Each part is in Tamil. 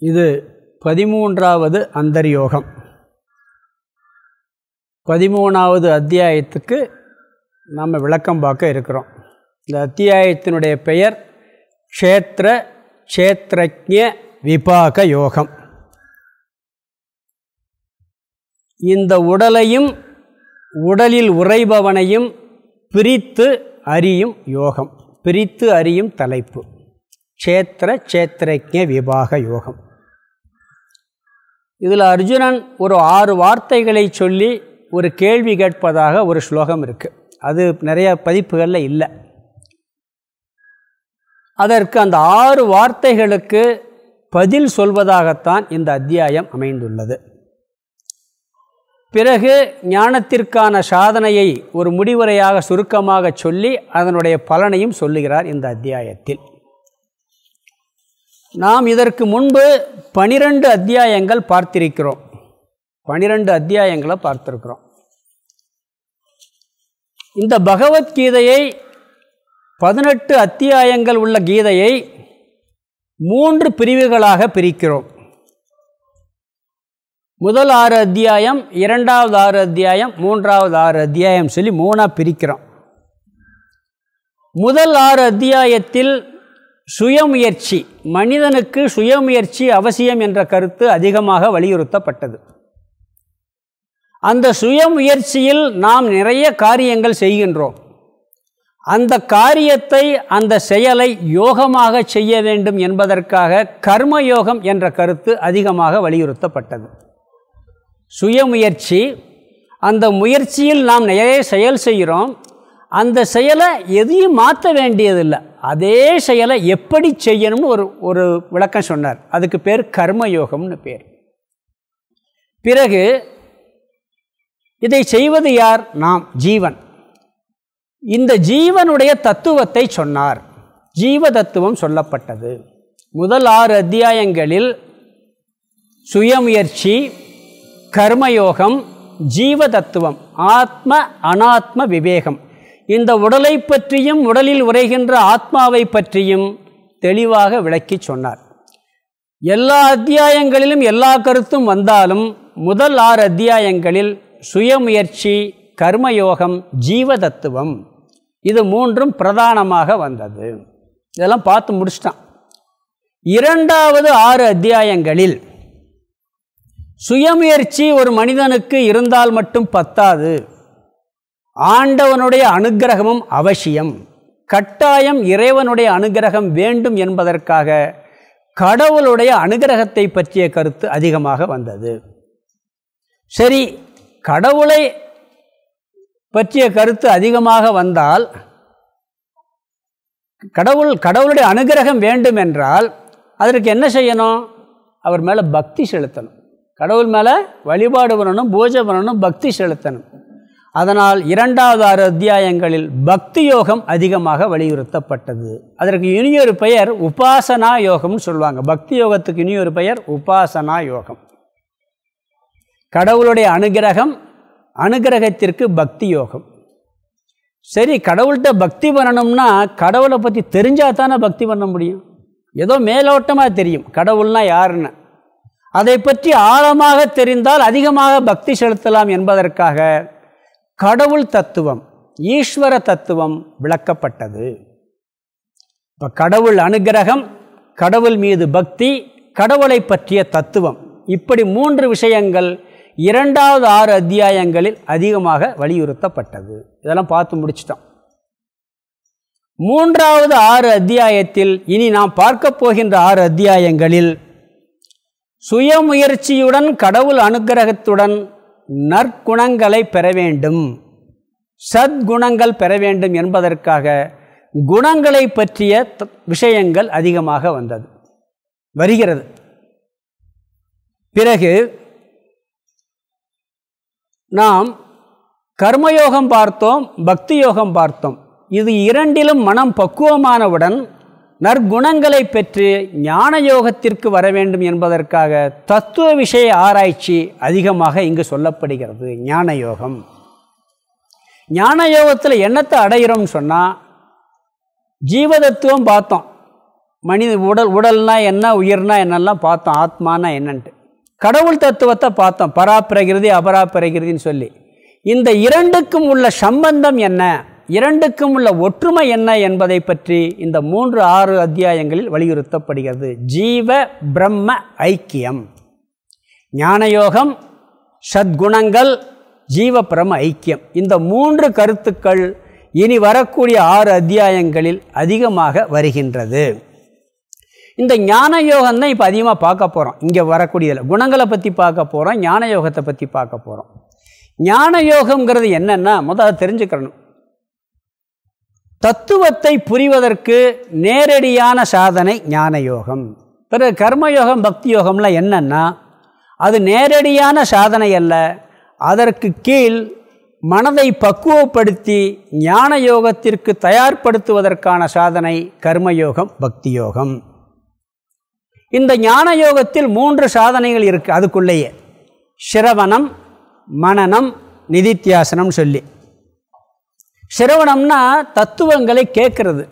இது பதிமூன்றாவது அந்தர்யோகம். பதிமூணாவது அத்தியாயத்துக்கு நம்ம விளக்கம் பார்க்க இருக்கிறோம். இந்த அத்தியாயத்தினுடைய பெயர் க்ஷேத்திர க்ஷேத்திரஜ விபாக யோகம். இந்த உடலையும் உடலில் உறைபவனையும் பிரித்து அறியும் யோகம். பிரித்து அறியும் தலைப்பு. க்ஷேத்திர க்ஷேத்திரஜ விபாக யோகம். இதில் அர்ஜுனன் ஒரு ஆறு வார்த்தைகளை சொல்லி ஒரு கேள்வி கேட்பதாக ஒரு ஸ்லோகம் இருக்குது அது நிறைய பதிப்புகளில் இல்லை. அதற்கு அந்த ஆறு வார்த்தைகளுக்கு பதில் சொல்வதாகத்தான் இந்த அத்தியாயம் அமைந்துள்ளது. பிறகு ஞானத்திற்கான சாதனையை ஒரு முடிவுரையாக சுருக்கமாக சொல்லி அதனுடைய பலனையும் சொல்லுகிறார் இந்த அத்தியாயத்தில். நாம் இதற்கு முன்பு பனிரெண்டு அத்தியாயங்கள் பார்த்திருக்கிறோம். பனிரெண்டு அத்தியாயங்களை பார்த்துருக்கிறோம். இந்த பகவத்கீதையை பதினெட்டு அத்தியாயங்கள் உள்ள கீதையை மூன்று பிரிவுகளாக பிரிக்கிறோம். முதல் ஆறு அத்தியாயம் இரண்டாவது ஆறு அத்தியாயம் மூன்றாவது ஆறு அத்தியாயம் சொல்லி மூணாக பிரிக்கிறோம். முதல் ஆறு அத்தியாயத்தில் சுயமுயற்சி. மனிதனுக்கு சுயமுயற்சி அவசியம் என்ற கருத்து அதிகமாக வலியுறுத்தப்பட்டது. அந்த சுயமுயற்சியில் நாம் நிறைய காரியங்கள் செய்கின்றோம். அந்த காரியத்தை அந்த செயலை யோகமாக செய்ய வேண்டும் என்பதற்காக கர்மயோகம் என்ற கருத்து அதிகமாக வலியுறுத்தப்பட்டது. சுயமுயற்சி அந்த முயற்சியில் நாம் நிறைய செயல் செய்கிறோம். அந்த செயலை எதையும் மாற்ற வேண்டியதில்லை. அதே செயலை எப்படி செய்யணும்னு ஒரு ஒரு விளக்கம் சொன்னார். அதுக்கு பேர் கர்மயோகம்னு பேர். பிறகு இதை செய்வது யார்? நாம் ஜீவன். இந்த ஜீவனுடைய தத்துவத்தை சொன்னார். ஜீவ தத்துவம் சொல்லப்பட்டது. முதல் ஆறு அத்தியாயங்களில் சுயமுயற்சி கர்மயோகம் ஜீவ தத்துவம் ஆத்ம அனாத்ம விவேகம். இந்த உடலை பற்றியும் உடலில் உரைகின்ற ஆத்மாவை பற்றியும் தெளிவாக விளக்கி சொன்னார். எல்லா அத்தியாயங்களிலும் எல்லா கருத்தும் வந்தாலும் முதல் ஆறு அத்தியாயங்களில் சுயமுயற்சி கர்மயோகம் ஜீவ தத்துவம் இது மூன்றும் பிரதானமாக வந்தது. இதெல்லாம் பார்த்து முடிச்சிட்டான். இரண்டாவது ஆறு அத்தியாயங்களில் சுயமுயற்சி ஒரு மனிதனுக்கு இருந்தால் மட்டும் பத்தாது. ஆண்டவனுடைய அனுகிரகமும் அவசியம். கட்டாயம் இறைவனுடைய அனுகிரகம் வேண்டும் என்பதற்காக கடவுளுடைய அனுகிரகத்தை பற்றிய கருத்து அதிகமாக வந்தது. சரி கடவுளை பற்றிய கருத்து அதிகமாக வந்தால் கடவுள் கடவுளுடைய அனுகிரகம் வேண்டும் என்றால் அதற்கு என்ன செய்யணும்? அவர் மேலே பக்தி செலுத்தணும். கடவுள் மேலே வழிபாடு பண்ணணும் பூஜை பண்ணணும் பக்தி செலுத்தணும். அதனால் இரண்டாவது ஆறு அத்தியாயங்களில் பக்தி யோகம் அதிகமாக வலியுறுத்தப்பட்டது. அதற்கு இனியொரு பெயர் உபாசனா யோகம்னு சொல்லுவாங்க. பக்தி யோகத்துக்கு இனியொரு பெயர் உபாசனா யோகம். கடவுளுடைய அனுகிரகம் அனுகிரகத்திற்கு பக்தி யோகம். சரி கடவுள்கிட்ட பக்தி பண்ணணும்னா கடவுளை பற்றி தெரிஞ்சால் தானே பக்தி பண்ண முடியும்? ஏதோ மேலோட்டமாக தெரியும் கடவுள்னா யாருன்னு. அதை பற்றி ஆழமாக தெரிந்தால் அதிகமாக பக்தி செலுத்தலாம் என்பதற்காக கடவுள் தத்துவம் ஈஸ்வர தத்துவம் விளக்கப்பட்டது. இப்போ கடவுள் அனுகிரகம் கடவுள் மீது பக்தி கடவுளை பற்றிய தத்துவம். இப்படி மூன்று விஷயங்கள் இரண்டாவது ஆறு அத்தியாயங்களில் அதிகமாக வலியுறுத்தப்பட்டது. இதெல்லாம் பார்த்து முடிச்சிட்டோம். மூன்றாவது ஆறு அத்தியாயத்தில் இனி நாம் பார்க்க போகின்ற ஆறு அத்தியாயங்களில் சுயமுயற்சியுடன் கடவுள் அனுகிரகத்துடன் நற்குணங்களை பெற வேண்டும். சத்குணங்கள் பெற வேண்டும் என்பதற்காக குணங்களை பற்றிய விஷயங்கள் அதிகமாக வந்தது. வருகிறது. பிறகு நாம் கர்மயோகம் பார்த்தோம் பக்தி யோகம் பார்த்தோம். இது இரண்டிலும் மனம் பக்குவமானவுடன் நற்குணங்களை பெற்று ஞான யோகத்திற்கு வர வேண்டும் என்பதற்காக தத்துவ விஷய ஆராய்ச்சி அதிகமாக இங்கு சொல்லப்படுகிறது ஞான யோகம் ஞான யோகத்தில் என்னத்தை அடைகிறோம்னு சொன்னால் ஜீவதத்துவம் பார்த்தோம். மனித உடல் உடல்னா என்ன உயிர்னா என்னெல்லாம் பார்த்தோம் ஆத்மானா என்னன்ட்டு. கடவுள் தத்துவத்தை பார்த்தோம் பராப்பிரகிருதி அபராப்பிரகிருதின்னு சொல்லி. இந்த இரண்டுக்கும் உள்ள சம்பந்தம் என்ன? இரண்டுக்கும் உள்ள ஒற்றுமை என்ன என்பதை பற்றி இந்த மூன்று ஆறு அத்தியாயங்களில் வலியுறுத்தப்படுகிறது. ஜீவ பிரம்ம ஐக்கியம். ஞானயோகம் சத்குணங்கள் ஜீவ பிரம்ம ஐக்கியம். இந்த மூன்று கருத்துக்கள் இனி வரக்கூடிய ஆறு அத்தியாயங்களில் அதிகமாக வருகின்றது. இந்த ஞான யோகம் தான் இப்போ அதிகமாக பார்க்க போகிறோம் இங்கே வரக்கூடியதில். குணங்களை பற்றி பார்க்க போகிறோம் ஞான யோகத்தை பற்றி பார்க்க போகிறோம் ஞான யோகங்கிறது என்னென்னா முதல்ல தெரிஞ்சுக்கணும். தத்துவத்தை புரிவதற்கு நேரடியான சாதனை ஞான யோகம் பிறகு கர்மயோகம் பக்தி யோகம்லாம் என்னென்னா அது நேரடியான சாதனை அல்ல. அதற்கு கீழ் மனதை பக்குவப்படுத்தி ஞான யோகத்திற்கு தயார்படுத்துவதற்கான சாதனை கர்மயோகம் பக்தி யோகம் இந்த ஞான யோகத்தில் மூன்று சாதனைகள் இருக்குது அதுக்குள்ளேயே. சிரவணம் மனநம் நிதித்தியாசனம் சொல்லி. சிரவணம்னா தத்துவங்களை கேட்குறது.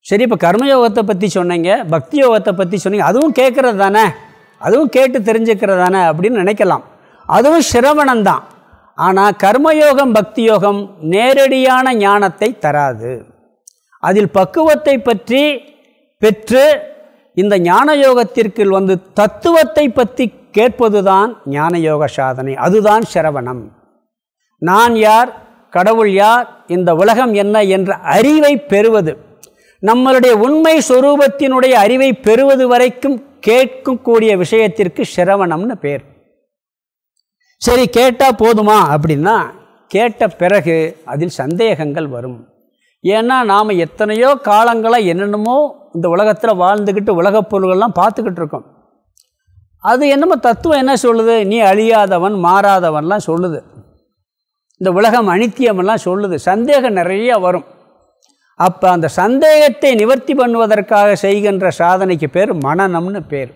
சரி இப்போ கர்மயோகத்தை பற்றி சொன்னீங்க பக்தி யோகத்தை பற்றி சொன்னீங்க அதுவும் கேட்குறது தானே? அதுவும் கேட்டு தெரிஞ்சுக்கிறது தானே அப்படின்னு நினைக்கலாம். அதுவும் சிரவணம்தான் ஆனால் கர்மயோகம் பக்தி யோகம் நேரடியான ஞானத்தை தராது. அதில் பக்குவத்தை பற்றி பெற்று இந்த ஞான யோகத்திற்கு வந்து தத்துவத்தை பற்றி கேட்பதுதான் ஞான யோக சாதனை. அதுதான் சிரவணம். நான் யார்? கடவுள் யார்? இந்த உலகம் என்ன என்ற அறிவை பெறுவது. நம்மளுடைய உண்மை சொரூபத்தினுடைய அறிவை பெறுவது வரைக்கும் கேட்கக்கூடிய விஷயத்திற்கு சிரவணம்னு பேர். சரி கேட்டால் போதுமா? அப்படின்னா கேட்ட பிறகு அதில் சந்தேகங்கள் வரும். ஏன்னா நாம் எத்தனையோ காலங்களாக என்னென்னமோ இந்த உலகத்தில் வாழ்ந்துக்கிட்டு உலகப் பொருள்கள்லாம் பார்த்துக்கிட்டு இருக்கோம். அது என்னமோ தத்துவம் என்ன சொல்லுது? நீ அழியாதவன் மாறாதவன்லாம் சொல்லுது. இந்த உலகம் அனித்தியமெல்லாம் சொல்லுது. சந்தேகம் நிறைய வரும். அப்போ அந்த சந்தேகத்தை நிவர்த்தி பண்ணுவதற்காக செய்கின்ற சாதனைக்கு பேர் மனநம்னு பேர்.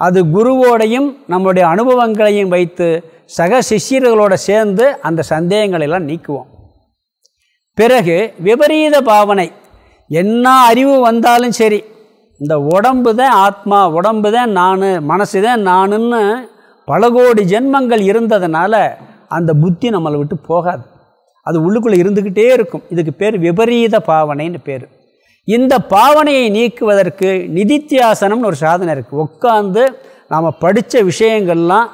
அது குருவோடையும் நம்முடைய அனுபவங்களையும் வைத்து சக சிஷியர்களோடு சேர்ந்து அந்த சந்தேகங்களெல்லாம் நீக்குவோம். பிறகு விபரீத பாவனை. என்ன அறிவு வந்தாலும் சரி இந்த உடம்பு தான் ஆத்மா உடம்பு தான் நான் மனசு தான் நானுன்னு பல கோடி ஜென்மங்கள் இருந்ததுனால அந்த புத்தி நம்மளை விட்டு போகாது. அது உள்ளுக்குள்ளே இருந்துக்கிட்டே இருக்கும். இதுக்கு பேர் விபரீத பாவனைன்னு பேர். இந்த பாவனையை நீக்குவதற்கு நிதித்தியாசனம்னு ஒரு சாதனை இருக்குது உட்காந்து நாம் படித்த விஷயங்கள்லாம்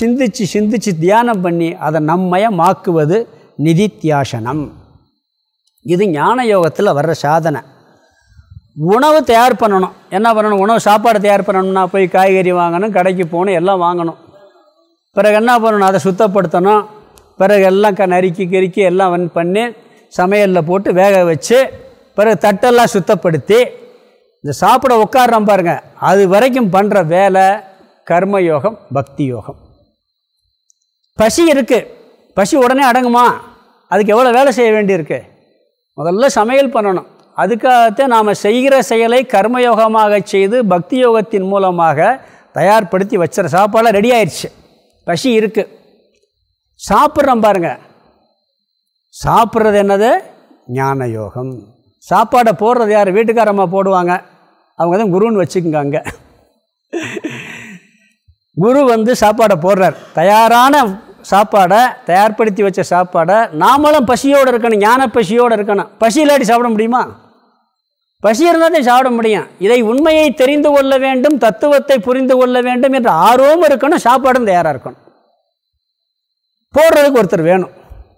சிந்திச்சு சிந்திச்சு தியானம் பண்ணி அதை நம்மயமாக்குவது நிதித்தியாசனம். இது ஞான யோகத்தில் வர்ற சாதனை. உணவு தயார் பண்ணணும். என்ன பண்ணணும்? உணவு சாப்பாடு தயார் பண்ணணும்னா போய் காய்கறி வாங்கணும் கடைக்கு போகணும் எல்லாம் வாங்கணும். பிறகு என்ன பண்ணணும்? அதை சுத்தப்படுத்தணும். பிறகு எல்லாம் க நறுக்கி கறிக்கி எல்லாம் வன் பண்ணி சமையலில் போட்டு வேக வச்சு பிறகு தட்டெல்லாம் சுத்தப்படுத்தி இந்த சாப்பிட உட்காடுறோம் பாருங்கள் அது வரைக்கும் பண்ணுற வேலை கர்மயோகம் பக்தி யோகம். பசி இருக்குது பசி உடனே அடங்குமா? அதுக்கு எவ்வளோ வேலை செய்ய வேண்டியிருக்கு? முதல்ல சமையல் பண்ணணும். அதுக்காகத்தான் நாம் செய்கிற செயலை கர்மயோகமாக செய்து பக்தி யோகத்தின் மூலமாக தயார்படுத்தி வச்சுற சாப்பாடெலாம் ரெடி ஆயிடுச்சு பசி இருக்குது சாப்பிட்றோம் பாருங்கள் சாப்பிட்றது என்னது? ஞான யோகம் சாப்பாடை போடுறது யார்? வீட்டுக்காரம்மா போடுவாங்க. அவங்க தான் குருன்னு வச்சுக்கோங்க அங்கே. குரு வந்து சாப்பாடை போடுறார். தயாரான சாப்பாடை தயார்படுத்தி வச்ச சாப்பாடை நாமளும் பசியோடு இருக்கணும் ஞான பசியோடு இருக்கணும். பசி இல்லாட்டி சாப்பிட முடியுமா? பசி இருந்தால் தான் சாப்பிட முடியும். இதை உண்மையை தெரிந்து கொள்ள வேண்டும் தத்துவத்தை புரிந்து கொள்ள வேண்டும் என்ற ஆர்வமும் இருக்கணும் சாப்பாடும் தயாராக இருக்கணும். போடுறதுக்கு ஒருத்தர் வேணும்.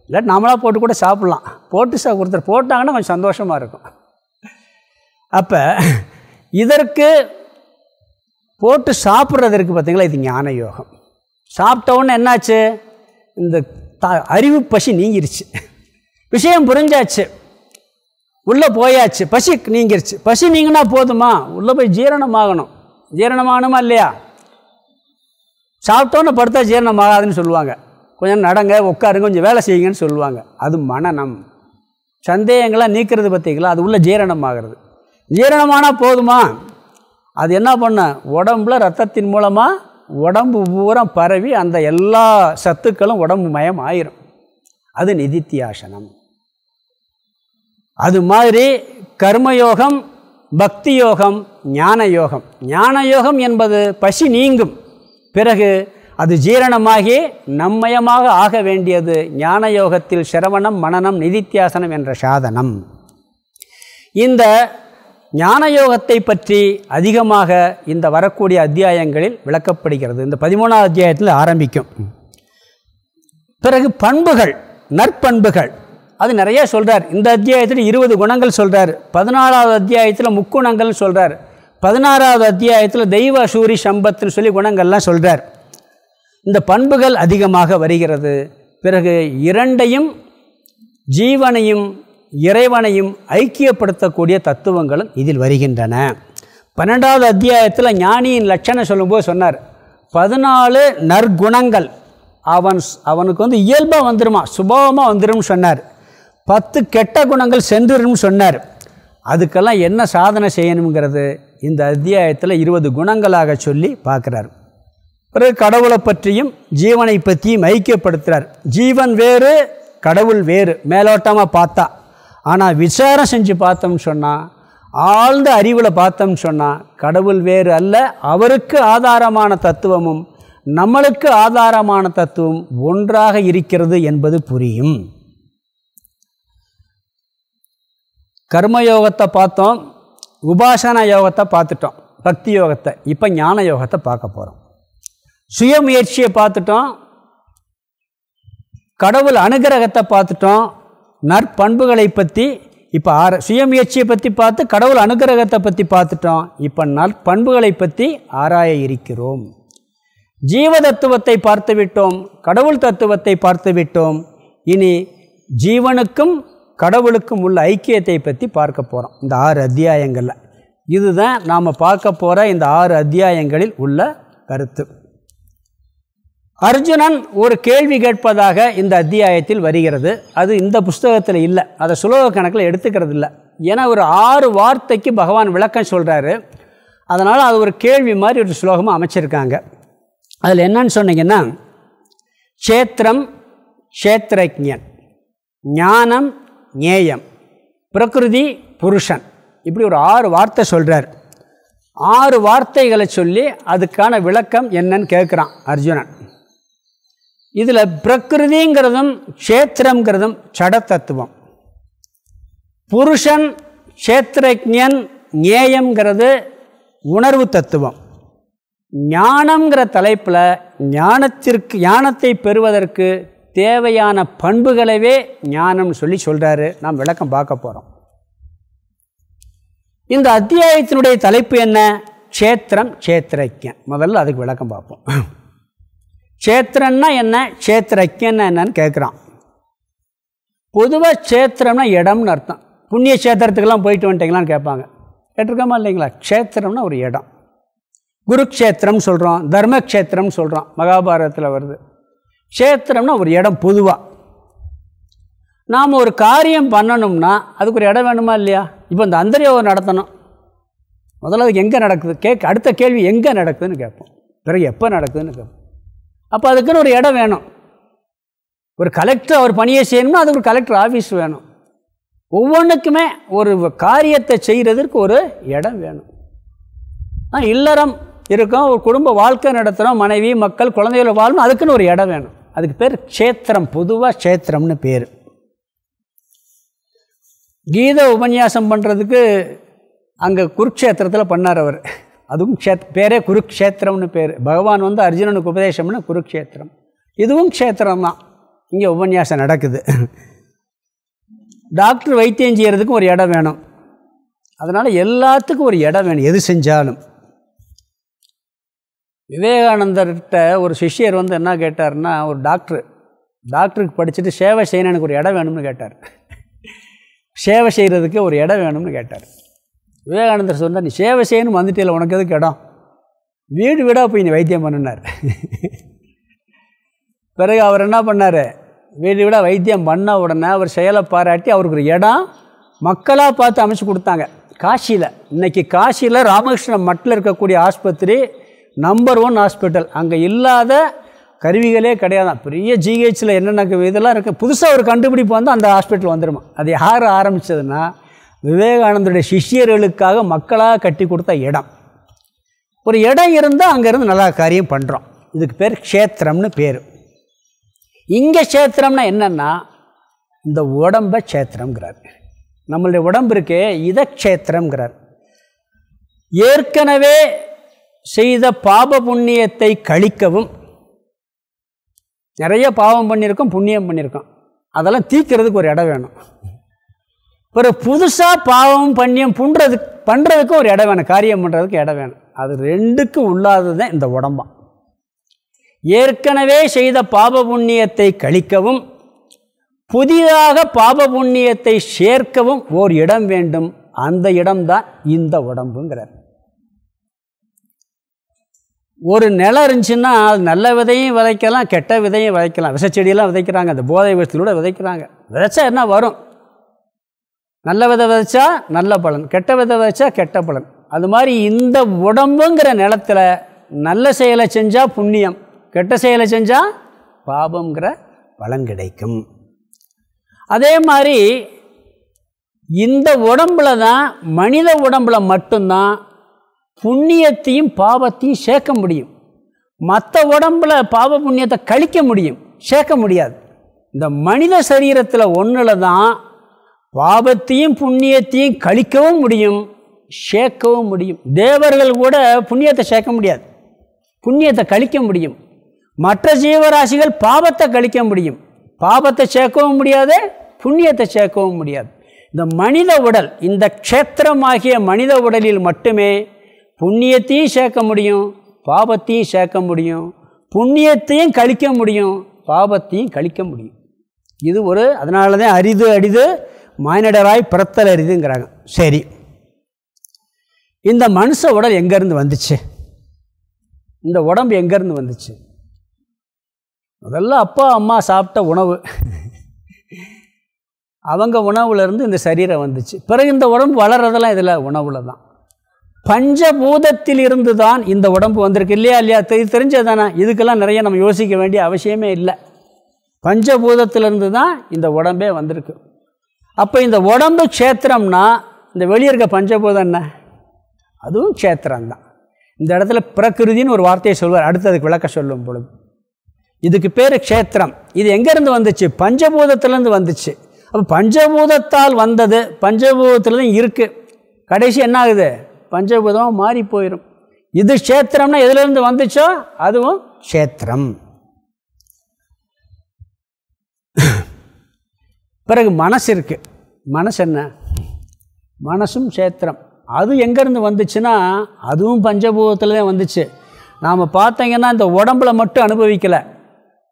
இல்லாட்டி நாமளாக போட்டு கூட சாப்பிட்லாம். போட்டு சா ஒருத்தர் போட்டாங்கன்னா கொஞ்சம் சந்தோஷமாக இருக்கும். அப்போ இதற்கு போட்டு சாப்பிட்றதற்கு பார்த்திங்களா இது ஞான யோகம். சாப்பிட்டவுன்னு என்னாச்சு? இந்த த அறிவு பசி நீங்கிருச்சு. விஷயம் புரிஞ்சாச்சு. உள்ளே போயாச்சு. பசி நீங்கிருச்சு. பசி நீங்கினா போதுமா? உள்ளே போய் ஜீரணமாகணும். ஜீரணமாகணுமா இல்லையா? சாப்பிட்டோன்னு படுத்தா ஜீரணமாகாதுன்னு சொல்லுவாங்க. கொஞ்சம் நடங்க உட்காருங்க கொஞ்சம் வேலை செய்யுங்கன்னு சொல்லுவாங்க. அது மனநம். சந்தேகங்களாக நீக்கிறது பற்றிங்களா அது உள்ளே ஜீரணமாகிறது. ஜீரணமானால் போதுமா? அது என்ன பண்ண? உடம்புல ரத்தத்தின் மூலமாக உடம்பு பூரா பரவி அந்த எல்லா சத்துக்களும் உடம்பு மயம் ஆயிரும் அது நிதித்தியாசனம். அது மாதிரி கர்மயோகம் பக்தி யோகம் ஞான யோகம் ஞான யோகம் என்பது பசி நீங்கும். பிறகு அது ஜீரணமாகி நம்மயமாக ஆக வேண்டியது ஞான யோகத்தில் சிரவணம் மனனம் நிதித்தியாசனம் என்ற சாதனம். இந்த ஞான யோகத்தை பற்றி அதிகமாக இந்த வரக்கூடிய அத்தியாயங்களில் விளக்கப்படுகிறது. இந்த பதிமூணாவது அத்தியாயத்தில் ஆரம்பிக்கும். பிறகு பண்புகள் நற்பண்புகள். அது நிறைய சொல்கிறார் இந்த அத்தியாயத்தில் இருபது குணங்கள் சொல்கிறார் பதினாறாவது அத்தியாயத்தில் முக்குணங்கள்னு சொல்கிறார் பதினாறாவது அத்தியாயத்தில் தெய்வ சூரி சம்பத்துன்னு சொல்லி குணங்கள்லாம் சொல்கிறார் இந்த பண்புகள் அதிகமாக வருகிறது. பிறகு இரண்டையும் ஜீவனையும் இறைவனையும் ஐக்கியப்படுத்தக்கூடிய தத்துவங்களும் இதில் வருகின்றன. பன்னெண்டாவது அத்தியாயத்தில் ஞானியின் லட்சணம் சொல்லும்போது சொன்னார். பதினாலு நற்குணங்கள். அவன் அவனுக்கு வந்து இயல்பாக வந்துடுமா சுபாவமாக வந்துடும் சொன்னார். பத்து கெட்ட குணங்கள் சென்றுடும் சொன்னார். அதுக்கெல்லாம் என்ன சாதனை செய்யணுங்கிறது இந்த அத்தியாயத்தில் இருபது குணங்களாக சொல்லி பார்க்குறார். பிறகு கடவுளை பற்றியும் ஜீவனை பற்றியும் ஐக்கியப்படுத்துகிறார் ஜீவன் வேறு கடவுள் வேறு மேலோட்டமாக பார்த்தா. ஆனால் விசாரம் செஞ்சு பார்த்தோம்னு சொன்னால் ஆழ்ந்த அறிவில் பார்த்தோம்னு சொன்னால் கடவுள் வேறு அல்ல அவருக்கு ஆதாரமான தத்துவமும் நம்மளுக்கு ஆதாரமான தத்துவம் ஒன்றாக இருக்கிறது என்பது புரியும். கர்மயோகத்தை பார்த்தோம் உபாசன யோகத்தை பார்த்துட்டோம் பக்தி யோகத்தை. இப்போ ஞான யோகத்தை பார்க்க போகிறோம் சுயமுயற்சியை பார்த்துட்டோம் கடவுள் அனுகிரகத்தை பார்த்துட்டோம் நற்பண்புகளை பற்றி இப்போ ஆர சுயமுயற்சியை பற்றி பார்த்து கடவுள் அனுகிரகத்தை பற்றி பார்த்துட்டோம் இப்போ நற்பண்புகளை பற்றி ஆராய இருக்கிறோம். ஜீவ தத்துவத்தை பார்த்து விட்டோம் கடவுள் தத்துவத்தை பார்த்து விட்டோம் இனி ஜீவனுக்கும் கடவுளுக்கும் உள்ள ஐக்கியத்தை பற்றி பார்க்க போகிறோம் இந்த ஆறு அத்தியாயங்களில். இதுதான் நாம் பார்க்க போகிற இந்த ஆறு அத்தியாயங்களில் உள்ள கருத்து. அர்ஜுனன் ஒரு கேள்வி கேட்பதாக இந்த அத்தியாயத்தில் வருகிறது. அது இந்த புஸ்தகத்தில் இல்லை. அதை சுலோக கணக்கில் எடுத்துக்கிறது இல்லை. ஏன்னா ஒரு ஆறு வார்த்தைக்கு பகவான் விளக்கம் சொல்கிறாரு அதனால் அது ஒரு கேள்வி மாதிரி ஒரு சுலோகமாக அமைச்சிருக்காங்க. அதில் என்னன்னு சொன்னீங்கன்னா க்ஷேத்திரம் க்ஷேத்திரஜன் ஞானம் ஞேயம். பிரகிருதி புருஷன். இப்படி ஒரு ஆறு வார்த்தை சொல்கிறார் ஆறு வார்த்தைகளை சொல்லி அதுக்கான விளக்கம் என்னன்னு கேட்குறான் அர்ஜுனன். இதில் பிரகிருதிங்கிறதும் க்ஷேத்திரங்கிறதும் சடத்தத்துவம். புருஷன் க்ஷேத்திரஜன் ஞேயங்கிறது உணர்வு தத்துவம். ஞானங்கிற தலைப்பில் ஞானத்திற்கு ஞானத்தை பெறுவதற்கு தேவையான பண்புகளவே ஞானம்னு சொல்லி சொல்கிறாரு நாம் விளக்கம் பார்க்க போகிறோம் இந்த அத்தியாயத்தினுடைய தலைப்பு என்ன? க்ஷேத்திரம் க்ஷேத்திரக்கியம் முதல்ல அதுக்கு விளக்கம் பார்ப்போம். க்ஷேத்திரன்னா என்ன? க்ஷேத்திரக்கியன்னா என்னன்னு கேட்குறான் பொதுவாக க்ஷேத்திரம்னா இடம்னு அர்த்தம். புண்ணிய க்ஷேத்திரத்துக்கெல்லாம் போயிட்டு வந்துட்டீங்களான்னு கேட்பாங்க. கேட்டிருக்கோமா இல்லைங்களா? க்ஷேத்திரம்னா ஒரு இடம். குருக்ஷேத்திரம் சொல்கிறோம் தர்மக்ஷேத்திரம்னு சொல்கிறோம் மகாபாரதத்தில் வருது. க்ஷேத்திரம்னா ஒரு இடம் பொதுவாக நாம் ஒரு காரியம் பண்ணணும்னா அதுக்கு ஒரு இடம் வேணுமா இல்லையா? இப்போ இந்த அந்தரியோகம் நடத்தணும். முதல்ல அதுக்கு எங்கே நடக்குது? கேட்க அடுத்த கேள்வி எங்கே நடக்குதுன்னு கேட்போம். பிறகு எப்போ நடக்குதுன்னு கேட்போம். அப்போ அதுக்குன்னு ஒரு இடம் வேணும். ஒரு கலெக்டர் அவர் பணியை செய்யணும்னா அதுக்கு ஒரு கலெக்டர் ஆஃபீஸ் வேணும். ஒவ்வொன்றுக்குமே ஒரு காரியத்தை செய்கிறதுக்கு ஒரு இடம் வேணும். இல்லறம். இருக்கோம். ஒரு குடும்ப வாழ்க்கை நடத்துகிறோம் மனைவி மக்கள் குழந்தைகளை வாழணும் அதுக்குன்னு ஒரு இடம் வேணும். அதுக்கு பேர் க்ஷேத்திரம். பொதுவாக க்ஷேத்திரம்னு பேர். கீத உபன்யாசம் பண்ணுறதுக்கு அங்கே குருக்ஷேத்திரத்தில் பண்ணார் அவர். அதுவும் க்ஷேத் பேரே குருக்ஷேத்திரம்னு பேர். பகவான் வந்து அர்ஜுனனுக்கு உபதேசம்னு குருக்ஷேத்திரம். இதுவும் க்ஷேத்திரம் தான். இங்கே உபன்யாசம் நடக்குது. டாக்டர் வைத்தியம் செய்கிறதுக்கும் ஒரு இடம் வேணும். அதனால் எல்லாத்துக்கும் ஒரு இடம் வேணும். எது செஞ்சாலும். விவேகானந்தர்கிட்ட ஒரு சிஷ்யர் வந்து என்ன கேட்டார்னா ஒரு டாக்டர் டாக்டருக்கு படிச்சுட்டு சேவை செய்யணும் எனக்கு ஒரு இடம் வேணும்னு கேட்டார். சேவை செய்கிறதுக்கு ஒரு இடம் வேணும்னு கேட்டார். விவேகானந்தர் சொன்னார் நீ சேவை செய்யணும் வந்துட்டே உனக்கு எதுக்கு இடம்? வீடு வீடாக போய் நீ வைத்தியம் பண்ணினார். பிறகு அவர் என்ன பண்ணார்? வீடு வீடாக வைத்தியம் பண்ண உடனே அவர் செயலை பாராட்டி அவருக்கு ஒரு இடம் மக்களாக பார்த்து அமைச்சு கொடுத்தாங்க. காசியில் இன்றைக்கி காசியில் ராமகிருஷ்ணன் மட்டில் இருக்கக்கூடிய ஆஸ்பத்திரி நம்பர் ஒன் ஹாஸ்பிட்டல் அங்கே இல்லாத கருவிகளே கிடையாது. பெரிய ஜிஹெச்சில் என்னென்ன இதெல்லாம் இருக்குது புதுசாக ஒரு கண்டுபிடிப்பு வந்து அந்த ஹாஸ்பிட்டல் வந்துடுமா அது யார் ஆரம்பித்ததுன்னா விவேகானந்தருடைய சிஷ்யர்களுக்காக மக்களாக கட்டி கொடுத்த இடம். ஒரு இடம் இருந்தால் அங்கேருந்து நல்லா காரியம் பண்ணுறோம் இதுக்கு பேர் க்ஷேத்திரம்னு பேர். இங்கே க்ஷேத்திரம்னா என்னென்னா இந்த உடம்பை க்ஷேத்திரங்கிறார் நம்மளுடைய உடம்பு இருக்கே இதை க்ஷேத்திரங்கிறார் ஏற்கனவே செய்த பாப புண்ணியத்தை கழிக்கவும் நிறைய பாவம் பண்ணியிருக்கோம் புண்ணியம் பண்ணியிருக்கோம். அதெல்லாம் தீக்கிறதுக்கு ஒரு இடம் வேணும். ஒரு புதுசாக பாவம் பண்ணியம் புண்றதுக்கு பண்ணுறதுக்கு ஒரு இடம் வேணும் காரியம் பண்ணுறதுக்கு இடம் வேணும். அது ரெண்டுக்கும் உள்ளாதது தான் இந்த உடம்பா. ஏற்கனவே செய்த பாப புண்ணியத்தை கழிக்கவும் புதிதாக பாப புண்ணியத்தை சேர்க்கவும் ஓர் இடம் வேண்டும். அந்த இடம்தான் இந்த உடம்புங்கிறார். ஒரு நிலம் இருந்துச்சுன்னா அது நல்ல விதையும் விதைக்கலாம் கெட்ட விதையும் விதைக்கலாம். விஷச்செடியெல்லாம் விதைக்கிறாங்க அந்த போதை விஷத்திலூட விதைக்கிறாங்க. விதைச்சா என்ன வரும்? நல்ல விதை விதைச்சா நல்ல பலன் கெட்ட விதை விதைச்சா கெட்ட பலன். அது மாதிரி இந்த உடம்புங்கிற நிலத்தில் நல்ல செயலை செஞ்சால் புண்ணியம் கெட்ட செயலை செஞ்சால் பாபங்கிற பலன் கிடைக்கும். அதே மாதிரி இந்த உடம்பில் தான் மனித உடம்பில் மட்டும்தான் புண்ணியத்தையும் பாவத்தையும் சேர்க்க முடியும். மற்ற உடம்பில் பாவ புண்ணியத்தை கழிக்க முடியும். சேர்க்க முடியாது. இந்த மனித சரீரத்தில் ஒன்றில் தான் பாவத்தையும் புண்ணியத்தையும் கழிக்கவும் முடியும் சேர்க்கவும் முடியும். தேவர்கள் கூட புண்ணியத்தை சேர்க்க முடியாது. புண்ணியத்தை கழிக்க முடியும். மற்ற ஜீவராசிகள் பாவத்தை கழிக்க முடியும். பாவத்தை சேர்க்கவும் முடியாது புண்ணியத்தை சேர்க்கவும் முடியாது. இந்த மனித உடல் இந்த க்ஷேத்திரமாகிய மனித உடலில் மட்டுமே புண்ணியத்தையும் சேர்க்க முடியும் பாபத்தையும் சேர்க்க முடியும். புண்ணியத்தையும் கழிக்க முடியும் பாபத்தையும் கழிக்க முடியும். இது ஒரு அதனால தான் அரிது அரிது மானிடராய் பிறத்தல் அரிதுங்கிறாங்க. சரி. இந்த மனுஷ உடல் எங்கேருந்து வந்துச்சு? இந்த உடம்பு எங்கேருந்து வந்துச்சு? முதல்ல அப்பா அம்மா சாப்பிட்ட உணவு. அவங்க உணவுலேருந்து இந்த சரீரம் வந்துச்சு. பிறகு இந்த உடம்பு வளர்றதெல்லாம் இதில் உணவில் தான் பஞ்சபூதத்தில் இருந்து தான் இந்த உடம்பு வந்திருக்கு. இல்லையா இல்லையா? தெரி தெரிஞ்சது தானே இதுக்கெல்லாம் நிறைய நம்ம யோசிக்க வேண்டிய அவசியமே இல்லை. பஞ்சபூதத்திலிருந்து தான் இந்த உடம்பே வந்திருக்கு. அப்போ இந்த உடம்பு க்ஷேத்திரம்னா இந்த வெளியே இருக்க பஞ்சபூதம் என்ன? அதுவும் க்ஷேத்திரம்தான். இந்த இடத்துல பிரகிருதின்னு ஒரு வார்த்தையை சொல்வார். அடுத்து அதுக்கு விளக்க சொல்லும் பொழுது. இதுக்கு பேர் க்ஷேத்திரம். இது எங்கேருந்து வந்துச்சு? பஞ்சபூதத்துலேருந்து வந்துச்சு. அப்போ பஞ்சபூதத்தால் வந்தது பஞ்சபூதத்தில் தான் இருக்குது கடைசி என்ன ஆகுது? பஞ்சபூதமாக மாறி போயிடும் இது க்ஷேத்திரம்னா எதுலேருந்து வந்துச்சோ? அதுவும் க்ஷேத்திரம். பிறகு மனசு இருக்குது மனசு என்ன? மனசும் க்ஷேத்திரம். அது எங்கேருந்து வந்துச்சுன்னா அதுவும் பஞ்சபூதத்தில் தான் வந்துச்சு. நாம் பார்த்தீங்கன்னா இந்த உடம்புல மட்டும் அனுபவிக்கலை.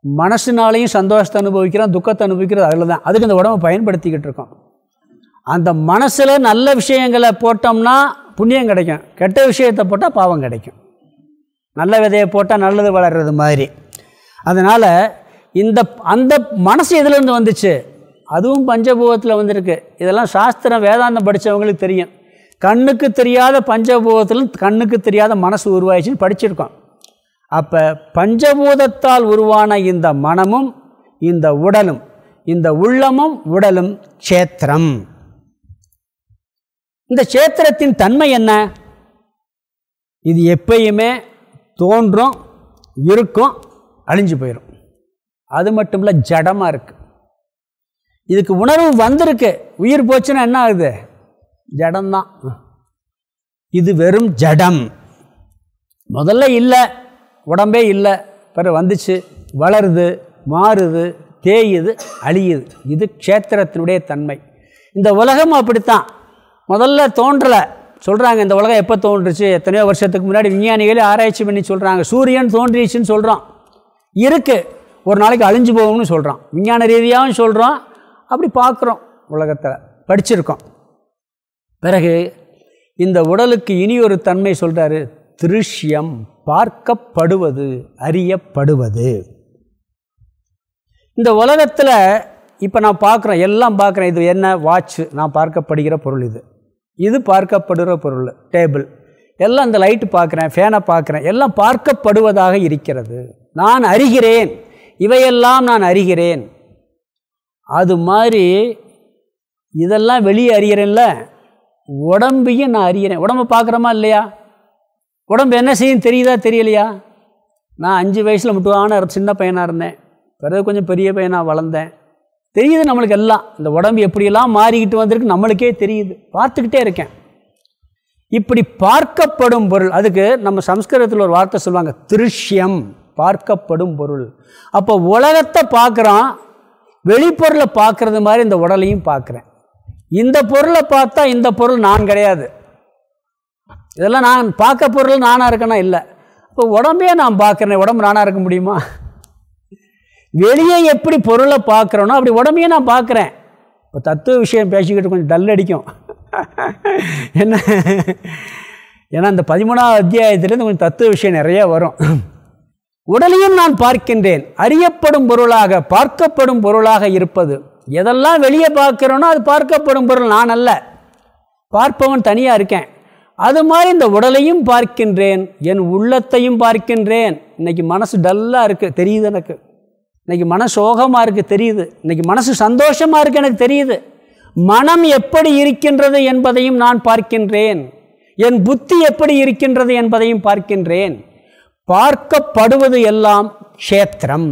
மனசுனாலையும் சந்தோஷத்தை அனுபவிக்கிறோம் துக்கத்தை அனுபவிக்கிறது அதில் தான். அதுக்கு இந்த உடம்பை பயன்படுத்திக்கிட்டு இருக்கோம். அந்த மனசில் நல்ல விஷயங்களை போட்டோம்னா புண்ணியம் கிடைக்கும். கெட்ட விஷயத்தை போட்டால் பாவம் கிடைக்கும். நல்ல விதையை போட்டால் நல்லது வளர்கிறது மாதிரி. அதனால் இந்த அந்த மனசு எதுலேருந்து வந்துச்சு? அதுவும் பஞ்சபூகத்தில் வந்திருக்கு. இதெல்லாம் சாஸ்திரம் வேதாந்தம் படித்தவங்களுக்கு தெரியும். கண்ணுக்கு தெரியாத பஞ்சபூதத்தில் கண்ணுக்கு தெரியாத மனசு உருவாயிடுச்சுன்னு படிச்சிருக்கோம். அப்போ பஞ்சபூதத்தால் உருவான இந்த மனமும் இந்த உடலும் இந்த உள்ளமும் உடலும் க்ஷேத்திரம். இந்த க்ஷேத்திரத்தின் தன்மை என்ன? இது எப்பயுமே தோன்றும் இருக்கும் அழிஞ்சு போயிடும் அது மட்டும் இல்லை ஜடமாக இருக்குது இதுக்கு உணர்வு வந்திருக்கு. உயிர் போச்சுன்னா என்ன ஆகுது? ஜடம்தான். இது வெறும் ஜடம். முதல்ல இல்லை உடம்பே இல்லை பிறகு வந்துச்சு வளருது மாறுது தேயுது அழியுது. இது க்ஷேத்திரத்தினுடைய தன்மை. இந்த உலகம் அப்படித்தான். முதல்ல தோன்றலை. சொல்கிறாங்க இந்த உலகம் எப்போ தோன்றுச்சு? எத்தனையோ வருஷத்துக்கு முன்னாடி விஞ்ஞானிகளே ஆராய்ச்சி பண்ணி சொல்கிறாங்க சூரியன் தோன்றிடுச்சுன்னு சொல்கிறோம் இருக்குது ஒரு நாளைக்கு அழிஞ்சு போகும்னு சொல்கிறோம் விஞ்ஞான ரீதியாகவும் சொல்கிறோம் அப்படி பார்க்குறோம் உலகத்தில். படிச்சிருக்கோம். பிறகு இந்த உடலுக்கு இனி ஒரு தன்மை சொல்கிறாரு திருஷ்யம் பார்க்கப்படுவது அறியப்படுவது. இந்த உலகத்தில் இப்போ நான் பார்க்குறேன் எல்லாம் பார்க்குறேன் இது என்ன? வாட்ச். நான் பார்க்கப்படுகிற பொருள் இது. இது பார்க்கப்படுகிற பொருள் டேபிள் எல்லாம் அந்த லைட்டு பார்க்குறேன் ஃபேனை பார்க்குறேன் எல்லாம் பார்க்கப்படுவதாக இருக்கிறது. நான் அறிகிறேன் இவையெல்லாம் நான் அறிகிறேன். அது மாதிரி இதெல்லாம் வெளியே அறிகிறேன்ல? உடம்பையும் நான் அறிகிறேன். உடம்பை பார்க்குறோமா இல்லையா? உடம்பு என்ன செய்யும் தெரியுதா தெரியலையா? நான் அஞ்சு வயசில் முட்டுவான சின்ன பையனாக இருந்தேன். பிறகு கொஞ்சம் பெரிய பையனாக வளர்ந்தேன். தெரியுது நம்மளுக்கு எல்லாம். இந்த உடம்பு எப்படியெல்லாம் மாறிக்கிட்டு வந்திருக்கு நம்மளுக்கே தெரியுது. பார்த்துக்கிட்டே இருக்கேன். இப்படி பார்க்கப்படும் பொருள் அதுக்கு நம்ம சம்ஸ்கிருதத்தில் ஒரு வார்த்தை சொல்லுவாங்க திருஷ்யம் பார்க்கப்படும் பொருள். அப்போ உலகத்தை பார்க்குறோம் வெளிப்பொருளை பார்க்குறது மாதிரி இந்த உடலையும் பார்க்குறேன். இந்த பொருளை பார்த்தா இந்த பொருள் நான் கிடையாது. இதெல்லாம் நான் பார்க்க பொருள் நானாக இருக்கேனா? இல்லை. இப்போ உடம்பே நான் பார்க்குறேன் உடம்பு நானாக இருக்க முடியுமா? வெளியே எப்படி பொருளை பார்க்குறோனோ அப்படி உடம்பையே நான் பார்க்குறேன். இப்போ தத்துவ விஷயம் பேசிக்கிட்டு கொஞ்சம் டல் அடிக்கும். என்ன? ஏன்னா இந்த பதிமூணாவது அத்தியாயத்துலேருந்து கொஞ்சம் தத்துவ விஷயம் நிறைய வரும். உடலையும் நான் பார்க்கின்றேன். அறியப்படும் பொருளாக பார்க்கப்படும் பொருளாக இருப்பது. எதெல்லாம் வெளியே பார்க்குறோனோ அது பார்க்கப்படும் பொருள். நான் அல்ல. பார்ப்பவன் தனியாக இருக்கேன். அது மாதிரி இந்த உடலையும் பார்க்கின்றேன். என் உள்ளத்தையும் பார்க்கின்றேன். இன்றைக்கி மனசு டல்லாக இருக்குது தெரியுது எனக்கு. இன்றைக்கி மன சோகமாக இருக்குது தெரியுது. இன்னைக்கு மனசு சந்தோஷமாக இருக்குது எனக்கு தெரியுது. மனம் எப்படி இருக்கின்றது என்பதையும் நான் பார்க்கின்றேன். என் புத்தி எப்படி இருக்கின்றது என்பதையும் பார்க்கின்றேன். பார்க்கப்படுவது எல்லாம் க்ஷேத்திரம்.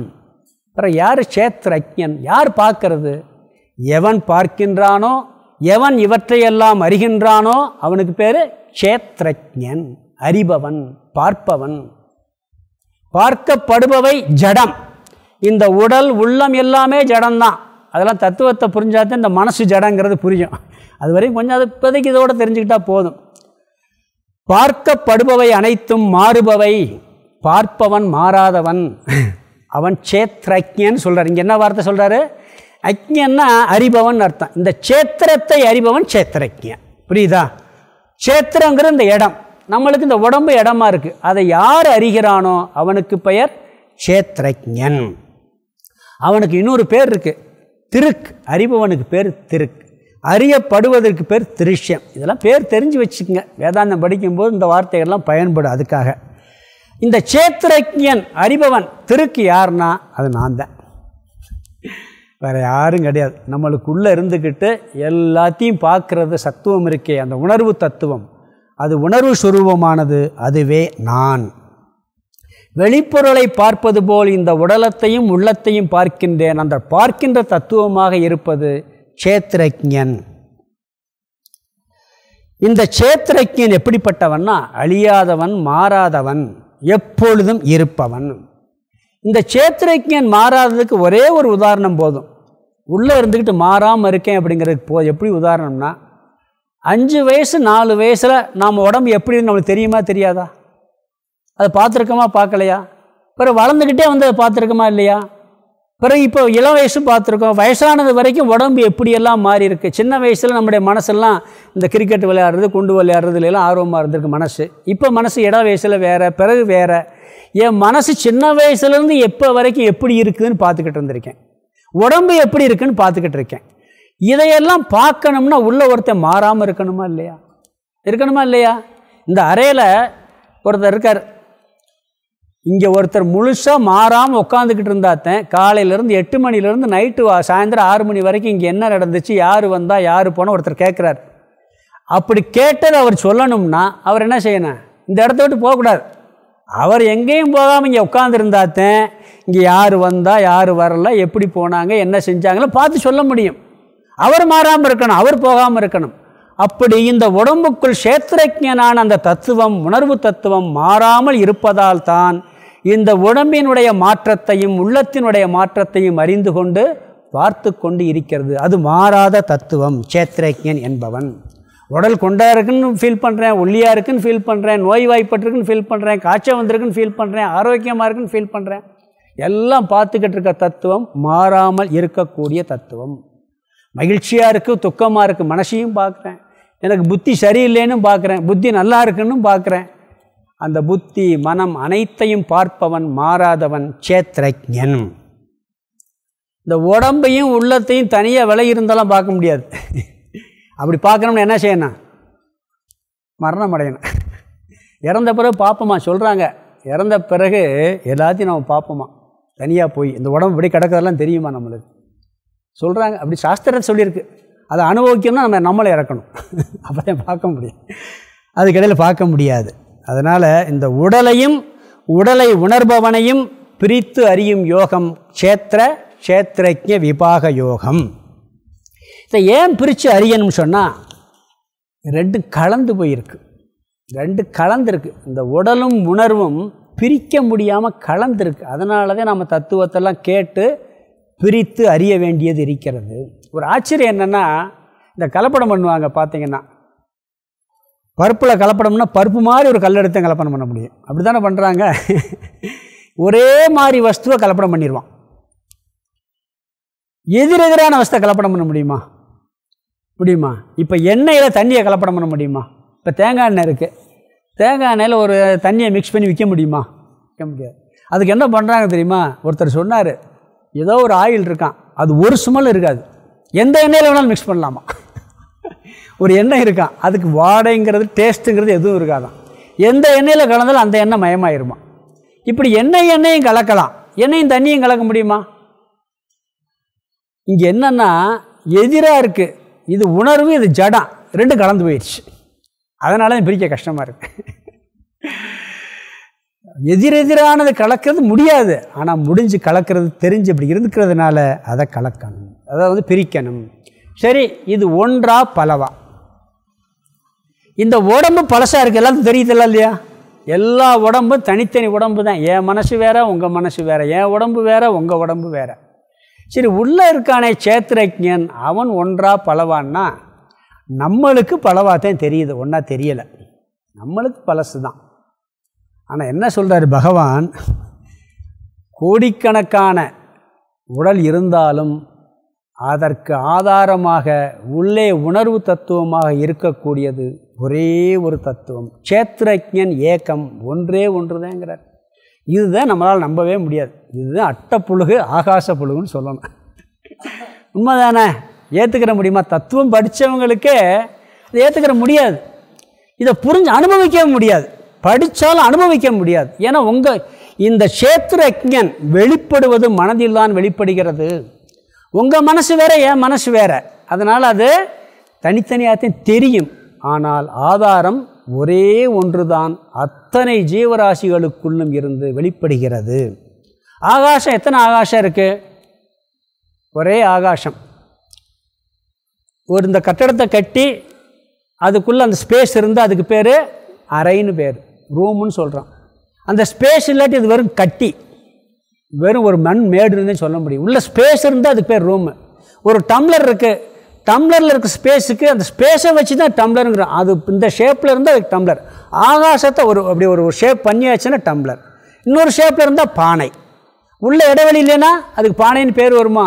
அப்புறம் யார் க்ஷேத்திரஜன்? யார் பார்க்கறது? எவன் பார்க்கின்றானோ எவன் இவற்றையெல்லாம் அறிகின்றானோ அவனுக்கு பேர் க்ஷேத்திரஜன். அறிபவன் பார்ப்பவன். பார்க்கப்படுபவை ஜடம். இந்த உடல் உள்ளம் எல்லாமே ஜடம்தான். அதெல்லாம் தத்துவத்தை புரிஞ்சாதான் இந்த மனசு ஜடங்கிறது புரியும். அது வரையும் கொஞ்சம் அது இப்போதைக்கு இதோடு தெரிஞ்சுக்கிட்டால் போதும். பார்க்கப்படுபவை அனைத்தும் மாறுபவை. பார்ப்பவன் மாறாதவன். அவன் சேத்ரஜன் சொல்கிறார் இங்கே என்ன வார்த்தை சொல்கிறாரு அக்ஞன்னா அறிபவன் அர்த்தம். இந்த சேத்திரத்தை அறிபவன் சேத்திரக்யன் புரியுதா? சேத்திரங்கிற இந்த இடம். நம்மளுக்கு இந்த உடம்பு இடமா இருக்குது அதை யார் அறிகிறானோ அவனுக்கு பெயர் சேத்ரஜன் அவனுக்கு இன்னொரு பேர் இருக்குது திருக். அறிபவனுக்கு பேர் திருக். அறியப்படுவதற்கு பேர் திருஷ்யம். இதெல்லாம் பேர் தெரிஞ்சு வச்சுக்கோங்க. வேதாந்தம் படிக்கும்போது இந்த வார்த்தைகள்லாம் பயன்படும் அதுக்காக. இந்த சேத்திரஜன் அறிபவன் திருக்கு யாருன்னா அது நான் தான். வேறு யாரும் கிடையாது. நம்மளுக்குள்ளே இருந்துக்கிட்டு எல்லாத்தையும் பார்க்குறது சத்துவம் இருக்கே. அந்த உணர்வு தத்துவம். அது உணர்வு சுரூபமானது. அதுவே நான். வெளிப்பொருளை பார்ப்பது போல் இந்த உடலத்தையும் உள்ளத்தையும் பார்க்கின்றேன். அந்த பார்க்கின்ற தத்துவமாக இருப்பது சேத்திரஜன் இந்த சேத்திரஜன் எப்படிப்பட்டவன்னா அழியாதவன் மாறாதவன் எப்பொழுதும் இருப்பவன். இந்த சேத்திரஜன் மாறாததுக்கு ஒரே ஒரு உதாரணம் போதும். உள்ளே இருந்துக்கிட்டு மாறாமல் இருக்கேன் அப்படிங்கிறதுக்கு போ எப்படி உதாரணம்னா அஞ்சு வயசு நாலு வயசில் நாம் உடம்பு எப்படின்னு நம்மளுக்கு தெரியுமா தெரியாதா? அதை பார்த்துருக்கோமா? பார்க்கலையா? பிறகு வளர்ந்துக்கிட்டே வந்து அதை பார்த்துருக்கோமா? இல்லையா? பிறகு இப்போ இளம் வயசு பார்த்துருக்கோம். வயசானது வரைக்கும் உடம்பு எப்படியெல்லாம் மாறி இருக்குது சின்ன வயசில் நம்முடைய மனசெல்லாம் இந்த கிரிக்கெட் விளையாடுறது குண்டு விளையாடுறதுலாம் ஆர்வமாக இருந்திருக்கு மனசு. இப்போ மனசு இட வயசில் வேறு பிறகு வேறு. என் மனசு சின்ன வயசுலேருந்து எப்போ வரைக்கும் எப்படி இருக்குதுன்னு பார்த்துக்கிட்டு இருந்திருக்கேன். உடம்பு எப்படி இருக்குன்னு பார்த்துக்கிட்டு இருக்கேன். இதையெல்லாம் பார்க்கணும்னா உள்ள ஒருத்தர் மாறாமல் இருக்கணுமா? இல்லையா? இருக்கணுமா? இல்லையா? இந்த அறையில் ஒருத்தர் இருக்கார். இங்கே ஒருத்தர் முழுசாக மாறாமல் உட்காந்துக்கிட்டு இருந்தாத்தன். காலையிலேருந்து எட்டு மணிலேருந்து நைட்டு சாயந்தரம் ஆறு மணி வரைக்கும் இங்கே என்ன நடந்துச்சு யார் வந்தால் யார் போனால் ஒருத்தர் கேட்குறார் அப்படி கேட்டது அவர் சொல்லணும்னா அவர் என்ன செய்யணும்? இந்த இடத்த விட்டு போகக்கூடாது அவர் எங்கேயும் போகாமல் இங்கே உட்காந்துருந்தாத்தேன் இங்கே யார் வந்தால் யார் வரல எப்படி போனாங்க என்ன செஞ்சாங்களோ பார்த்து சொல்ல முடியும். அவர் மாறாமல் இருக்கணும் அவர் போகாமல் இருக்கணும். அப்படி இந்த உடம்புக்குள் சேத்திரஜனான அந்த தத்துவம் உணர்வு தத்துவம் மாறாமல் இருப்பதால் தான் இந்த உடம்பினுடைய மாற்றத்தையும் உள்ளத்தினுடைய மாற்றத்தையும் அறிந்து கொண்டு பார்த்து கொண்டு இருக்கிறது. அது மாறாத தத்துவம். சேத்திரஜன் என்பவன். உடல் கொண்டா இருக்குன்னு ஃபீல் பண்ணுறேன் ஒல்லியாக இருக்குன்னு ஃபீல் பண்ணுறேன் நோய் வாய்ப்பட்டிருக்குன்னு ஃபீல் பண்ணுறேன் காய்ச்சல் வந்திருக்குன்னு ஃபீல் பண்ணுறேன் ஆரோக்கியமாக இருக்குன்னு ஃபீல் பண்ணுறேன் எல்லாம் பார்த்துக்கிட்டு இருக்க தத்துவம் மாறாமல் இருக்கக்கூடிய தத்துவம். மகிழ்ச்சியாக இருக்குது துக்கமாக இருக்குது மனசையும் பார்க்குறேன். எனக்கு புத்தி சரியில்லைன்னு பார்க்குறேன் புத்தி நல்லா இருக்குன்னு பார்க்குறேன். அந்த புத்தி மனம் அனைத்தையும் பார்ப்பவன் மாறாதவன் சேத்திரஜன் இந்த உடம்பையும் உள்ளத்தையும் தனியாக விலை இருந்தாலும் பார்க்க முடியாது. அப்படி பார்க்கணும்னு என்ன செய்யணும்? மரணம் அடையணும். இறந்த பிறகு பார்ப்போமா சொல்கிறாங்க இறந்த பிறகு எல்லாத்தையும் நம்ம பார்ப்போமா தனியாக போய். இந்த உடம்பு இப்படி கிடக்கிறதெல்லாம் தெரியுமா நம்மளுக்கு? சொல்கிறாங்க அப்படி சாஸ்திரத்தை சொல்லியிருக்கு. அதை அனுபவிக்கணும்னா நம்ம நம்மளை இறக்கணும். அப்போ தான் பார்க்க முடியும். அதுக்கிடையில் பார்க்க முடியாது. அதனால் இந்த உடலையும் உடலை உணர்பவனையும் பிரித்து அறியும் யோகம் க்ஷேத்திர க்ஷேத்திரஜ விபாக யோகம். இதை ஏன் பிரித்து அறியணும்னு சொன்னால் ரெண்டு கலந்து போயிருக்கு. ரெண்டு கலந்துருக்கு. இந்த உடலும் உணர்வும் பிரிக்க முடியாமல் கலந்துருக்கு. அதனால தான் நம்ம தத்துவத்தெல்லாம் கேட்டு பிரித்து அறிய வேண்டியது இருக்கிறது. ஒரு ஆச்சரியம் என்னென்னா இந்த கலப்படம் பண்ணுவாங்க பார்த்தீங்கன்னா பருப்பில் கலப்படம்னா பருப்பு மாதிரி ஒரு கல் எடுத்து கலப்படம் பண்ண முடியும். அப்படி தானே பண்ணுறாங்க ஒரே மாதிரி வஸ்துவை கலப்படம் பண்ணிடுவான் எதிரெதிரான வஸ்தை கலப்படம் பண்ண முடியுமா? முடியுமா? இப்போ எண்ணெயில் தண்ணியை கலப்படம் பண்ண முடியுமா? இப்போ தேங்காய் எண்ணெய் இருக்குது தேங்காய் எண்ணெயில் ஒரு தண்ணியை மிக்ஸ் பண்ணி விற்க முடியுமா? விற்க முடியாது. அதுக்கு என்ன பண்ணுறாங்க தெரியுமா? ஒருத்தர் சொன்னார். ஏதோ ஒரு ஆயில் இருக்கான். அது ஒரு சுமல் இருக்காது. எந்த எண்ணெயில் வேணாலும் மிக்ஸ் பண்ணலாமா? ஒரு எண்ணெய் இருக்கான் அதுக்கு வாடைங்கிறது டேஸ்ட்டுங்கிறது எதுவும் இருக்காதான் எந்த எண்ணெயில் கலந்தாலும் அந்த எண்ணெய் மயமாயிருமா? இப்படி எண்ணெய் எண்ணெயும் கலக்கலாம். எண்ணெயும் தண்ணியும் கலக்க முடியுமா? இங்கே என்னென்னா எதிராக இருக்குது இது உணர்வு இது ஜடம் ரெண்டும் கலந்து போயிடுச்சு. அதனால பிரிக்க கஷ்டமாக இருக்கு. எதிரெதிரானது கலக்கிறது முடியாது. ஆனால் முடிஞ்சு கலக்கிறது தெரிஞ்சு இப்படி இருந்துக்கிறதுனால அதை கலக்கணும். அதை வந்து பிரிக்கணும். சரி இது ஒன்றா பலவா? இந்த உடம்பு பழசாக இருக்குது எல்லாத்துக்கும் தெரியுதுல்ல இல்லையா? எல்லா உடம்பும் தனித்தனி உடம்பு தான். என் மனசு வேறு உங்கள் மனசு வேறு. என் உடம்பு வேறு உங்கள் உடம்பு வேறு. சரி உள்ளே இருக்கானே சேத்திரஜன் அவன் ஒன்றா பலவான்னா நம்மளுக்கு பலவாத்தான் தெரியுது ஒன்றா தெரியலை. நம்மளுக்கு பழசு தான். ஆனால் என்ன சொல்கிறார் பகவான்? கோடிக்கணக்கான உடல் இருந்தாலும் அதற்கு ஆதாரமாக உள்ளே உணர்வு தத்துவமாக இருக்கக்கூடியது ஒரே ஒரு தத்துவம். க்ஷேத்திரஜன் ஏக்கம் ஒன்றே ஒன்று தாங்கிறார் இதுதான் நம்மளால் நம்பவே முடியாது. இதுதான் அட்டப்புழுகு ஆகாச புழுகுன்னு சொல்லணும். உண்மைதானே? ஏற்றுக்கிற முடியுமா? தத்துவம் படித்தவங்களுக்கே அதை ஏற்றுக்கிற முடியாது. இதை புரிஞ்சு அனுபவிக்க முடியாது. படித்தாலும் அனுபவிக்க முடியாது. ஏன்னா உங்கள் இந்த க்ஷேத்திரஜன் வெளிப்படுவது மனதில்தான் வெளிப்படுகிறது. உங்கள் மனசு வேற என் மனசு வேற. அதனால் அது தனித்தனியாகத்தையும் தெரியும். ஆனால் ஆதாரம் ஒரே ஒன்றுதான். அத்தனை ஜீவராசிகளுக்குள்ளும் இருந்து வெளிப்படுகிறது. ஆகாசம் எத்தனை ஆகாசம் இருக்குது ஒரே ஆகாசம். ஒரு இந்த கட்டடத்தை கட்டி அதுக்குள்ளே அந்த ஸ்பேஸ் இருந்தால் அதுக்கு பேர் அறைன்னு பேர். ரூமுன்னு சொல்கிறோம் அந்த ஸ்பேஸ் இல்லாட்டி இது வெறும் கட்டி. வெறும் ஒரு மண் மேடுன்னு சொல்ல முடியும். உள்ள ஸ்பேஸ் இருந்தால் அதுக்கு பேர் ரூமு ஒரு டம்ளர் இருக்குது டம்ளரில் இருக்க ஸ்பேஸுக்கு அந்த ஸ்பேஸை வச்சு தான் டம்ளருங்கிறோம் அது இந்த ஷேப்பில் இருந்தால் அதுக்கு டம்ளர் ஆகாசத்தை ஒரு அப்படி ஒரு ஷேப் பண்ணியாச்சுன்னா டம்ளர் இன்னொரு ஷேப்பில் இருந்தால் பானை. உள்ள இடைவெளி இல்லைன்னா அதுக்கு பானைன்னு பேர் வருமா?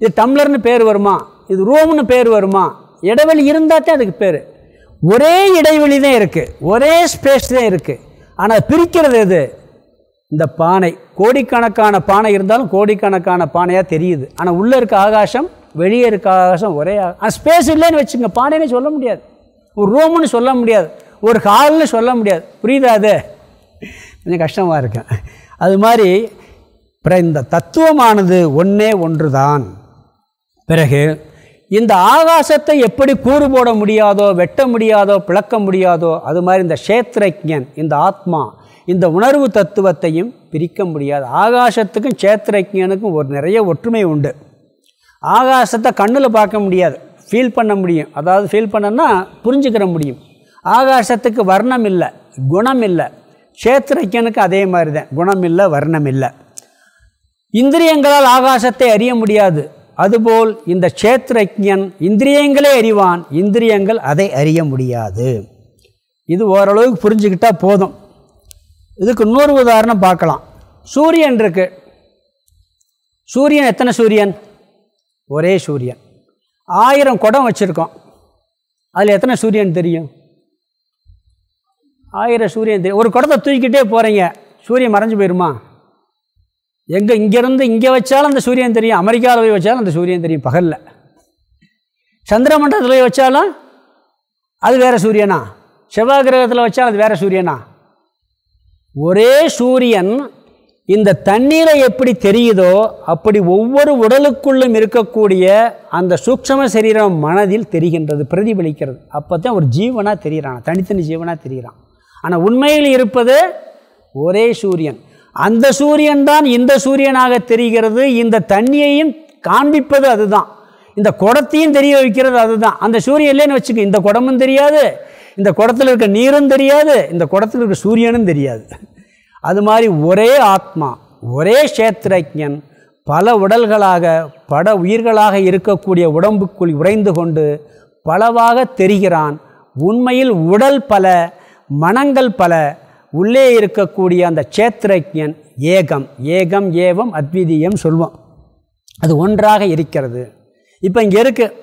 இது டம்ளர்னு பேர் வருமா? இது ரூம்னு பேர் வருமா? இடைவெளி இருந்தால் தான் அதுக்கு பேர். ஒரே இடைவெளி தான் இருக்குது ஒரே ஸ்பேஸ் தான் இருக்குது ஆனால் பிரிக்கிறது எது? இந்த பானை கோடிக்கணக்கான பானை இருந்தாலும் கோடிக்கணக்கான பானையாக தெரியுது. ஆனால் உள்ளே இருக்க ஆகாசம் வெளியே இருக்க ஆகாசம் ஒரே ஆனால் ஸ்பேஸ் இல்லைன்னு வச்சுங்க பானைன்னு சொல்ல முடியாது. ஒரு ரூம்னு சொல்ல முடியாது. ஒரு ஹால்னு சொல்ல முடியாது. புரியுதா அது? கொஞ்சம் கஷ்டமாக இருக்கேன் அது மாதிரி பிற இந்த தத்துவமானது ஒன்றே ஒன்று தான் பிறகு இந்த ஆகாசத்தை எப்படி கூறு போட முடியாதோ வெட்ட முடியாதோ பிளக்க முடியாதோ அது மாதிரி இந்த க்ஷேத்திரஜன் இந்த ஆத்மா இந்த உணர்வு தத்துவத்தையும் பிரிக்க முடியாது. ஆகாசத்துக்கும் க்ஷேத்திரஜனுக்கும் ஒரு நிறைய ஒற்றுமை உண்டு. ஆகாசத்தை கண்ணில் பார்க்க முடியாது. ஃபீல் பண்ண முடியும். அதாவது ஃபீல் பண்ணனா புரிஞ்சுக்கிற முடியும். ஆகாசத்துக்கு வர்ணம் இல்லை குணம் இல்லை. க்ஷேத்திரஜனுக்கு அதே மாதிரி தான் குணம் இல்லை வர்ணம் இல்லை. இந்திரியங்களால் ஆகாசத்தை அறிய முடியாது. அதுபோல் இந்த க்ஷேத்திரஜன் இந்திரியங்களே அறிவான். இந்திரியங்கள் அதை அறிய முடியாது. இது ஓரளவுக்கு புரிஞ்சுக்கிட்டால் போதும். இதுக்கு இன்னொரு உதாரணம் பார்க்கலாம். சூரியன் இருக்கு. சூரியன் எத்தனை சூரியன்? ஒரே சூரியன். ஆயிரம் குடம் வச்சுருக்கோம். அதில் எத்தனை சூரியன் தெரியும்? ஆயிரம் சூரியன் தெரியும். ஒரு குடத்தை தூக்கிட்டே போகிறீங்க சூரியன் மறைஞ்சு போயிருமா? எங்கே இங்கேருந்து இங்கே வச்சாலும் அந்த சூரியன் தெரியும். அமெரிக்காவில் போய் வச்சாலும் அந்த சூரியன் தெரியும். பகலில். சந்திரமண்டலத்தில் போய் வச்சாலும் அது வேறு சூரியனா? செவ்வாய் கிரகத்தில் வச்சாலும் அது வேறு சூரியனா? ஒரே சூரியன் இந்த தண்ணீரை எப்படி தெரியுதோ அப்படி ஒவ்வொரு உடலுக்குள்ளும் இருக்கக்கூடிய அந்த சூக்ஷ்ம சரீரம் மனதில் தெரிகின்றது பிரதிபலிக்கிறது. அப்போ தான் ஒரு ஜீவனாக தெரிகிறான் தனித்தனி ஜீவனாக தெரிகிறான் ஆனால் உண்மையில் இருப்பது ஒரே சூரியன். அந்த சூரியன் தான் இந்த சூரியனாக தெரிகிறது. இந்த தண்ணியையும் காண்பிப்பது அதுதான். இந்த குடத்தையும் தெரிய வைக்கிறது அதுதான். அந்த சூரியன் இல்லைன்னு வச்சுக்க இந்த குடமும் தெரியாது. இந்த குடத்தில் இருக்க நீரும் தெரியாது இந்த குடத்தில் இருக்க சூரியனும் தெரியாது. அது மாதிரி ஒரே ஆத்மா ஒரே சேத்திரஜன் பல உடல்களாக பட உயிர்களாக இருக்கக்கூடிய உடம்புக்குள் உறைந்து கொண்டு பலவாக தெரிகிறான். உண்மையில் உடல் பல மனங்கள் பல உள்ளே இருக்கக்கூடிய அந்த சேத்திரஜன் ஏகம் ஏகம் ஏவம் அத்விதீயம் சொல்வோம். அது ஒன்றாக இருக்கிறது. இப்போ இங்கே இருக்குது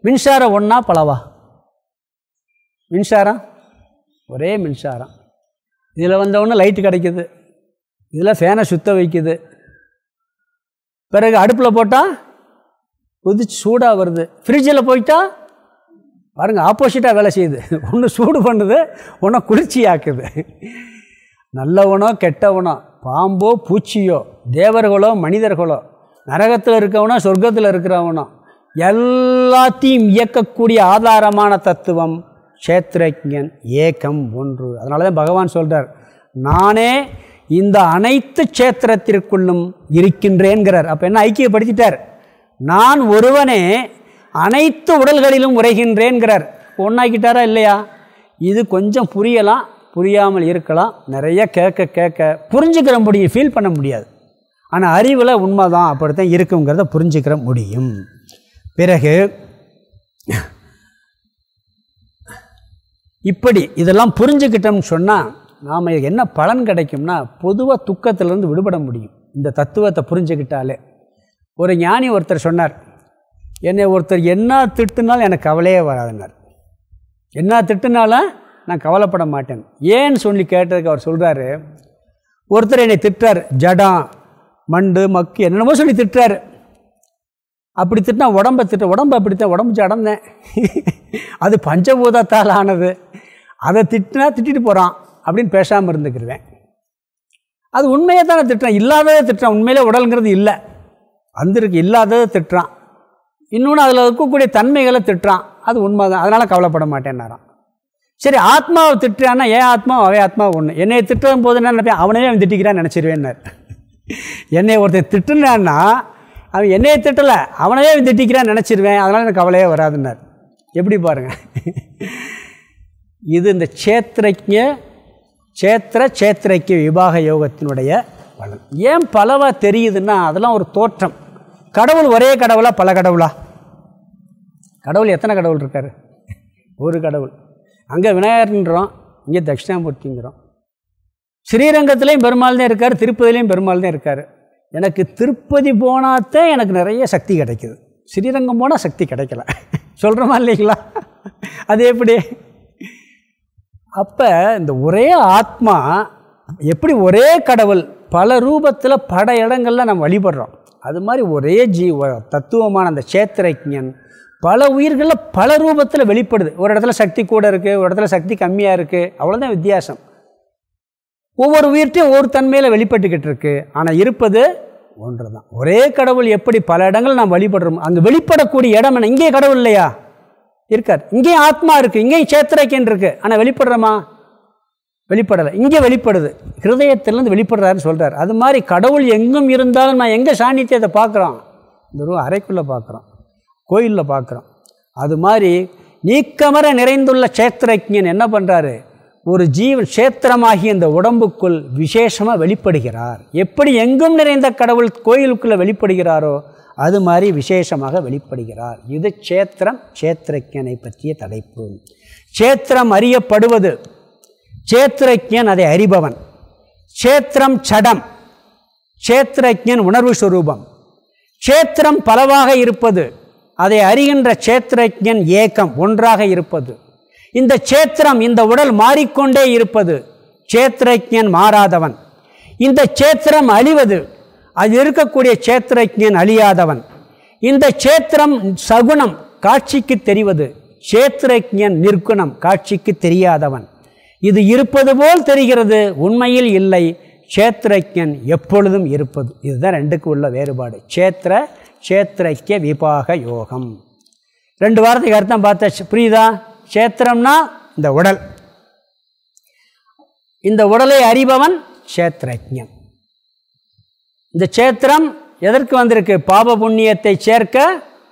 மின்சாரம் ஒன்றா பலவா? மின்சாரம்? ஒரே மின்சாரம். இதில் வந்தவுடனே லைட்டு கிடைக்குது. இதில் ஃபேனை சுத்த வைக்குது. பிறகு அடுப்பில் போட்டால் கொதிச்சு சூடாக வருது. ஃப்ரிட்ஜில் போயிட்டால் பாருங்கள் ஆப்போசிட்டாக வேலை செய்யுது. ஒன்று சூடு பண்ணுது ஒன்று குளிர்ச்சி ஆக்குது நல்லவனோ கெட்டவனோ பாம்போ பூச்சியோ தேவர்களோ மனிதர்களோ நரகத்தில் இருக்கவனோ சொர்க்கத்தில் இருக்கிறவனோ எல்லாத்தையும் இயக்கக்கூடிய ஆதாரமான தத்துவம் க்ஷேத்ரஜன் ஏக்கம் ஒன்று. அதனால தான் பகவான் சொல்கிறார் நானே இந்த அனைத்து க்ஷேத்திரத்திற்குள்ளும் இருக்கின்றேங்கிறார் அப்போ என்ன ஐக்கியப்படுத்திட்டார்? நான் ஒருவனே அனைத்து உடல்களிலும் உரைகின்றேங்கிறார் ஒன்றாக்கிட்டாரா இல்லையா? இது கொஞ்சம் புரியலாம் புரியாமல் இருக்கலாம். நிறைய கேட்க கேட்க புரிஞ்சுக்கிற முடியும் ஃபீல் பண்ண முடியாது. ஆனால் அறிவில் உண்மை தான் அப்படித்தான் இருக்குங்கிறத புரிஞ்சுக்கிற முடியும். பிறகு இப்படி இதெல்லாம் புரிஞ்சுக்கிட்டோம்னு சொன்னால் நாம் என்ன பலன் கிடைக்கும்னா பொதுவாக துக்கத்திலேருந்து விடுபட முடியும். இந்த தத்துவத்தை புரிஞ்சுக்கிட்டாலே. ஒரு ஞானி ஒருத்தர் சொன்னார் என்னை ஒருத்தர் என்ன திட்டுனாலும் எனக்கு கவலையே வராதுனார் என்ன திட்டுனாலும் நான் கவலைப்பட மாட்டேன். ஏன்னு சொல்லி கேட்டதுக்கு அவர் சொல்கிறாரு ஒருத்தர் என்னை திட்டார் ஜடம் மண்டு மக்கு என்னென்னமோ சொல்லி திட்டார் அப்படி திட்டினா உடம்பை திட்ட உடம்பு அப்படித்தான் உடம்பு ஜடந்தேன் அது பஞ்சபூதத்தால் ஆனது அதை திட்டினா திட்டிட்டு போகிறான் அப்படின்னு பேசாமல் இருந்துக்கிருவேன். அது உண்மையை தானே திட்டுறான். இல்லாததை திட்டுறான். உண்மையிலே உடலுங்கிறது இல்லை. வந்திருக்கு இல்லாததை திட்டுறான். இன்னொன்று அதில் இருக்கக்கூடிய தன்மைகளை திட்டுறான். அது உண்மை தான் அதனால் கவலைப்பட மாட்டேன்னாரான் சரி ஆத்மாவை திட்டுறான்னா ஏன் ஆத்மா? அவை ஆத்மா ஒன்று என்னை திட்டும் போது என்ன நினைப்பேன்? அவனே அவன் திட்டிக்கிறான்னு நினச்சிருவேன்னார். என்னை ஒருத்தர் திட்டுனான்னா அவன் என்னையை திட்டலை அவனையே அவன் நினச்சிருவேன். அதனால் எனக்கு கவலையே வராதுன்னார். எப்படி பாருங்கள் இது இந்த சேத்திரஜ சேத்திர சேத்திரைக்கிய விவாக யோகத்தினுடைய பலன். ஏன் பலவாக தெரியுதுன்னா அதெல்லாம் ஒரு தோற்றம். கடவுள் ஒரே கடவுளா பல கடவுளா? கடவுள் எத்தனை கடவுள் இருக்கார்? ஒரு கடவுள். அங்கே விநாயகர்ன்றோம் இங்கே தட்சிணாமூர்த்திங்கிறோம். ஸ்ரீரங்கத்துலேயும் பெருமாள் தான் இருக்கார் திருப்பதிலையும் பெருமாள் தான் இருக்கார். எனக்கு திருப்பதி போனாத்தான் எனக்கு நிறைய சக்தி கிடைக்குது. ஸ்ரீரங்கம் போனால் சக்தி கிடைக்கல. சொல்கிறோமா இல்லைங்களா? அது எப்படி? அப்போ இந்த ஒரே ஆத்மா எப்படி ஒரே கடவுள் பல ரூபத்தில் பட இடங்களில் நம்ம வழிபடுறோம். அது மாதிரி ஒரே ஜீ தத்துவமான அந்த சேத்திரஜன் பல உயிர்களில் பல ரூபத்தில் வெளிப்படுது. ஒரு இடத்துல சக்தி கூட இருக்குது ஒரு இடத்துல சக்தி கம்மியாக இருக்குது அவ்வளோதான் வித்தியாசம். ஒவ்வொரு உயிர்ட்டையும் ஒவ்வொரு தன்மையில் வெளிப்பட்டுக்கிட்டு இருக்குது ஆனால் இருப்பது ஒன்று தான். ஒரே கடவுள் எப்படி பல இடங்கள் நாம் வழிபடுறோம் அங்கே வெளிப்படக்கூடிய இடம் என்ன? இங்கே கடவுள் இல்லையா? இருக்கார். இங்கேயும் ஆத்மா இருக்குது இங்கேயும் சேத்திரைக்கன் இருக்குது ஆனால் வெளிப்படுறோமா? வெளிப்படலை. இங்கே வெளிப்படுது. ஹிருதயத்திலேருந்து வெளிப்படுறாருன்னு சொல்கிறார் அது மாதிரி கடவுள் எங்கும் இருந்தாலும் நான் எங்கே சாநித்தியத்தை பார்க்குறோம்? இந்த ரூ அறைக்குள்ளே பார்க்குறோம். கோயிலில் பார்க்குறோம். அது மாதிரி நீக்கமர நிறைந்துள்ள சேத்திரஜன் என்ன பண்ணுறாரு ஒரு ஜீவன் கஷேத்திரமாகி இந்த உடம்புக்குள் விசேஷமாக வெளிப்படுகிறார். எப்படி எங்கும் நிறைந்த கடவுள் கோயிலுக்குள்ளே வெளிப்படுகிறாரோ அது மாதிரி விசேஷமாக வெளிப்படுகிறார். இது க்ஷேத்திரம் க்ஷேத்திரஜனை பற்றிய தலைப்பு. க்ஷேத்திரம் அறியப்படுவது க்ஷேத்திரஜன் அதை அறிபவன். க்ஷேத்திரம் சடம் க்ஷேத்திரஜன் உணர்வு சுரூபம். க்ஷேத்திரம் பலவாக இருப்பது அதை அறிகின்ற க்ஷேத்திரஜன் ஏக்கம் ஒன்றாக இருப்பது. இந்த சேத்திரம் இந்த உடல் மாறிக்கொண்டே இருப்பது. சேத்திரஜன் மாறாதவன். இந்த சேத்திரம் அழிவது. அது இருக்கக்கூடிய சேத்திரஜன் அழியாதவன். இந்த சேத்திரம் சகுணம் காட்சிக்கு தெரிவது. சேத்திரஜன் நிற்குணம் காட்சிக்கு தெரியாதவன். இது இருப்பது போல் தெரிகிறது உண்மையில் இல்லை. சேத்திரஜன் எப்பொழுதும் இருப்பது. இதுதான் ரெண்டுக்கு உள்ள வேறுபாடு. க்ஷேத்திர சேத்திரக்கிய விபாக யோகம். ரெண்டு வாரத்துக்கு அர்த்தம் பார்த்தாச்சு புரியுதா? சேத்திரம்னா இந்த உடல். இந்த உடலை அறிபவன் க்ஷேத்திரஜன் இந்த சேத்திரம் எதற்கு வந்திருக்கு? பாப புண்ணியத்தை சேர்க்க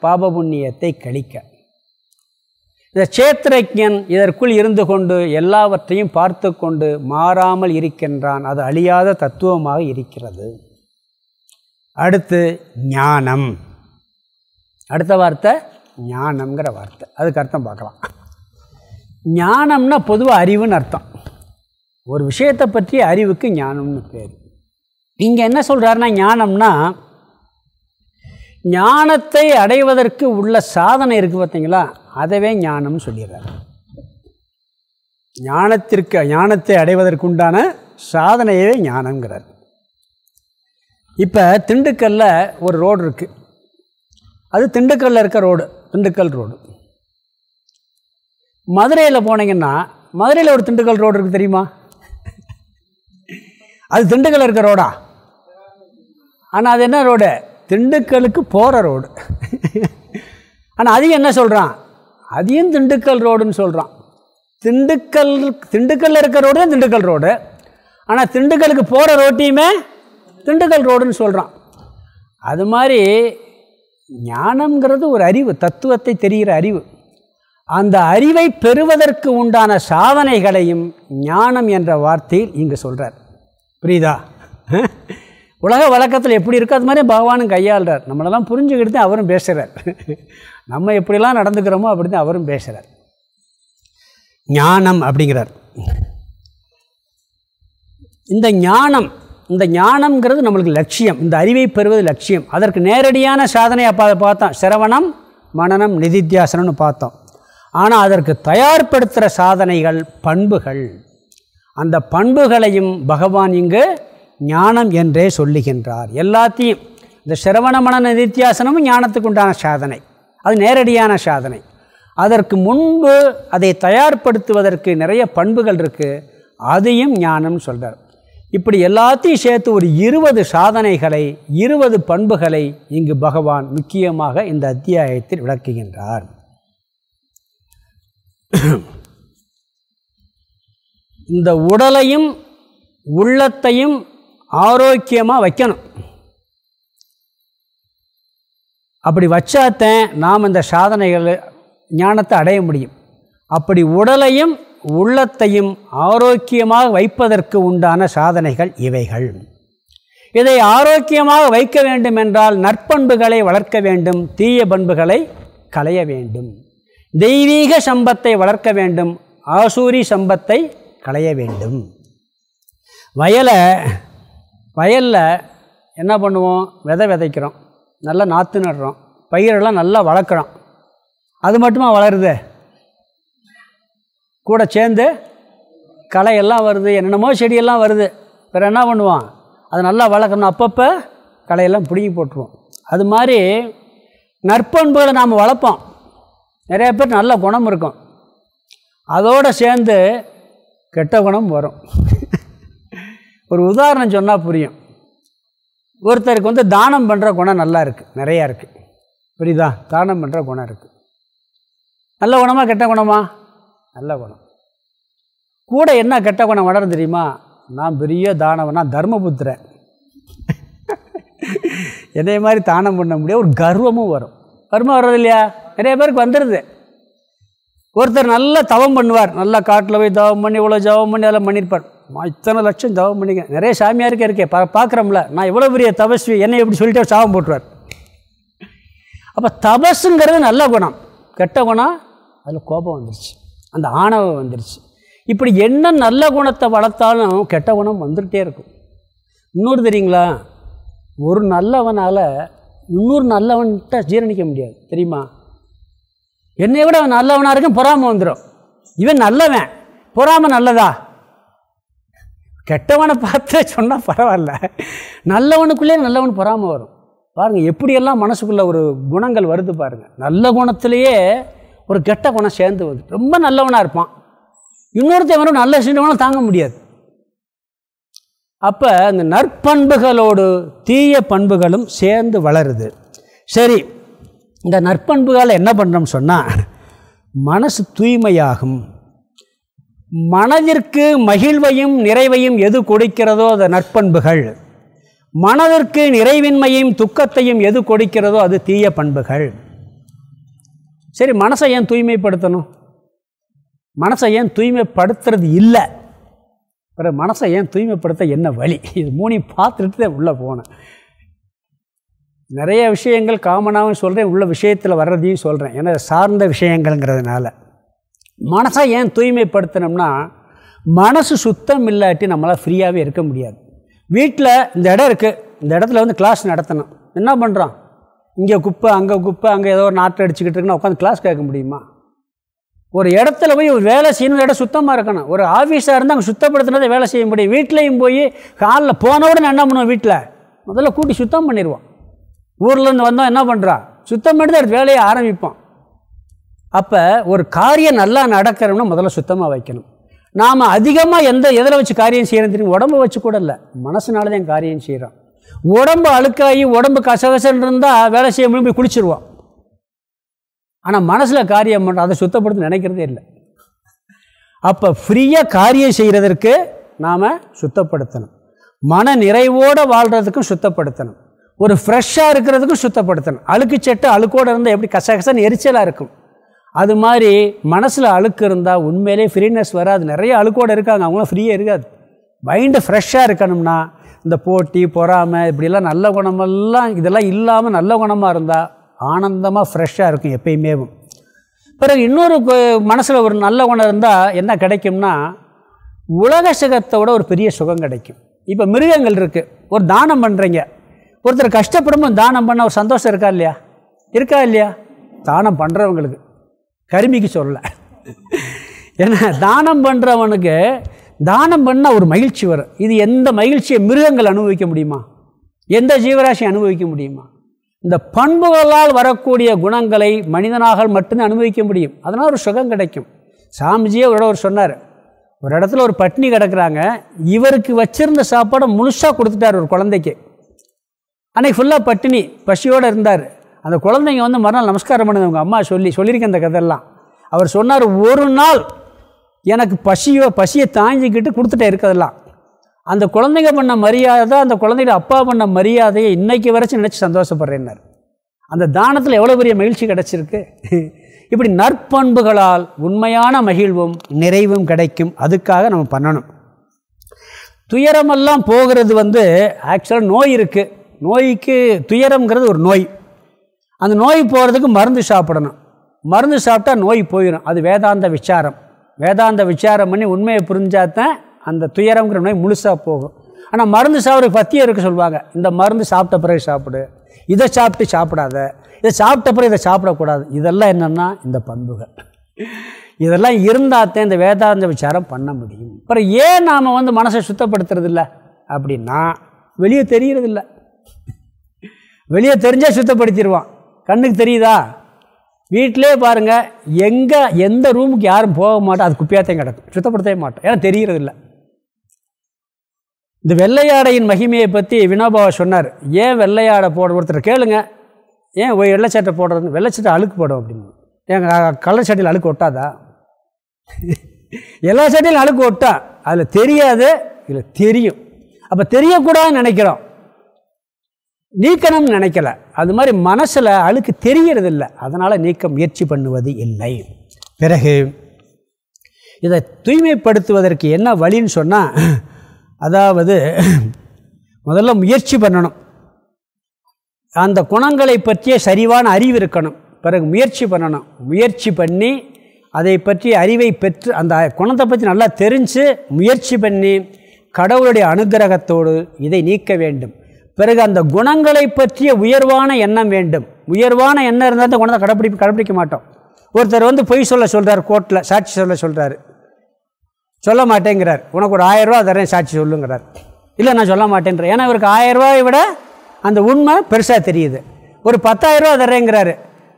பாப புண்ணியத்தை கழிக்க. இந்த சேத்திரஜன் இதற்குள் இருந்து கொண்டு எல்லாவற்றையும் பார்த்து கொண்டு மாறாமல் இருக்கின்றான். அது அழியாத தத்துவமாக இருக்கிறது. அடுத்து ஞானம். அடுத்த வார்த்தை ஞானம்ங்கிற வார்த்தை. அதுக்கு அர்த்தம் பார்க்கலாம். ஞானம்னா பொதுவாக அறிவுன்னு அர்த்தம். ஒரு விஷயத்தை பற்றிய அறிவுக்கு ஞானம்னு பேர். இங்கே என்ன சொல்கிறாருன்னா ஞானம்னா ஞானத்தை அடைவதற்கு உள்ள சாதனை இருக்குது பார்த்தீங்களா? அதவே ஞானம்னு சொல்லிடுறாரு. ஞானத்திற்கு ஞானத்தை அடைவதற்குண்டான சாதனையவே ஞானங்கிறார் இப்போ திண்டுக்கல்லில் ஒரு ரோடு இருக்குது அது திண்டுக்கல்லில் இருக்க ரோடு திண்டுக்கல் ரோடு. மதுரையில் போனீங்கன்னா மதுரையில் ஒரு திண்டுக்கல் ரோடு இருக்குது தெரியுமா? அது திண்டுக்கல் இருக்க ரோடா ஆனால் அது என்ன ரோடு திண்டுக்கலுக்கு போகிற ரோடு ஆனால் அதையும் என்ன சொல்கிறான் அதையும் திண்டுக்கல் ரோடுன்னு சொல்கிறான் திண்டுக்கல் திண்டுக்கல்லில் இருக்க ரோடு தான் திண்டுக்கல் ரோடு ஆனால் திண்டுக்கலுக்கு போகிற ரோட்டையுமே திண்டுக்கல் ரோடுன்னு சொல்கிறான் அது மாதிரி ஞானம்ங்கிறது ஒரு அறிவு தத்துவத்தை தெரிகிற அறிவு. அந்த அறிவை பெறுவதற்கு உண்டான சாதனைகளையும் ஞானம் என்ற வார்த்தையில் இங்கு சொல்கிறார் புரியுதா? உலக வழக்கத்தில் எப்படி இருக்கோ அது மாதிரி பகவானும் கையாளுறார். நம்மளெல்லாம் புரிஞ்சுக்கிட்டு தான் அவரும் பேசுகிறார் நம்ம எப்படிலாம் நடந்துக்கிறோமோ அப்படி தான் அவரும் பேசுகிறார் ஞானம் அப்படிங்கிறார். இந்த ஞானம் இந்த ஞானம்ங்கிறது நம்மளுக்கு லட்சியம். இந்த அறிவை பெறுவது லட்சியம். அதற்கு நேரடியான சாதனை அப்போ அதை பார்த்தோம். சிரவணம் மனநம் நிதித்தியாசனம்னு பார்த்தோம். ஆனால் அதற்கு தயார்படுத்துகிற சாதனைகள் பண்புகள். அந்த பண்புகளையும் பகவான் இங்கு ஞானம் என்றே சொல்லுகின்றார். எல்லாத்தையும் இந்த சிரவண மன நித்தியாசனமும் ஞானத்துக்கு உண்டான சாதனை. அது நேரடியான சாதனை. அதற்கு முன்பு அதை தயார்படுத்துவதற்கு நிறைய பண்புகள் இருக்குது அதையும் ஞானம்னு சொல்கிறார் இப்படி எல்லாத்தையும் சேர்த்து ஒரு இருபது சாதனைகளை இருபது பண்புகளை இங்கு பகவான் முக்கியமாக இந்த அத்தியாயத்தில் விளக்குகின்றார். இந்த உடலையும் உள்ளத்தையும் ஆரோக்கியமாக வைக்கணும். அப்படி வச்சாத்தான் நாம் இந்த சாதனைகள் ஞானத்தை அடைய முடியும். அப்படி உடலையும் உள்ளத்தையும் ஆரோக்கியமாக வைப்பதற்கு உண்டான சாதனைகள் இவைகள். இதை ஆரோக்கியமாக வைக்க வேண்டும் என்றால் நற்பண்புகளை வளர்க்க வேண்டும் தீய பண்புகளை களைய வேண்டும். தெய்வீக சம்பத்தை வளர்க்க வேண்டும் ஆசூரி சம்பத்தை களைய வேண்டும். வயலை வயலில் என்ன பண்ணுவோம்? விதை விதைக்கிறோம். நல்லா நாற்று நடுறோம். பயிரெல்லாம் நல்லா வளர்க்குறோம். அது மட்டுமா வளருது? கூட சேர்ந்து களையெல்லாம் வருது. என்னென்னமோ செடியெல்லாம் வருது. வேறு என்ன பண்ணுவான் அதை நல்லா வளர்க்கணும். அப்பப்போ களையெல்லாம் பிடுங்கி போட்டுருவோம். அது மாதிரி நற்பண்புகளை நாம் வளர்ப்போம். நிறைய பேர் நல்ல குணம் இருக்கும். அதோடு சேர்ந்து கெட்ட குணம் வரும். ஒரு உதாரணம் சொன்னால் புரியும். ஒருத்தருக்கு வந்து தானம் பண்ணுற குணம் நல்லா இருக்குது நிறையா இருக்குது புரியுதா? தானம் பண்ணுற குணம் இருக்குது நல்ல குணமா கெட்ட குணமா? நல்ல குணம். கூட என்ன கெட்ட குணம் வளரும் தெரியுமா? நான் பெரிய தானவனா தர்மபுத்திரன். என்னைய மாதிரி தானம் பண்ண முடியாது. ஒரு கர்வமும் வரும். கர்மம் வர்றது இல்லையா நிறைய பேருக்கு வந்துடுது ஒருத்தர் நல்லா தவம் பண்ணுவார். நல்லா காட்டில் போய் தவம் பண்ணி இவ்வளோ ஜவம் பண்ணி அதெல்லாம் பண்ணியிருப்பார் இத்தனை லட்சம் தவம் பண்ணிங்க நிறைய சாமியாருக்கே இருக்கே பா பார்க்குறோம்ல நான் இவ்வளோ பெரிய தபஸ்வி என்னை எப்படி சொல்லிட்டு சாபம் போட்டுருவார். அப்போ தபஸுங்கிறது நல்ல குணம். கெட்ட குணம் அதில் கோபம் வந்துருச்சு. அந்த ஆணவம் வந்துருச்சு. இப்படி என்ன நல்ல குணத்தை வளர்த்தாலும் கெட்ட குணம் வந்துகிட்டே இருக்கும். இன்னொரு தெரியுங்களா? ஒரு நல்லவனால் இன்னொரு நல்லவன்கிட்ட ஜீரணிக்க முடியாது. தெரியுமா? என்னை விட அவன் நல்லவனாக இருக்கும் பொறாமல் வந்துடும் இவன் நல்லவன் பொறாமல் நல்லதா? கெட்டவனை பார்த்து சொன்னால் பரவாயில்ல. நல்லவனுக்குள்ளே நல்லவன் பொறாமல் வரும். பாருங்கள் எப்படியெல்லாம் மனசுக்குள்ளே ஒரு குணங்கள் வருது பாருங்கள் நல்ல குணத்திலேயே ஒரு கெட்ட குணம் சேர்ந்து வருது. ரொம்ப நல்லவனாக இருப்பான். இன்னொருத்தவனும் நல்ல செஞ்சவனும் தாங்க முடியாது. அப்போ அந்த நற்பண்புகளோடு தீய பண்புகளும் சேர்ந்து வளருது. சரி இந்த நற்பண்புகளை என்ன பண்ணுறோம்னு சொன்னால் மனசு தூய்மையாகும். மனதிற்கு மகிழ்வையும் நிறைவையும் எது கொடுக்கிறதோ அது நற்பண்புகள். மனதிற்கு நிறைவின்மையும் துக்கத்தையும் எது கொடுக்கிறதோ அது தீய பண்புகள். சரி மனசை ஏன் தூய்மைப்படுத்தணும்? மனசை ஏன் தூய்மைப்படுத்துறது இல்லை? பிறகு மனசை ஏன் தூய்மைப்படுத்த என்ன வழி? இது மூணையும் பார்த்துட்டு தான் உள்ளே போனேன் நிறைய விஷயங்கள் காமனாகவும் சொல்கிறேன் உள்ள விஷயத்தில் வர்றதையும் சொல்கிறேன் ஏன்னா சார்ந்த விஷயங்கள்ங்கிறதுனால. மனசை ஏன் தூய்மைப்படுத்தினோம்னா மனசு சுத்தம் இல்லாட்டி நம்மளால் ஃப்ரீயாகவே இருக்க முடியாது. வீட்டில் இந்த இடம் இருக்குது இந்த இடத்துல வந்து கிளாஸ் நடத்தணும். என்ன பண்ணுறோம் இங்கே குப்பை அங்கே குப்பை அங்கே ஏதோ ஒரு நாட்டை அடிச்சுக்கிட்டு இருக்குன்னா உட்காந்து கிளாஸ் கேட்க முடியுமா? ஒரு இடத்துல போய் ஒரு வேலை செய்யணும் இடம் சுத்தமாக இருக்கணும். ஒரு ஆஃபீஸாக இருந்தால் அங்கே சுத்தப்படுத்தினதை வேலை செய்ய முடியும். வீட்லேயும் போய் காலில் போன உடனே என்ன பண்ணுவோம் வீட்டில் முதல்ல கூட்டி சுத்தம் பண்ணிடுவோம். ஊர்லேருந்து வந்தோம் என்ன பண்ணுறான் சுத்தம் பண்ணி தான் வேலையை ஆரம்பிப்போம் அப்போ ஒரு காரியம் நல்லா நடக்கிறோம்னா முதல்ல சுத்தமாக வைக்கணும். நாம் அதிகமாக எந்த எதில் வச்சு காரியம் செய்கிறோம் தெரியும். உடம்பு வச்சு கூட இல்லை. மனசுனால தான் காரியம் செய்கிறோம் உடம்பு அழுக்காகி உடம்பு கசகசன்னு இருந்தால் வேலை செய்ய முடியும் போய் குளிச்சிருவோம் ஆனால் மனசில் காரியம் பண்ணுறோம் அதை சுத்தப்படுத்த நினைக்கிறதே இல்லை. அப்போ ஃப்ரீயாக காரியம் செய்கிறதற்கு நாம் சுத்தப்படுத்தணும். மன நிறைவோடு வாழ்கிறதுக்கும் சுத்தப்படுத்தணும். ஒரு ஃப்ரெஷ்ஷாக இருக்கிறதுக்கும் சுத்தப்படுத்தணும். அழுக்கு சட்டை அழுக்கோடு இருந்தால் எப்படி கசகசன்னு எரிச்சலாக இருக்கும். அது மாதிரி மனசில் அழுக்கு இருந்தால் உண்மையிலே ஃப்ரீனஸ் வராது. நிறைய அழுக்கோடு இருக்காங்க. அவங்களும் ஃப்ரீயாக இருக்காது. மைண்டு ஃப்ரெஷ்ஷாக இருக்கணும்னா இந்த போட்டி பொறாமை இப்படிலாம் நல்ல குணமெல்லாம் இதெல்லாம் இல்லாமல் நல்ல குணமாக இருந்தால் ஆனந்தமாக ஃப்ரெஷ்ஷாக இருக்கும் எப்பயுமே. பிறகு இன்னொரு மனசில் ஒரு நல்ல குணம் இருந்தால் என்ன கிடைக்கும்னா உலக சுகத்தோட ஒரு பெரிய சுகம் கிடைக்கும். இப்போ மிருகங்கள் இருக்குது ஒரு தானம் பண்ணுறீங்க ஒருத்தர் கஷ்டப்படும்போது தானம் பண்ண ஒரு சந்தோஷம் இருக்கா இல்லையா? இருக்கா இல்லையா? தானம் பண்ணுறவங்களுக்கு கருமிக்கு சொல்ல ஏன்னா தானம் பண்ணுறவனுக்கு தானம் பண்ணால் ஒரு மகிழ்ச்சி வரும். இது எந்த மகிழ்ச்சியை மிருகங்கள் அனுபவிக்க முடியுமா? எந்த ஜீவராசி அனுபவிக்க முடியுமா? இந்த பண்புகளால் வரக்கூடிய குணங்களை மனிதனாக மட்டுமே அனுபவிக்க முடியும். அதனால் ஒரு சுகம் கிடைக்கும். சாமிஜியே ஒரு ஒரு சொன்னார். ஒரு இடத்துல ஒரு பட்னி கிடக்குறாங்க. இவருக்கு வச்சிருந்த சாப்பாடை முழுசாக கொடுத்துட்டார் ஒரு குழந்தைக்கு. அன்றைக்கி ஃபுல்லாக பட்டினி பசியோடு இருந்தார். அந்த குழந்தைங்க வந்து மறுநாள் நமஸ்காரம் பண்ணுது. அவங்க அம்மா சொல்லி சொல்லியிருக்கேன் அந்த கதையெல்லாம். அவர் சொன்னார் ஒரு நாள் எனக்கு பசியோ பசியை தாங்கிக்கிட்டு கொடுத்துட்டே இருக்கிறதெல்லாம் அந்த குழந்தைங்க பண்ண மரியாதை அந்த குழந்தைங்க அப்பா பண்ண மரியாதையை இன்றைக்கி வரைச்சும் நினச்சி சந்தோஷப்படுறேன்னார். அந்த தானத்தில் எவ்வளோ பெரிய மகிழ்ச்சி கிடச்சிருக்கு. இப்படி நற்பண்புகளால் உண்மையான மகிழ்வும் நிறைவும் கிடைக்கும். அதுக்காக நம்ம பண்ணணும். துயரமெல்லாம் போகிறது வந்து ஆக்சுவலாக நோய் இருக்குது நோய்க்கு துயரம்ங்கிறது ஒரு நோய். அந்த நோய் போகிறதுக்கு மருந்து சாப்பிடணும். மருந்து சாப்பிட்டா நோய் போயிடும் அது வேதாந்த விசாரம். வேதாந்த விசாரம் பண்ணி உண்மையை புரிஞ்சாதான் அந்த துயரங்கிற நோய் முழுசாக போகும். ஆனால் மருந்து சாப்பிட்ற பத்தியம் இருக்க சொல்லுவாங்க. இந்த மருந்து சாப்பிட்ட பிறகு சாப்பிடு. இதை சாப்பிட்டு சாப்பிடாத. இதை சாப்பிட்ட பிறகு இதை சாப்பிடக்கூடாது. இதெல்லாம் என்னென்னா இந்த பண்புகள். இதெல்லாம் இருந்தால்தான் இந்த வேதாந்த விசாரம் பண்ண முடியும். அப்புறம் ஏன் நாம் வந்து மனசை சுத்தப்படுத்துறதில்ல? அப்படின்னா வெளியே தெரிகிறதில்லை வெளியே தெரிஞ்சால் சுத்தப்படுத்திடுவான். கண்ணுக்கு தெரியுதா? வீட்டிலே பாருங்கள் எங்கே எந்த ரூமுக்கு யாரும் போக மாட்டோம் அது குப்பையாத்தையும் கிடக்கும். சுத்தப்படுத்தவே மாட்டோம். ஏன்னா தெரிகிறதில்ல. இந்த வெள்ளையாடையின் மகிமையை பற்றி வினோபாவை சொன்னார். ஏன் வெள்ளையாடை போட ஒருத்தர் கேளுங்க. ஏன் ஒரு வெள்ளைச்சட்டை போடுறது வெள்ளைச்சட்டை அழுக்கு போடும் அப்படின்னு. ஏன் கலர் சட்டையில் அழுக்கு ஒட்டாதா? எல்லா சட்டையிலும் அழுக்கு ஒட்டா. அதில் தெரியாது இதில் தெரியும். அப்போ தெரியக்கூடாதுன்னு நினைக்கிறோம். நீக்கணும்னு நினைக்கல. அது மாதிரி மனசில் அழுக்கு தெரியறதில்லை. அதனால் நீக்க முயற்சி பண்ணுவது இல்லை. பிறகு இதை தூய்மைப்படுத்துவதற்கு என்ன வழின்னு சொன்னால் அதாவது முதல்ல முயற்சி பண்ணணும். அந்த குணங்களை பற்றிய சரிவான அறிவு இருக்கணும். பிறகு முயற்சி பண்ணணும். முயற்சி பண்ணி அதை பற்றி அறிவை பெற்று அந்த குணத்தை பற்றி நல்லா தெரிஞ்சு முயற்சி பண்ணி கடவுளுடைய அனுகிரகத்தோடு இதை நீக்க வேண்டும். பிறகு அந்த குணங்களை பற்றிய உயர்வான எண்ணம் வேண்டும். உயர்வான எண்ணம் இருந்தால் அந்த குணத்தை கடைப்பிடி கடைப்பிடிக்க மாட்டோம். ஒருத்தர் வந்து பொய் சொல்ல சொல்கிறார் கோர்ட்டில் சாட்சி சொல்ல சொல்கிறாரு சொல்ல மாட்டேங்கிறார். உனக்கு ஒரு ஆயிரரூவா தரேன் சாட்சி சொல்லுங்கிறார். இல்லை நான் சொல்ல மாட்டேன்ற ஏன்னா இவருக்கு ஆயிரரூவாயை விட அந்த உண்மை பெருசாக தெரியுது. ஒரு பத்தாயிரரூவா தரேங்கிறாரு.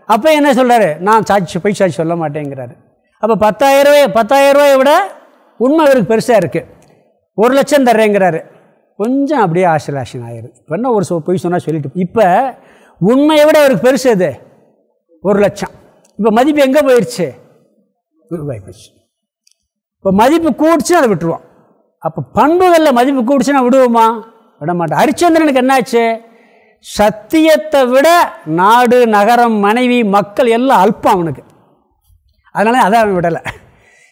அப்போ என்ன சொல்கிறாரு நான் சாட்சி பொய் சாட்சி சொல்ல மாட்டேங்கிறாரு. அப்போ பத்தாயிரரூவாய் பத்தாயிரரூவாயை விட உண்மை இவருக்கு பெருசாக இருக்குது ஒரு லட்சம் தர்றேங்கிறாரு கொஞ்சம் அப்படியே ஆசலாஷன் ஆயிடுது இப்போ என்ன ஒரு சொ பொய் சொன்னால் சொல்லிட்டு இப்போ உண்மையை விட அவருக்கு பெருசு அது ஒரு லட்சம். இப்போ மதிப்பு எங்கே போயிடுச்சு ரூபாய் போயிடுச்சு இப்போ மதிப்பு கூடிச்சுன்னா அதை விட்டுருவோம். அப்போ பண்புகளில் மதிப்பு கூடிச்சுன்னா விடுவோமா? விட மாட்டோம் ஹரிச்சந்திரனுக்கு என்னாச்சு? சத்தியத்தை விட நாடு நகரம் மனைவி மக்கள் எல்லாம் அல்பம் அவனுக்கு. அதனால அதை அவன் விடலை.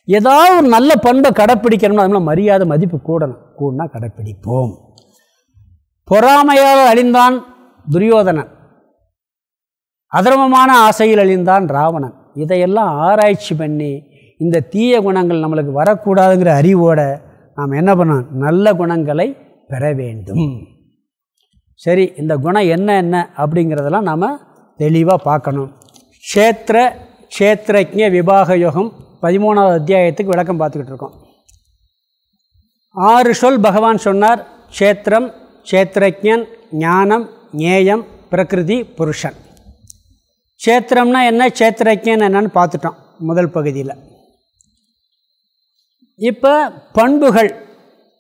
ஏதாவது ஒரு நல்ல பண்பை கடைப்பிடிக்கணும்னா அதனால மரியாதை மதிப்பு கூடணும். கூடனா கடைப்பிடிப்போம். பொறாமையால் அழிந்தான் துரியோதனன். அதர்மமான ஆசையில் அழிந்தான் ராவணன். இதையெல்லாம் ஆராய்ச்சி பண்ணி இந்த தீய குணங்கள் நம்மளுக்கு வரக்கூடாதுங்கிற அறிவோட நாம் என்ன பண்ணோம் நல்ல குணங்களை பெற வேண்டும். சரி இந்த குணம் என்ன என்ன அப்படிங்கிறதெல்லாம் நாம் தெளிவாக பார்க்கணும். க்ஷேத்திர க்ஷேத்திரஜ விபாக யோகம் பதிமூணாவது அத்தியாயத்துக்கு விளக்கம் பார்த்துக்கிட்டு இருக்கோம். ஆறு சொல் பகவான் சொன்னார். க்ஷேத்திரம் க்ஷேத்திரஜன் ஞானம் ஞேயம் பிரகிருதி புருஷன். க்ஷேத்திரம்னா என்ன? க்ஷேத்திரஜன் என்னன்னு பார்த்துட்டோம் முதல் பகுதியில். இப்போ பண்புகள்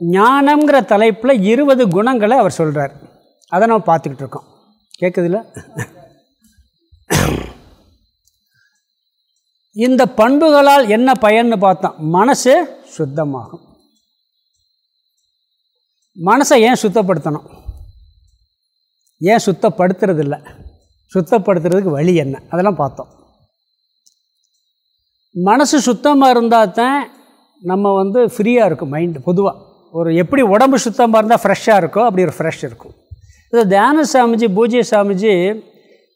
ஞானம்ங்கிற தலைப்பில் இருபது குணங்களை அவர் சொல்கிறார் அதை நம்ம பார்த்துக்கிட்டு இருக்கோம். கேட்குதுல்ல? இந்த பண்புகளால் என்ன பயன்னு பார்த்தோம் மனசு சுத்தமாகும். மனசை ஏன் சுத்தப்படுத்தணும்? ஏன் சுத்தப்படுத்துறது இல்லை சுத்தப்படுத்துறதுக்கு வழி என்ன? அதெல்லாம் பார்த்தோம். மனசு சுத்தமாக இருந்தால் தான் நம்ம வந்து ஃப்ரீயாக இருக்கும் மைண்டு பொதுவாக ஒரு எப்படி உடம்பு சுத்தமாக இருந்தால் ஃப்ரெஷ்ஷாக இருக்கோ அப்படி ஒரு ஃப்ரெஷ் இருக்கும். இது தியான சாமிஜி பூஜை சாமிஜி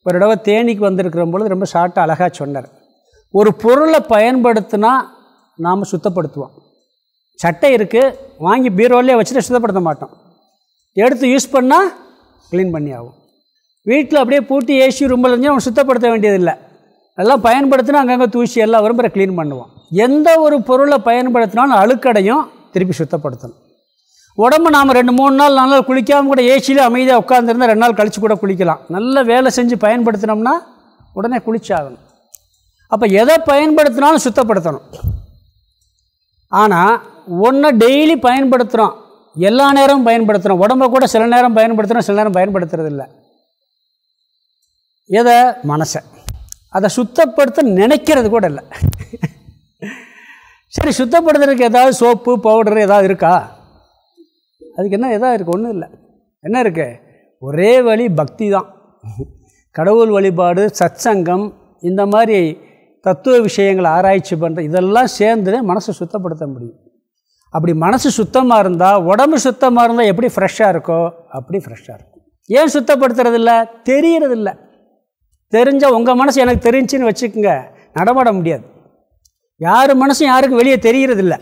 ஒரு தடவை தேனிக்கு வந்திருக்கிற பொழுது ரொம்ப ஷார்ட்டாக அழகாக சொன்னார். ஒரு பொருளை பயன்படுத்தினா நாம் சுத்தப்படுத்துவோம். சட்டை இருக்குது வாங்கி பீரோலே வச்சுட்டு சுத்தப்படுத்த மாட்டோம். எடுத்து யூஸ் பண்ணால் க்ளீன் பண்ணி ஆகும். வீட்டில் அப்படியே பூட்டி ஏசி ரூமில் இருந்தால் அவங்க சுத்தப்படுத்த வேண்டியதில்லை. எல்லாம் பயன்படுத்தினா அங்கங்கே தூசி எல்லாம் விரும்புகிற க்ளீன் பண்ணுவோம். எந்த ஒரு பொருளை பயன்படுத்தினாலும் அழுக்கடையும் திருப்பி சுத்தப்படுத்தணும். உடம்பு நாம் ரெண்டு மூணு நாள் நாலு நாள் குளிக்காமல் கூட ஏசியில் அமைதியாக உட்காந்துருந்தால் ரெண்டு நாள் கழித்து கூட குளிக்கலாம். நல்ல வேலை செஞ்சு பயன்படுத்தினோம்னா உடனே குளிச்சாகணும். அப்போ எதை பயன்படுத்தினாலும் சுத்தப்படுத்தணும். ஆனால் ஒன்றை டெய்லி பயன்படுத்துகிறோம் எல்லா நேரமும் பயன்படுத்துகிறோம் உடம்பை கூட சில நேரம் பயன்படுத்துகிறோம் சில நேரம் பயன்படுத்துறது இல்லை எதை? மனசை. அதை சுத்தப்படுத்த நினைக்கிறது கூட இல்லை. சரி சுத்தப்படுத்துறதுக்கு ஏதாவது சோப்பு பவுடர் ஏதாவது இருக்கா? அதுக்கு என்ன எதாவது இருக்குது ஒன்றும் இல்லை. என்ன இருக்குது ஒரே வழி பக்தி தான். கடவுள் வழிபாடு சத்சங்கம் இந்த மாதிரி தத்துவ விஷயங்களை ஆராய்ச்சி பண்ணுற இதெல்லாம் சேர்ந்து மனசை சுத்தப்படுத்த முடியும். அப்படி மனசு சுத்தமாக இருந்தால் உடம்பு சுத்தமாக இருந்தால் எப்படி ஃப்ரெஷ்ஷாக இருக்கோ அப்படி ஃப்ரெஷ்ஷாக இருக்கும். ஏன் சுத்தப்படுத்துறதில்ல? தெரியறதில்ல. தெரிஞ்சால் உங்கள் மனசு எனக்கு தெரிஞ்சுன்னு வச்சுக்கோங்க. நடமாட முடியாது. யார் மனசும் யாருக்கும் வெளியே தெரியறதில்ல.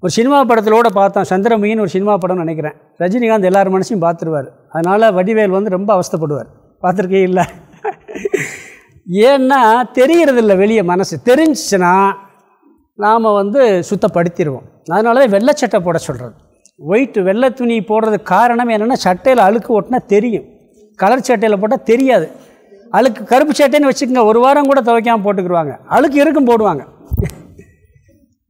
ஒரு சினிமா படத்திலோடு பார்த்தோம். சந்திரமுகின்னு ஒரு சினிமா படம்னு நினைக்கிறேன். ரஜினிகாந்த் எல்லார் மனசையும் பார்த்துருவார். அதனால் வடிவேல் வந்து ரொம்ப அவஸ்தப்படுவார். பார்த்துருக்கே இல்லை. ஏன்னா தெரியறதில்ல வெளியே மனசு. தெரிஞ்சிச்சுன்னா நாம் வந்து சுத்தப்படுத்திடுவோம் அதனால தான் வெள்ளை சட்டை போட சொல்கிறது ஒயிட்டு வெள்ளை துணி போடுறதுக்கு காரணம் என்னென்னா சட்டையில் அழுக்கு ஓட்டினா தெரியும். கலர் சட்டையில் போட்டால் தெரியாது. அழுக்கு கருப்பு சட்டைன்னு வச்சுக்கோங்க ஒரு வாரம் கூட துவைக்காமல் போட்டுக்கிடுவாங்க அழுக்கு இருக்கும் போடுவாங்க.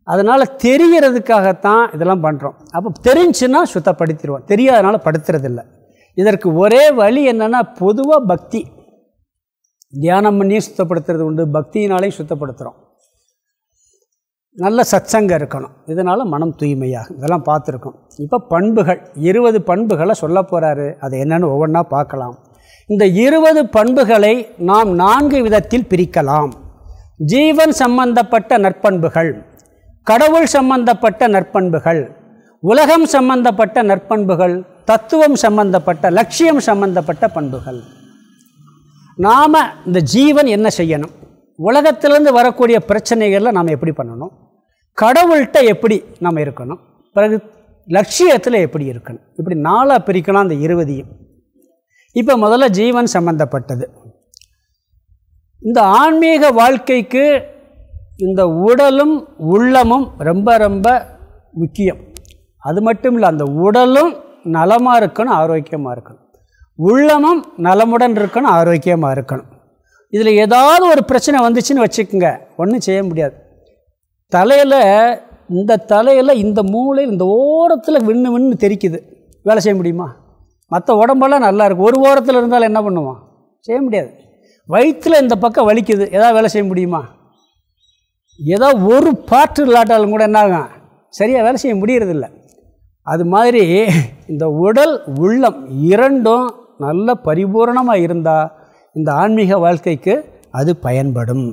அதனால் தெரிகிறதுக்காகத்தான் இதெல்லாம் பண்ணுறோம் அப்போ தெரிஞ்சுன்னா சுத்தப்படுத்திடுவோம். தெரியாதனால படுத்துறதில்ல. இதற்கு ஒரே வழி என்னென்னா பொதுவாக பக்தி. தியானம் பண்ணியும் சுத்தப்படுத்துறது உண்டு. பக்தியினாலையும் சுத்தப்படுத்துகிறோம் நல்ல சச்சங்கம் இருக்கணும். இதனால் மனம் தூய்மையாகும். இதெல்லாம் பார்த்துருக்கோம். இப்போ பண்புகள் இருபது பண்புகளை சொல்ல போகிறாரு அது என்னென்னு ஒவ்வொன்றா பார்க்கலாம். இந்த இருபது பண்புகளை நாம் நான்கு விதத்தில் பிரிக்கலாம். ஜீவன் சம்பந்தப்பட்ட நற்பண்புகள் கடவுள் சம்பந்தப்பட்ட நற்பண்புகள் உலகம் சம்பந்தப்பட்ட நற்பண்புகள் தத்துவம் சம்பந்தப்பட்ட லட்சியம் சம்பந்தப்பட்ட பண்புகள். நாம் இந்த ஜீவன் என்ன செய்யணும்? உலகத்திலேருந்து வரக்கூடிய பிரச்சனைகளில் நாம் எப்படி பண்ணணும்? கடவுள்கிட்ட எப்படி நம்ம இருக்கணும்? பிறகு லட்சியத்தில் எப்படி இருக்கணும்? இப்படி நாளாக பிரிக்கணும் அந்த இருபதையும். இப்போ முதல்ல ஜீவன் சம்பந்தப்பட்டது. இந்த ஆன்மீக வாழ்க்கைக்கு இந்த உடலும் உள்ளமும் ரொம்ப ரொம்ப முக்கியம். அது மட்டும் இல்லை அந்த உடலும் நலமாக இருக்கணும் ஆரோக்கியமாக இருக்கணும். உள்ளமும் நலமுடன் இருக்கணும் ஆரோக்கியமாக இருக்கணும். இதில் ஏதாவது ஒரு பிரச்சனை வந்துச்சுன்னு வச்சுக்கோங்க ஒன்றும் செய்ய முடியாது. தலையில் இந்த தலையில் இந்த மூளையில் இந்த ஓரத்தில் விண்ணு விண்ணு தெரிக்குது. வேலை செய்ய முடியுமா? மற்ற உடம்பெல்லாம் நல்லா இருக்கும். ஒரு ஓரத்தில் இருந்தாலும் என்ன பண்ணுவான்? செய்ய முடியாது. வயிற்றில் இந்த பக்கம் வலிக்குது. எதாவது வேலை செய்ய முடியுமா? ஏதோ ஒரு பாட்டு இல்லாட்டாலும் கூட என்னாகும் சரியாக வேலை செய்ய முடியறதில்ல. அது மாதிரி இந்த உடல் உள்ளம் இரண்டும் நல்ல பரிபூரணமாக இருந்தால் இந்த ஆன்மீக வாழ்க்கைக்கு அது பயன்படும்.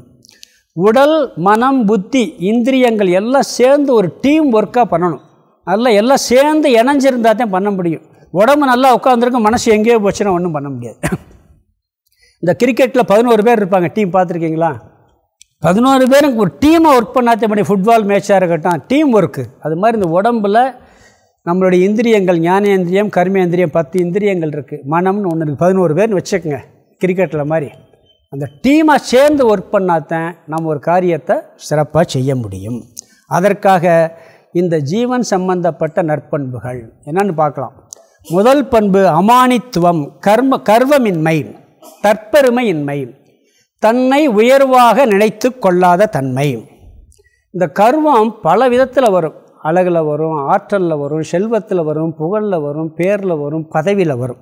உடல் மனம் புத்தி இந்திரியங்கள் எல்லாம் சேர்ந்து ஒரு டீம் ஒர்க்காக பண்ணணும். நல்லா எல்லாம் சேர்ந்து இணைஞ்சிருந்தால் தான் பண்ண முடியும். உடம்பு நல்லா உட்காந்துருக்கும் மனசு எங்கேயோ போச்சுன்னா ஒன்றும் பண்ண முடியாது. இந்த கிரிக்கெட்டில் பதினோரு பேர் இருப்பாங்க. டீம் பார்த்துருக்கீங்களா? பதினோரு பேரும் ஒரு டீமை ஒர்க் பண்ணாதே பண்ணி ஃபுட்பால் மேட்சாக இருக்கட்டும் டீம் ஒர்க்கு அது மாதிரி இந்த உடம்பில் நம்மளுடைய இந்திரியங்கள் ஞானேந்திரியம் கர்மேந்திரியம் பத்து இந்திரியங்கள் இருக்குது மனம்னு ஒன்று இருக்குது பதினோரு பேர்னு வச்சுக்கோங்க. கிரிக்கெட்டில் மாதிரி அந்த டீமாக சேர்ந்து ஒர்க் பண்ணாதான் நம்ம ஒரு காரியத்தை சிறப்பாக செய்ய முடியும். அதற்காக இந்த ஜீவன் சம்பந்தப்பட்ட நற்பண்புகள் என்னன்னு பார்க்கலாம். முதல் பண்பு அமானித்துவம் கர்ம கர்வமின்மை தற்பெருமையின்மை தன்னை உயர்வாக நினைத்து கொள்ளாத தன்மை. இந்த கர்வம் பல விதத்தில் வரும். அழகில் வரும் ஆற்றலில் வரும் செல்வத்தில் வரும் புகழில் வரும் பேரில் வரும் பதவியில் வரும்.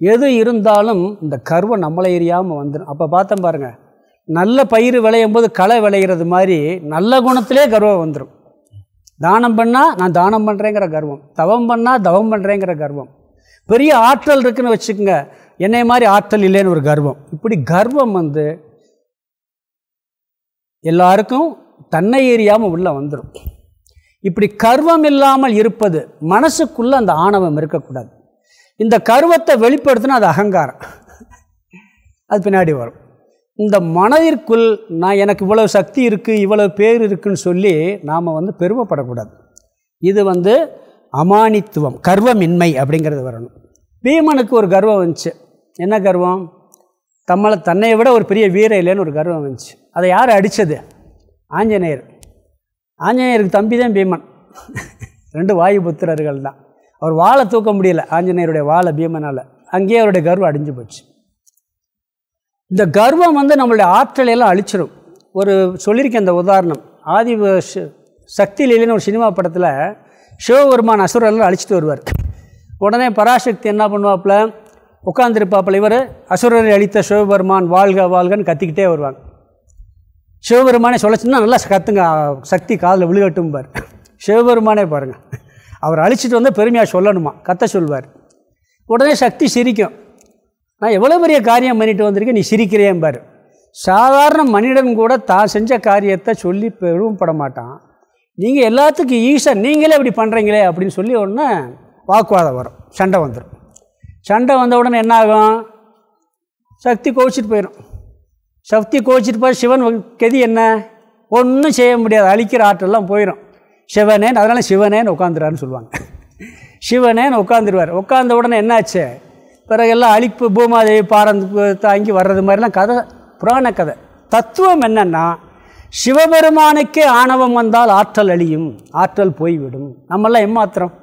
எது இருந்தாலும் இந்த கர்வம் நம்மளை எரியாமல் வந்துடும் அப்போ பார்த்தோம் பாருங்கள் நல்ல பயிர் விளையும் போது களை விளையிறது மாதிரி நல்ல குணத்திலே கர்வம் வந்துடும் தானம் பண்ணால் நான் தானம் பண்ணுறேங்கிற கர்வம் தவம் பண்ணால் தவம் பண்ணுறேங்கிற கர்வம். பெரிய ஆற்றல் இருக்குன்னு வச்சுக்கோங்க என்னை மாதிரி ஆற்றல் இல்லைன்னு ஒரு கர்வம். இப்படி கர்வம் வந்து எல்லாருக்கும் தன்னை எறியாமல் உள்ளே வந்துடும் இப்படி கர்வம் இல்லாமல் இருப்பது மனசுக்குள்ளே அந்த ஆணவம் இருக்கக்கூடாது. இந்த கர்வத்தை வெளிப்படுத்தினா அது அகங்காரம். அது பின்னாடி வரும். இந்த மனதிற்குள் நான் எனக்கு இவ்வளவு சக்தி இருக்குது இவ்வளவு பேர் இருக்குன்னு சொல்லி நாம் வந்து பெருமைப்படக்கூடாது. இது வந்து அமானித்துவம் கர்வமின்மை அப்படிங்கிறது வரணும். பீமனுக்கு ஒரு கர்வம் வந்துச்சு. என்ன கர்வம்? தம்மளை தன்னை விட ஒரு பெரிய வீர இல்லைன்னு ஒரு கர்வம் வந்துச்சு. அதை யார் அடித்தது ஆஞ்சநேயர். ஆஞ்சநேயருக்கு தம்பி தான் பீமன். ரெண்டு வாயு புத்திரர்கள் தான் அவர் வாழை தூக்க முடியல ஆஞ்சநேயருடைய வாழை பீமனால். அங்கேயே அவருடைய கர்வம் அடிஞ்சு போச்சு. இந்த கர்வம் வந்து நம்மளுடைய ஆற்றலையெல்லாம் அழிச்சிடும் ஒரு சொல்லியிருக்கேன் இந்த உதாரணம். ஆதி சக்தி லீலைன்னு ஒரு சினிமா படத்தில் சிவபெருமான் அசுரெல்லாம் அழிச்சிட்டு வருவார். உடனே பராசக்தி என்ன பண்ணுவாப்புல? உட்காந்துருப்பாப்புல இவர் அசுரரை அழித்த சிவபெருமான் வாழ்க வாழ்கன்னு கத்திக்கிட்டே வருவாங்க. சிவபெருமானே சொல்லச்சுன்னா நல்லா கத்துங்க சக்தி காதில் விழுகட்டும் பார் சிவபெருமானே பாருங்கள் அவர் அழிச்சிட்டு வந்து பெருமையாக சொல்லணுமா? கத்த சொல்வார். உடனே சக்தி சிரிக்கும். நான் எவ்வளோ பெரிய காரியம் பண்ணிட்டு வந்திருக்கேன் நீ சிரிக்கிறேன்பார் சாதாரண மனிதன் கூட தான் செஞ்ச காரியத்தை சொல்லி பெருமைப்பட மாட்டான். நீங்கள் எல்லாத்துக்கும் ஈஸன் நீங்களே இப்படி பண்ணுறீங்களே அப்படின்னு சொல்லி உடனே வாக்குவாதம் வரும். சண்டை வந்துடும் சண்டை வந்த உடனே என்ன ஆகும்? சக்தி கோவிச்சிட்டு போயிடும் சக்தி கோவிச்சிட்டு போய் சிவன் கெதி என்ன? ஒன்றும் செய்ய முடியாது. அழிக்கிற ஆற்றெல்லாம் போயிடும் சிவனேன் அதனால் சிவனேன்னு உட்காந்துறாருன்னு சொல்லுவாங்க. சிவனேன்னு உட்காந்துருவார் உட்காந்த உடனே என்னாச்சு? பிறகெல்லாம் அழிப்பு பூமாதேவி பாரம் தாங்கி வர்றது மாதிரிலாம் கதை புராண கதை. தத்துவம் என்னென்னா சிவபெருமானுக்கே ஆணவம் வந்தால் ஆற்றல் அழியும் ஆற்றல் போய்விடும். நம்மெல்லாம் எம்மாத்திரம்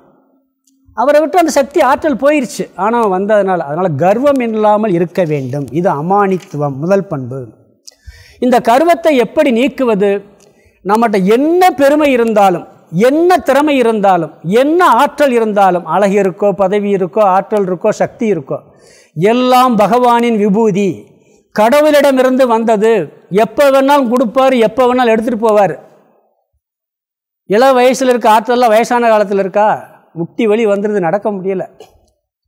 அவரை விட்டு அந்த சக்தி ஆற்றல் போயிடுச்சு ஆணவம் வந்ததுனால அதனால் கர்வம் இல்லாமல் இருக்க வேண்டும். இது அமானித்துவம் முதல் பண்பு. இந்த கர்வத்தை எப்படி நீக்குவது? நம்மகிட்ட என்ன பெருமை இருந்தாலும் என்ன திறமை இருந்தாலும் என்ன ஆற்றல் இருந்தாலும் அழகு இருக்கோ பதவி இருக்கோ ஆற்றல் இருக்கோ சக்தி இருக்கோ எல்லாம் பகவானின் விபூதி. கடவுளிடமிருந்து வந்தது. எப்போ வேணாலும் கொடுப்பார் எப்போ வேணாலும் எடுத்துகிட்டு போவார். இள வயசில் இருக்க ஆற்றல்லாம் வயசான காலத்தில் இருக்கா? முட்டி வழி வந்துடுது நடக்க முடியல.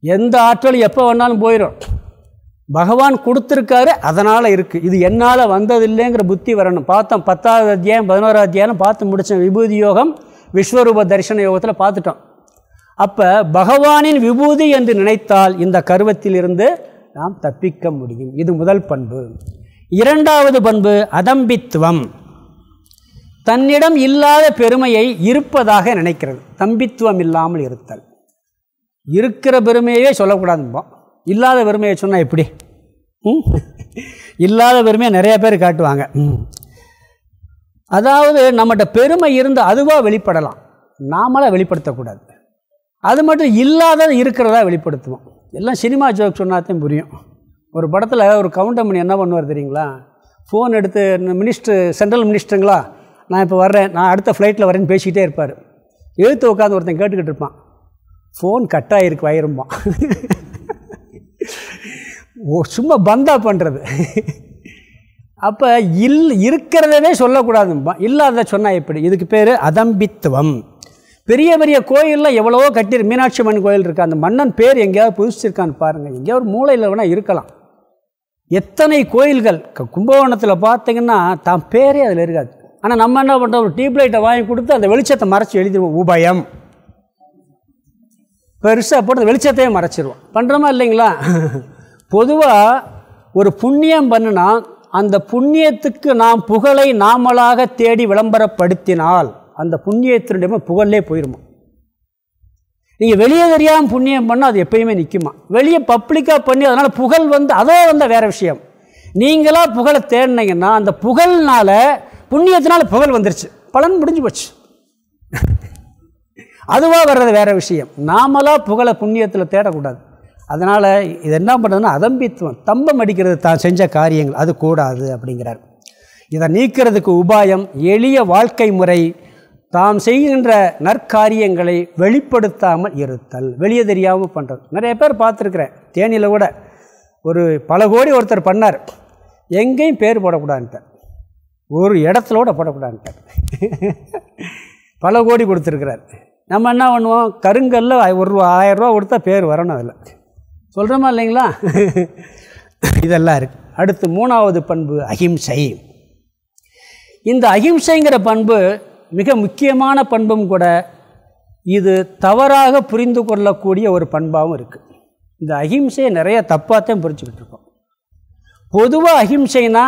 எந்த ஆற்றலும் எப்போ வேணாலும் போயிடும் பகவான் கொடுத்துருக்காரு அதனால் இருக்குது இது என்னால் வந்ததில்லைங்கிற புத்தி வரணும். பார்த்தோம் பத்தாவது அத்தியாயம் பதினோராவது அத்தியாயம் பார்த்து முடித்தோம் விபூதி யோகம் விஸ்வரூப தரிசன யோகத்தில் பார்த்துட்டோம். அப்போ பகவானின் விபூதி என்று நினைத்தால் இந்த கருவத்திலிருந்து நாம் தப்பிக்க முடியும். இது முதல் பண்பு. இரண்டாவது பண்பு அதம்பித்துவம். தன்னிடம் இல்லாத பெருமையை இருப்பதாக நினைக்கிறது. தம்பித்துவம் இல்லாமல் இருத்தல். இருக்கிற பெருமையே சொல்லக்கூடாதும்போம் இல்லாத பெருமையை சொன்னால் எப்படி? இல்லாத பெருமையை நிறைய பேர் காட்டுவாங்க. அதாவது நம்மகிட்ட பெருமை இருந்து அதுவாக வெளிப்படலாம். நாமளாக வெளிப்படுத்தக்கூடாது. அது மட்டும் இல்லாத இருக்கிறதா வெளிப்படுத்துவோம். எல்லாம் சினிமா ஜோக் சொன்னாத்தையும் புரியும். ஒரு படத்தில் ஒரு கவுண்டமணி என்ன பண்ணுவார் தெரியுங்களா? ஃபோன் எடுத்து மினிஸ்டர் சென்ட்ரல் மினிஸ்டருங்களா நான் இப்போ வர்றேன் நான் அடுத்த ஃப்ளைட்டில் வரேன்னு பேசிக்கிட்டே இருப்பார். எழுத்து உட்காந்து ஒருத்தன் கேட்டுக்கிட்டு இருப்பான். ஃபோன் கட் ஆகிருக்கு சும்மா பந்தா பண்ணுறது அப்போ இல் இருக்கிறதவே சொல்லக்கூடாது. இல்லாத சொன்னால் எப்படி? இதுக்கு பேர் அதம்பித்துவம். பெரிய பெரிய கோயிலில் எவ்வளவோ கட்டி மீனாட்சி அம்மன் கோயில் இருக்குது அந்த மன்னன் பேர் எங்கேயாவது புதுச்சிருக்கான்னு பாருங்கள் எங்கேயாவது ஒரு மூளையில் வேணால் இருக்கலாம். எத்தனை கோயில்கள்? கும்பகோணத்தில் பார்த்தீங்கன்னா தான் பேரே அதில் இருக்காது. ஆனால் நம்ம என்ன பண்ணுறோம் ஒரு டியூப்லைட்டை வாங்கி கொடுத்து அந்த வெளிச்சத்தை மறைச்சி எழுதிடுவோம். உபயம். பெருசாக போட்டு வெளிச்சத்தையே மறைச்சிருவோம். பண்ணுறோமா இல்லைங்களா? பொதுவாக ஒரு புண்ணியம் பண்ணுனா அந்த புண்ணியத்துக்கு நாம் புகழை நாமளாக தேடி விளம்பரப்படுத்தினால் அந்த புண்ணியத்தினுடைய புகழே போயிருமா? நீங்கள் வெளியே தெரியாமல் புண்ணியம் பண்ணால் அது எப்பயுமே நிற்குமா வெளியே பப்ளிக்காக பண்ணி அதனால் புகழ் வந்து அதோ வந்தால் வேறு விஷயம். நீங்களாக புகழை தேடினீங்கன்னா அந்த புகழ்னால புண்ணியத்தினால் புகழ் வந்துருச்சு. பலன் முடிஞ்சு போச்சு. அதுவாக வர்றது வேறு விஷயம். நாமளாக புகழை புண்ணியத்தில் தேடக்கூடாது. அதனால் இது என்ன பண்ணுறதுன்னா அதம்பித்துவம் தம்பம் அடிக்கிறது தான் செஞ்ச காரியங்கள். அது கூடாது அப்படிங்கிறார். இதை நீக்கிறதுக்கு உபாயம் எளிய வாழ்க்கை முறை தாம் செய்கின்ற நற்காரியங்களை வெளிப்படுத்தாமல் இருத்தல். வெளியே தெரியாமல் பண்ணுறது நிறைய பேர் பார்த்துருக்குறேன் தேனியில் கூட. ஒரு பல கோடி ஒருத்தர் பண்ணார். எங்கேயும் பேர் போடக்கூடாதுன்ட்டார் ஒரு இடத்துல கூட போடக்கூடாதுன்ட்டார் பல கோடி கொடுத்துருக்கிறார். நம்ம என்ன பண்ணுவோம்? கருங்கல்ல ஒரு ரூபா கொடுத்தா பேர் வரணும் அதில். சொல்கிறோமா இல்லைங்களா? இதெல்லாம் இருக்குது அடுத்து மூணாவது பண்பு அஹிம்சை இந்த அஹிம்சைங்கிற பண்பு மிக முக்கியமான பண்பும் கூட இது தவறாக புரிந்து கொள்ளக்கூடிய ஒரு பண்பாகவும் இருக்குது இந்த அஹிம்சையை நிறைய தப்பாகத்தான் புரிஞ்சுக்கிட்டு இருக்கோம். பொதுவாக அஹிம்சைனா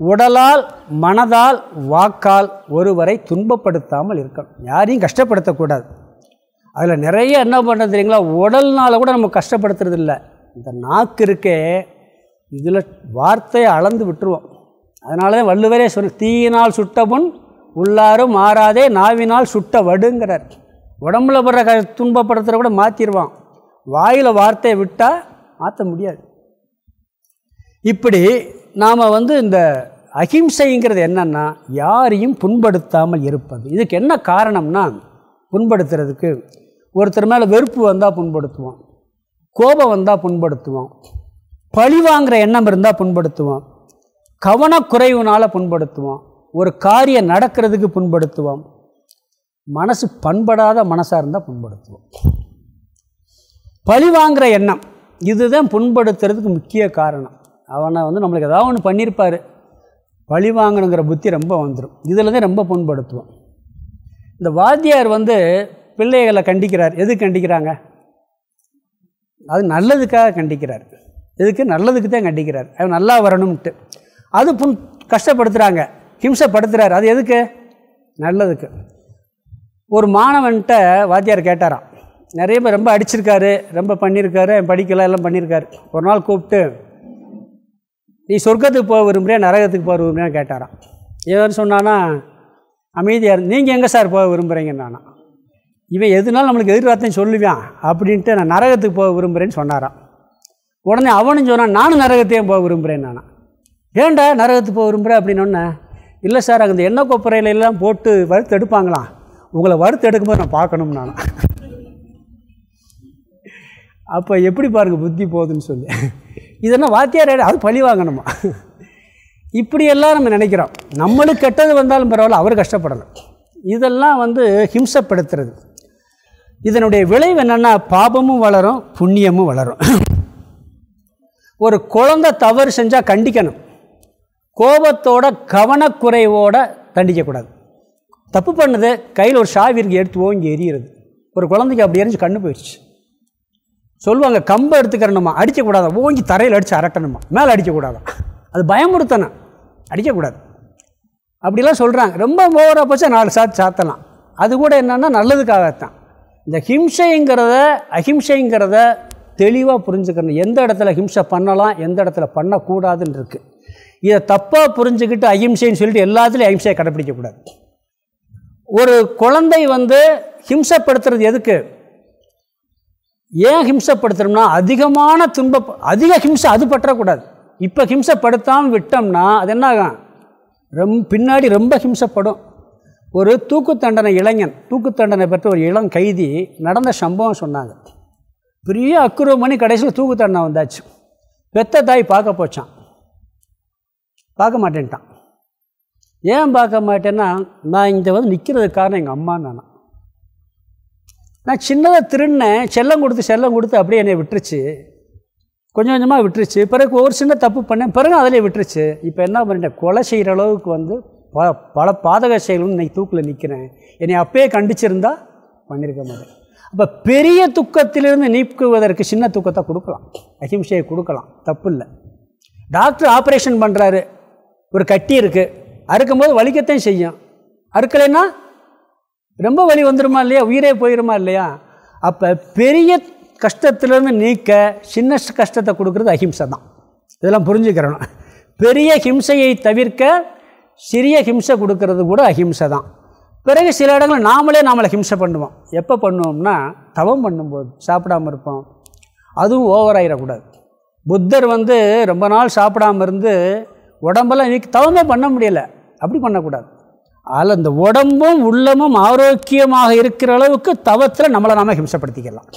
உடலால் மனதால் வாக்கால் ஒருவரை துன்பப்படுத்தாமல் இருக்கணும். யாரையும் கஷ்டப்படுத்தக்கூடாது. அதில் நிறைய என்ன பண்ணுறது தெரியுங்களா? உடல்னால் கூட நம்ம கஷ்டப்படுத்துறது இல்லை. இந்த நாக்கு இருக்கே இதில் வார்த்தையை அளந்து விட்டுருவோம். அதனால தான் வள்ளுவரே சொன்ன தீயினால் சுட்ட புண் உள்ளாரும் மாறாதே நாவினால் சுட்ட வடுங்கிறார். உடம்புல படுற க துன்பப்படுத்துகிற கூட மாற்றிடுவான் வாயில் வார்த்தையை விட்டால் மாற்ற முடியாது. இப்படி நாம் வந்து இந்த அகிம்சைங்கிறது என்னென்னா யாரையும் புண்படுத்தாமல் இருப்பது. இதுக்கு என்ன காரணம்னா புண்படுத்துறதுக்கு. ஒருத்தர் மேலே வெறுப்பு வந்தால் புண்படுத்துவோம் கோபம் வந்தால் புண்படுத்துவோம் பழி வாங்குகிற எண்ணம் இருந்தால் புண்படுத்துவோம் கவனக்குறைவுனால் புண்படுத்துவோம் ஒரு காரியம் நடக்கிறதுக்கு புண்படுத்துவோம் மனசு பண்படாத மனசாக இருந்தால் புண்படுத்துவோம் பழி வாங்குகிற எண்ணம் இதுதான் புண்படுத்துறதுக்கு முக்கிய காரணம். அவனை வந்து நம்மளுக்கு ஏதாவது ஒன்று பண்ணியிருப்பார் பழி வாங்கணுங்கிற புத்தி ரொம்ப வந்துடும் இதில் தான் ரொம்ப புண்படுத்துவோம் இந்த வாத்தியார் வந்து பிள்ளைகளை கண்டிக்கிறார். எது கண்டிக்கிறாங்க? அது நல்லதுக்காக கண்டிக்கிறார். எதுக்கு? நல்லதுக்கு தான் கண்டிக்கிறார். அவன் நல்லா வரணும்ட்டு. அது புண் கஷ்டப்படுத்துகிறாங்க ஹிம்சப்படுத்துகிறார் அது எதுக்கு? நல்லதுக்கு. ஒரு மாணவன்கிட்ட வாத்தியார் கேட்டாராம். நிறைய பேர் ரொம்ப அடிச்சிருக்காரு. ரொம்ப பண்ணியிருக்காரு படிக்கலாம் எல்லாம் பண்ணியிருக்காரு ஒரு நாள் கூப்பிட்டு நீ சொர்க்கத்துக்கு போக விரும்புகிறேன் நரகத்துக்கு போக விரும்புகிறேன்னு கேட்டாராம். ஏதோன்னு சொன்னான்னா அமைதியாக இருந்து நீங்கள் எங்கே சார் போக விரும்புகிறீங்க நானும் இவன் எதுனாலும் நம்மளுக்கு எதிர்பார்த்தேன் சொல்லுவான். அப்படின்ட்டு நான் நரகத்துக்கு போக விரும்புகிறேன்னு சொன்னாராம். உடனே அவனும் சொன்னான் நானும் நரகத்தையும் போக விரும்புகிறேன் நானும் ஏன்டா நரகத்துக்கு போக விரும்புகிறேன் அப்படின்னு இல்லை சார் அந்த எண்ணெய் கொப்பரையில எல்லாம் போட்டு வறுத்து எடுப்பாங்களாம். உங்களை வறுத்து எடுக்கும்போது நான் பார்க்கணும் நானும் அப்போ எப்படி பாருங்கள் புத்தி போகுதுன்னு சொல்லி. இதெல்லாம் வாத்தியார் அது பழி வாங்கணுமா? இப்படியெல்லாம் நம்ம நினைக்கிறோம். நம்மளுக்கு கெட்டது வந்தாலும் பரவாயில்ல அவர் கஷ்டப்படணும் இதெல்லாம் வந்து ஹிம்சப்படுத்துறது. இதனுடைய விளைவு என்னென்னா பாபமும் வளரும் புண்ணியமும் வளரும். ஒரு குழந்தை தவறு செஞ்சால் கண்டிக்கணும். கோபத்தோட கவனக்குறைவோட தண்டிக்கக்கூடாது. தப்பு பண்ணுது கையில் ஒரு ஷாவிற்கு எடுத்து ஓங்கி எரியிறது ஒரு குழந்தைக்கு அப்படி எரிஞ்சு கண்ணு போயிடுச்சு சொல்லுவாங்க கம்பை எடுத்துக்கிறணுமா? அடிக்கக்கூடாதா? ஓங்கி தரையில் அடித்து அரட்டணுமா? மேலே அடிக்கக்கூடாதா? அது பயமுறுத்தணும். அடிக்கக்கூடாது. அப்படிலாம் சொல்கிறாங்க ரொம்ப ஓவராக போச்சா நாலு சாத்து சாத்தலாம். அது கூட என்னென்னா நல்லதுக்காகத்தான். இந்த ஹிம்சைங்கிறத அஹிம்சைங்கிறத தெளிவாக புரிஞ்சுக்கணும். எந்த இடத்துல ஹிம்சை பண்ணலாம் எந்த இடத்துல பண்ணக்கூடாதுன்னு இருக்குது இதை தப்பாக புரிஞ்சுக்கிட்டு அஹிம்சைன்னு சொல்லிட்டு எல்லாத்துலேயும் அஹிம்சையை கடைப்பிடிக்கக்கூடாது. ஒரு குழந்தை வந்து ஹிம்சப்படுத்துறது எதுக்கு? ஏன் ஹிம்சப்படுத்துகிறோம்னா அதிகமான துன்ப அதிக ஹிம்சை அது பற்றக்கூடாது. இப்போ ஹிம்சப்படுத்தாமல் விட்டோம்னா அது என்ன ஆகும் ரொம்ப பின்னாடி ரொம்ப ஹிம்சப்படும். ஒரு தூக்கு தண்டனை இளைஞன் தூக்கு தண்டனை பெற்ற ஒரு இளம் கைதி நடந்த சம்பவம் சொன்னாங்க. பெரிய அக்குரம் பண்ணி கடைசியில் தூக்கு தண்டனை வந்தாச்சு. பெத்த தாய் பார்க்க போச்சான் பார்க்க மாட்டேன்ட்டான். ஏன் பார்க்க மாட்டேன்னா நான் இங்கே வந்து நிற்கிறதுக்கு காரணம் எங்கள் அம்மா நான். நான் சின்னதாக திருடினேன் செல்லம் கொடுத்து செல்லம் கொடுத்து அப்படியே என்னை விட்டுருச்சு. கொஞ்சம் கொஞ்சமாக விட்டுருச்சு. பிறகு ஒரு சின்ன தப்பு பண்ணேன். பிறகு அதிலே விட்டுருச்சு. இப்போ என்ன பண்ணிட்டேன்? கொலை செய்கிற அளவுக்கு வந்து ப பல பாதக செயலும் இன்னைக்கு தூக்கில் நிற்கிறேன் என்னை அப்பயே கண்டிச்சிருந்தா பண்ணியிருக்க மாட்டேன். அப்போ பெரிய துக்கத்திலிருந்து நீக்குவதற்கு சின்ன துக்கத்தை கொடுக்கலாம். அஹிம்சையை கொடுக்கலாம். தப்பு இல்லை டாக்டர் ஆப்ரேஷன் பண்ணுறாரு ஒரு கட்டி இருக்குது அறுக்கும்போது வலிக்கத்தையும் செய்யும். அறுக்கலைன்னா ரொம்ப வலி வந்துடுமா இல்லையா? உயிரே போயிடுமா இல்லையா? அப்போ பெரிய கஷ்டத்திலேருந்து நீக்க சின்ன கஷ்டத்தை கொடுக்குறது அஹிம்சை தான். இதெல்லாம் புரிஞ்சுக்கிறணும். பெரிய ஹிம்சையை தவிர்க்க சிறிய ஹிம்சை கொடுக்கறது கூட அஹிம்சை தான். பிறகு சில இடங்களில் நாமளே நாமளை ஹிம்சை பண்ணுவோம். எப்போ பண்ணுவோம்னா தவம் பண்ணும்போது சாப்பிடாமல் இருப்போம். அதுவும் ஓவர் ஆகிடக்கூடாது புத்தர் வந்து ரொம்ப நாள் சாப்பிடாமல் இருந்து உடம்பெல்லாம் இன்னைக்கு தவமே பண்ண முடியலை. அப்படி பண்ணக்கூடாது. அதில் இந்த உடம்பும் உள்ளமும் ஆரோக்கியமாக இருக்கிற அளவுக்கு தவத்தில் நம்மளை நாம் ஹிம்சப்படுத்திக்கலாம்.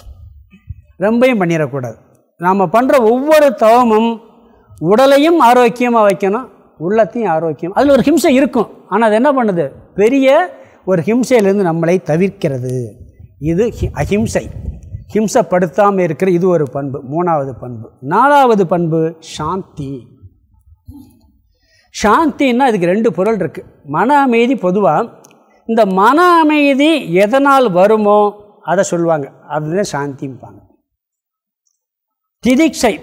ரொம்பையும் பண்ணிடக்கூடாது. நாம் பண்ணுற ஒவ்வொரு தவமும் உடலையும் ஆரோக்கியமாக வைக்கணும் உள்ளத்தையும் ஆரோக்கியம். அதில் ஒரு ஹிம்சை இருக்கும். ஆனால் அது என்ன பண்ணுது? பெரிய ஒரு ஹிம்சையிலேருந்து நம்மளை தவிர்க்கிறது. இது அஹிம்சை. ஹிம்சப்படுத்தாமல் இருக்கிற இது ஒரு பண்பு. மூணாவது பண்பு. நாலாவது பண்பு சாந்தி. சாந்தின்னா அதுக்கு ரெண்டு பொருள் இருக்குது மன அமைதி பொதுவாக இந்த மன அமைதி எதனால் வருமோ அதை சொல்லுவாங்க. அதுதான் சாந்திம்பாங்க. திதிக்ஷை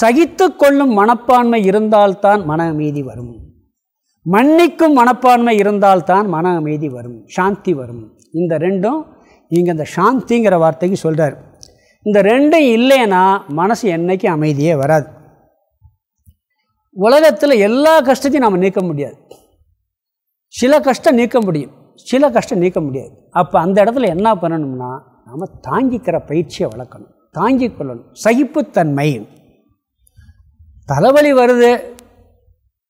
சகித்து கொள்ளும் மனப்பான்மை இருந்தால்தான் மன அமைதி வரும். மன்னிக்கும் மனப்பான்மை இருந்தால்தான் மன அமைதி வரும். சாந்தி வரும். இந்த ரெண்டும் இங்கே இந்த சாந்திங்கிற வார்த்தைக்கு சொல்கிறார் இந்த ரெண்டும் இல்லைன்னா மனசு என்றைக்கும் அமைதியே வராது. உலகத்தில் எல்லா கஷ்டத்தையும் நாம் நீக்க முடியாது. சில கஷ்டம் நீக்க முடியும். சில கஷ்டம் நீக்க முடியாது. அப்போ அந்த இடத்துல என்ன பண்ணணும்னா நாம் தாங்கிக்கிற பயிற்சியை வளர்க்கணும். தாங்கிக் கொள்ளணும். சகிப்புத்தன்மை. தலைவலி வருது.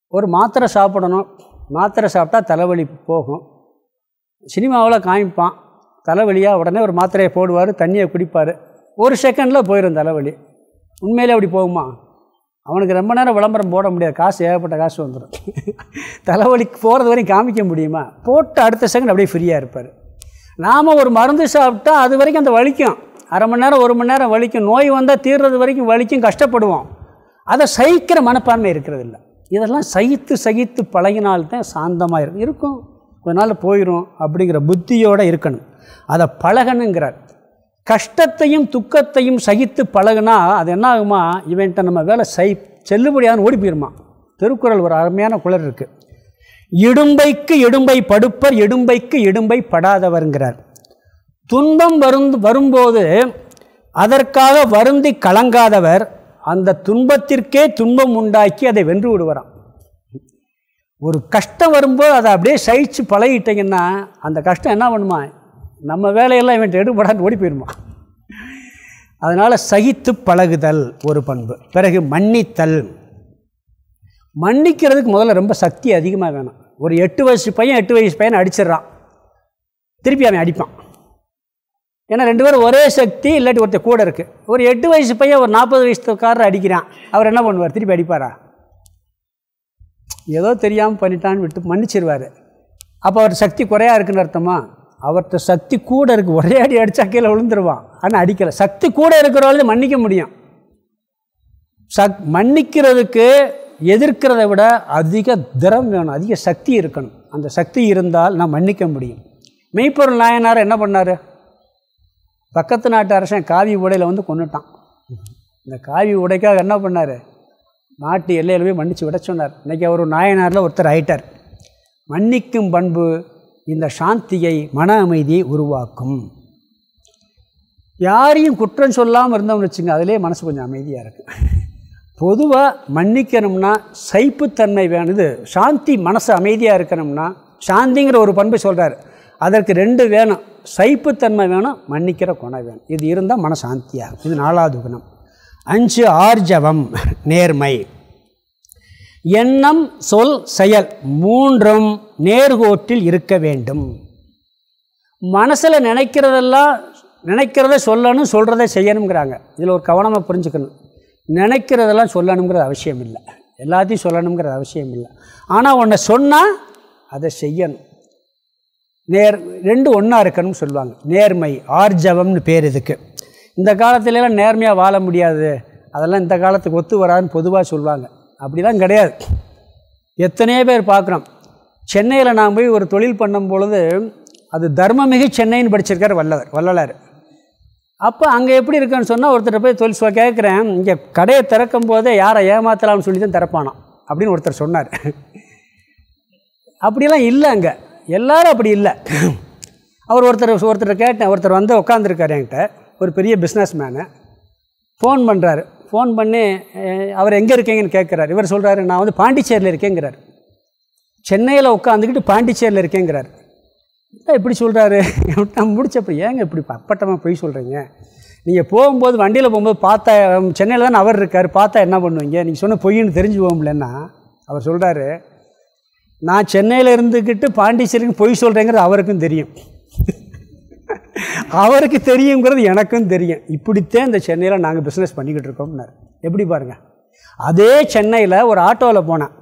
ஒரு மாத்திரை சாப்பிடணும். மாத்திரை சாப்பிட்டா தலைவலி போகும். சினிமாவில் காமிப்பான். தலைவலியாக உடனே ஒரு மாத்திரையை போடுவார் தண்ணியை குடிப்பார். ஒரு செகண்டில் போயிடும் தலைவலி. உண்மையிலே அப்படி போகுமா? அவனுக்கு ரொம்ப நேரம் விளம்பரம் போட முடியாது. காசு ஏகப்பட்ட காசு வந்துடும் தலைவலிக்கு போகிறது வரைக்கும் காமிக்க முடியுமா? போட்டு அடுத்த செகண்ட் அப்படியே ஃப்ரீயாக இருப்பார். நாம் ஒரு மருந்து சாப்பிட்டா அது வரைக்கும் அந்த வலிக்கும். அரை மணி நேரம் ஒரு மணி நேரம் வலிக்கும். நோய் வந்தால் தீர்றது வரைக்கும் வலிக்கும் கஷ்டப்படுவோம். அதை சகிக்கிற மனப்பான்மை இருக்கிறது இல்லை இதெல்லாம் சகித்து சகித்து பழகினால்தான் சாந்தமாக இருக்கும் இருக்கும். கொஞ்ச நாள் போயிடும் அப்படிங்கிற புத்தியோடு இருக்கணும். அதை பழகணுங்கிறார். கஷ்டத்தையும் துக்கத்தையும் சகித்து பழகுனா அது என்ன ஆகுமா? இவன்கிட்ட நம்ம வேலை சை செல்லுபடியான்னு ஓடி போயிருமா? திருக்குறள் ஒரு அருமையான குளர் இருக்குது இடும்பைக்கு இடும்பை படுப்பர் இடும்பைக்கு இடும்பை படாதவருங்கிறார். துன்பம் வரும் வரும்போது அதற்காக வருந்தி கலங்காதவர் அந்த துன்பத்திற்கே துன்பம் உண்டாக்கி அதை வென்று விடுவாராம். ஒரு கஷ்டம் வரும்போது அதை அப்படியே சகிச்சு பழகிட்டீங்கன்னா அந்த கஷ்டம் என்ன பண்ணுமா? நம்ம வேலையெல்லாம் இவன் எடுபடாது ஓடி போயிடுமா அதனால் சகித்து பழகுதல் ஒரு பண்பு. பிறகு மன்னித்தல். மன்னிக்கிறதுக்கு முதல்ல ரொம்ப சக்தி அதிகமாக வேணும். ஒரு எட்டு வயசு பையன் எட்டு வயசு பையனை அடிச்சிடுறான். திருப்பி அவன் அடிப்பான். ஏன்னா ரெண்டு பேரும் ஒரே சக்தி இல்லாட்டி ஒருத்தர் கூட இருக்குது ஒரு எட்டு வயசு பையன் ஒரு நாற்பது வயசுக்காரர் அடிக்கிறான். அவர் என்ன பண்ணுவார்? திருப்பி அடிப்பாரா? ஏதோ தெரியாமல் பண்ணிட்டான்னு விட்டு மன்னிச்சிருவார். அப்போ அவர் சக்தி குறையாக இருக்குன்னு அர்த்தமா? அவர்கிட்ட சக்தி கூட இருக்குது ஒரே அடி அடித்தா கீழே விழுந்துருவான். ஆனால் அடிக்கலை. சக்தி கூட இருக்கிறவங்களே மன்னிக்க முடியும். சக் மன்னிக்கிறதுக்கு எதிர்க்கிறத விட அதிக திறம் வேணும். அதிக சக்தி இருக்கணும். அந்த சக்தி இருந்தால் நான் மன்னிக்க முடியும். மெய்ப்பொருள் நாயனார் என்ன பண்ணார்? பக்கத்து நாட்டு அரசன் காவி உடையில் வந்து கொண்டுட்டான் இந்த காவி உடைக்காக என்ன பண்ணார்? நாட்டு எல்லையில் போய் மன்னித்து விட சொன்னார். இன்றைக்கி அவர் நாயனாரில் ஒருத்தர் ஆயிட்டார். மன்னிக்கும் பண்பு இந்த சாந்தியை மன அமைதியை உருவாக்கும். யாரையும் குற்றம் சொல்லாமல் இருந்தோம்னு வச்சுங்க அதிலே மனசு கொஞ்சம் அமைதியாக இருக்குது பொதுவாக மன்னிக்கணும்னா சைப்புத்தன்மை வேணுது. சாந்தி மனசு அமைதியாக இருக்கணும்னா சாந்திங்கிற ஒரு பண்பு சொல்கிறார் அதற்கு ரெண்டு வேணும். சைப்புத்தன்மை வேணும் மன்னிக்கிற குணம் வேணும். இது இருந்தால் மன சாந்தியாகும் இது நாலாவது குணம். அஞ்சு ஆர்ஜவம் நேர்மை. எண்ணம் சொல் செயல் மூன்றும் நேர்கோட்டில் இருக்க வேண்டும். மனசில் நினைக்கிறதெல்லாம் நினைக்கிறத சொல்லணும் சொல்கிறத செய்யணுங்கிறாங்க இதில் ஒரு கவனமாக புரிஞ்சுக்கணும். நினைக்கிறதெல்லாம் சொல்லணுங்கிறது அவசியம் இல்லை. எல்லாத்தையும் சொல்லணுங்கிறது அவசியம் இல்லை. ஆனால் ஒன்றை சொன்னால் அதை செய்யணும். நேர் ரெண்டு ஒன்றா இருக்கணும்னு சொல்லுவாங்க. நேர்மை ஆர்ஜவம்னு பேர் இதுக்கு. இந்த காலத்துலலாம் நேர்மையாக வாழ முடியாது. அதெல்லாம் இந்த காலத்துக்கு ஒத்து வராதுன்னு பொதுவாக சொல்லுவாங்க. அப்படிலாம் கிடையாது. எத்தனையோ பேர் பார்க்குறோம். சென்னையில் நான் போய் ஒரு தொழில் பண்ணும் பொழுது அது தர்மமிகு சென்னைன்னு படிச்சிருக்கார் வல்லவர் வள்ளலார். அப்போ அங்கே எப்படி இருக்குன்னு சொன்னால் ஒருத்தர் போய் தொழில் சொல் கேட்குறேன் இங்கே கடையை திறக்கும் போதே யாரை ஏமாத்தலாம்னு சொல்லி தான் திறப்பானான் அப்படின்னு ஒருத்தர் சொன்னார். அப்படிலாம் இல்லை அங்கே. எல்லோரும் அப்படி இல்லை. அவர் ஒருத்தர் ஒருத்தர் கேட்டேன் ஒருத்தர் வந்து உட்காந்துருக்கார் என்கிட்ட. ஒரு பெரிய பிஸ்னஸ் மேனு ஃபோன் பண்ணுறாரு ஃபோன் பண்ணி அவர் எங்கே இருக்கீங்கன்னு கேட்குறாரு இவர் சொல்கிறாரு நான் வந்து பாண்டிச்சேரியில் இருக்கேங்கிறார். சென்னையில் உட்காந்துக்கிட்டு பாண்டிச்சேரியில் இருக்கேங்கிறார். இப்படி சொல்கிறாரு நான் முடிச்சப்போ ஏங்க இப்படி அப்பட்டமாக போய் சொல்கிறீங்க நீங்கள் போகும்போது வண்டியில் போகும்போது பார்த்தா சென்னையில் தானே அவர் இருக்கார். பார்த்தா என்ன பண்ணுவீங்க? நீங்கள் சொன்ன பொய்ன்னு தெரிஞ்சு போகும்லன்னா அவர் சொல்கிறாரு நான் சென்னையில் இருந்துக்கிட்டு பாண்டிச்சேரிக்கு பொய் சொல்கிறேங்கிறது அவருக்கும் தெரியும். அவருக்கு தெரியுங்கிறது எனக்கும் தெரியும். இப்படித்தான் இந்த சென்னையில் நாங்கள் பிஸ்னஸ் பண்ணிக்கிட்டு இருக்கோம்னார். எப்படி பாருங்கள் அதே சென்னையில் ஒரு ஆட்டோவில் போனேன்.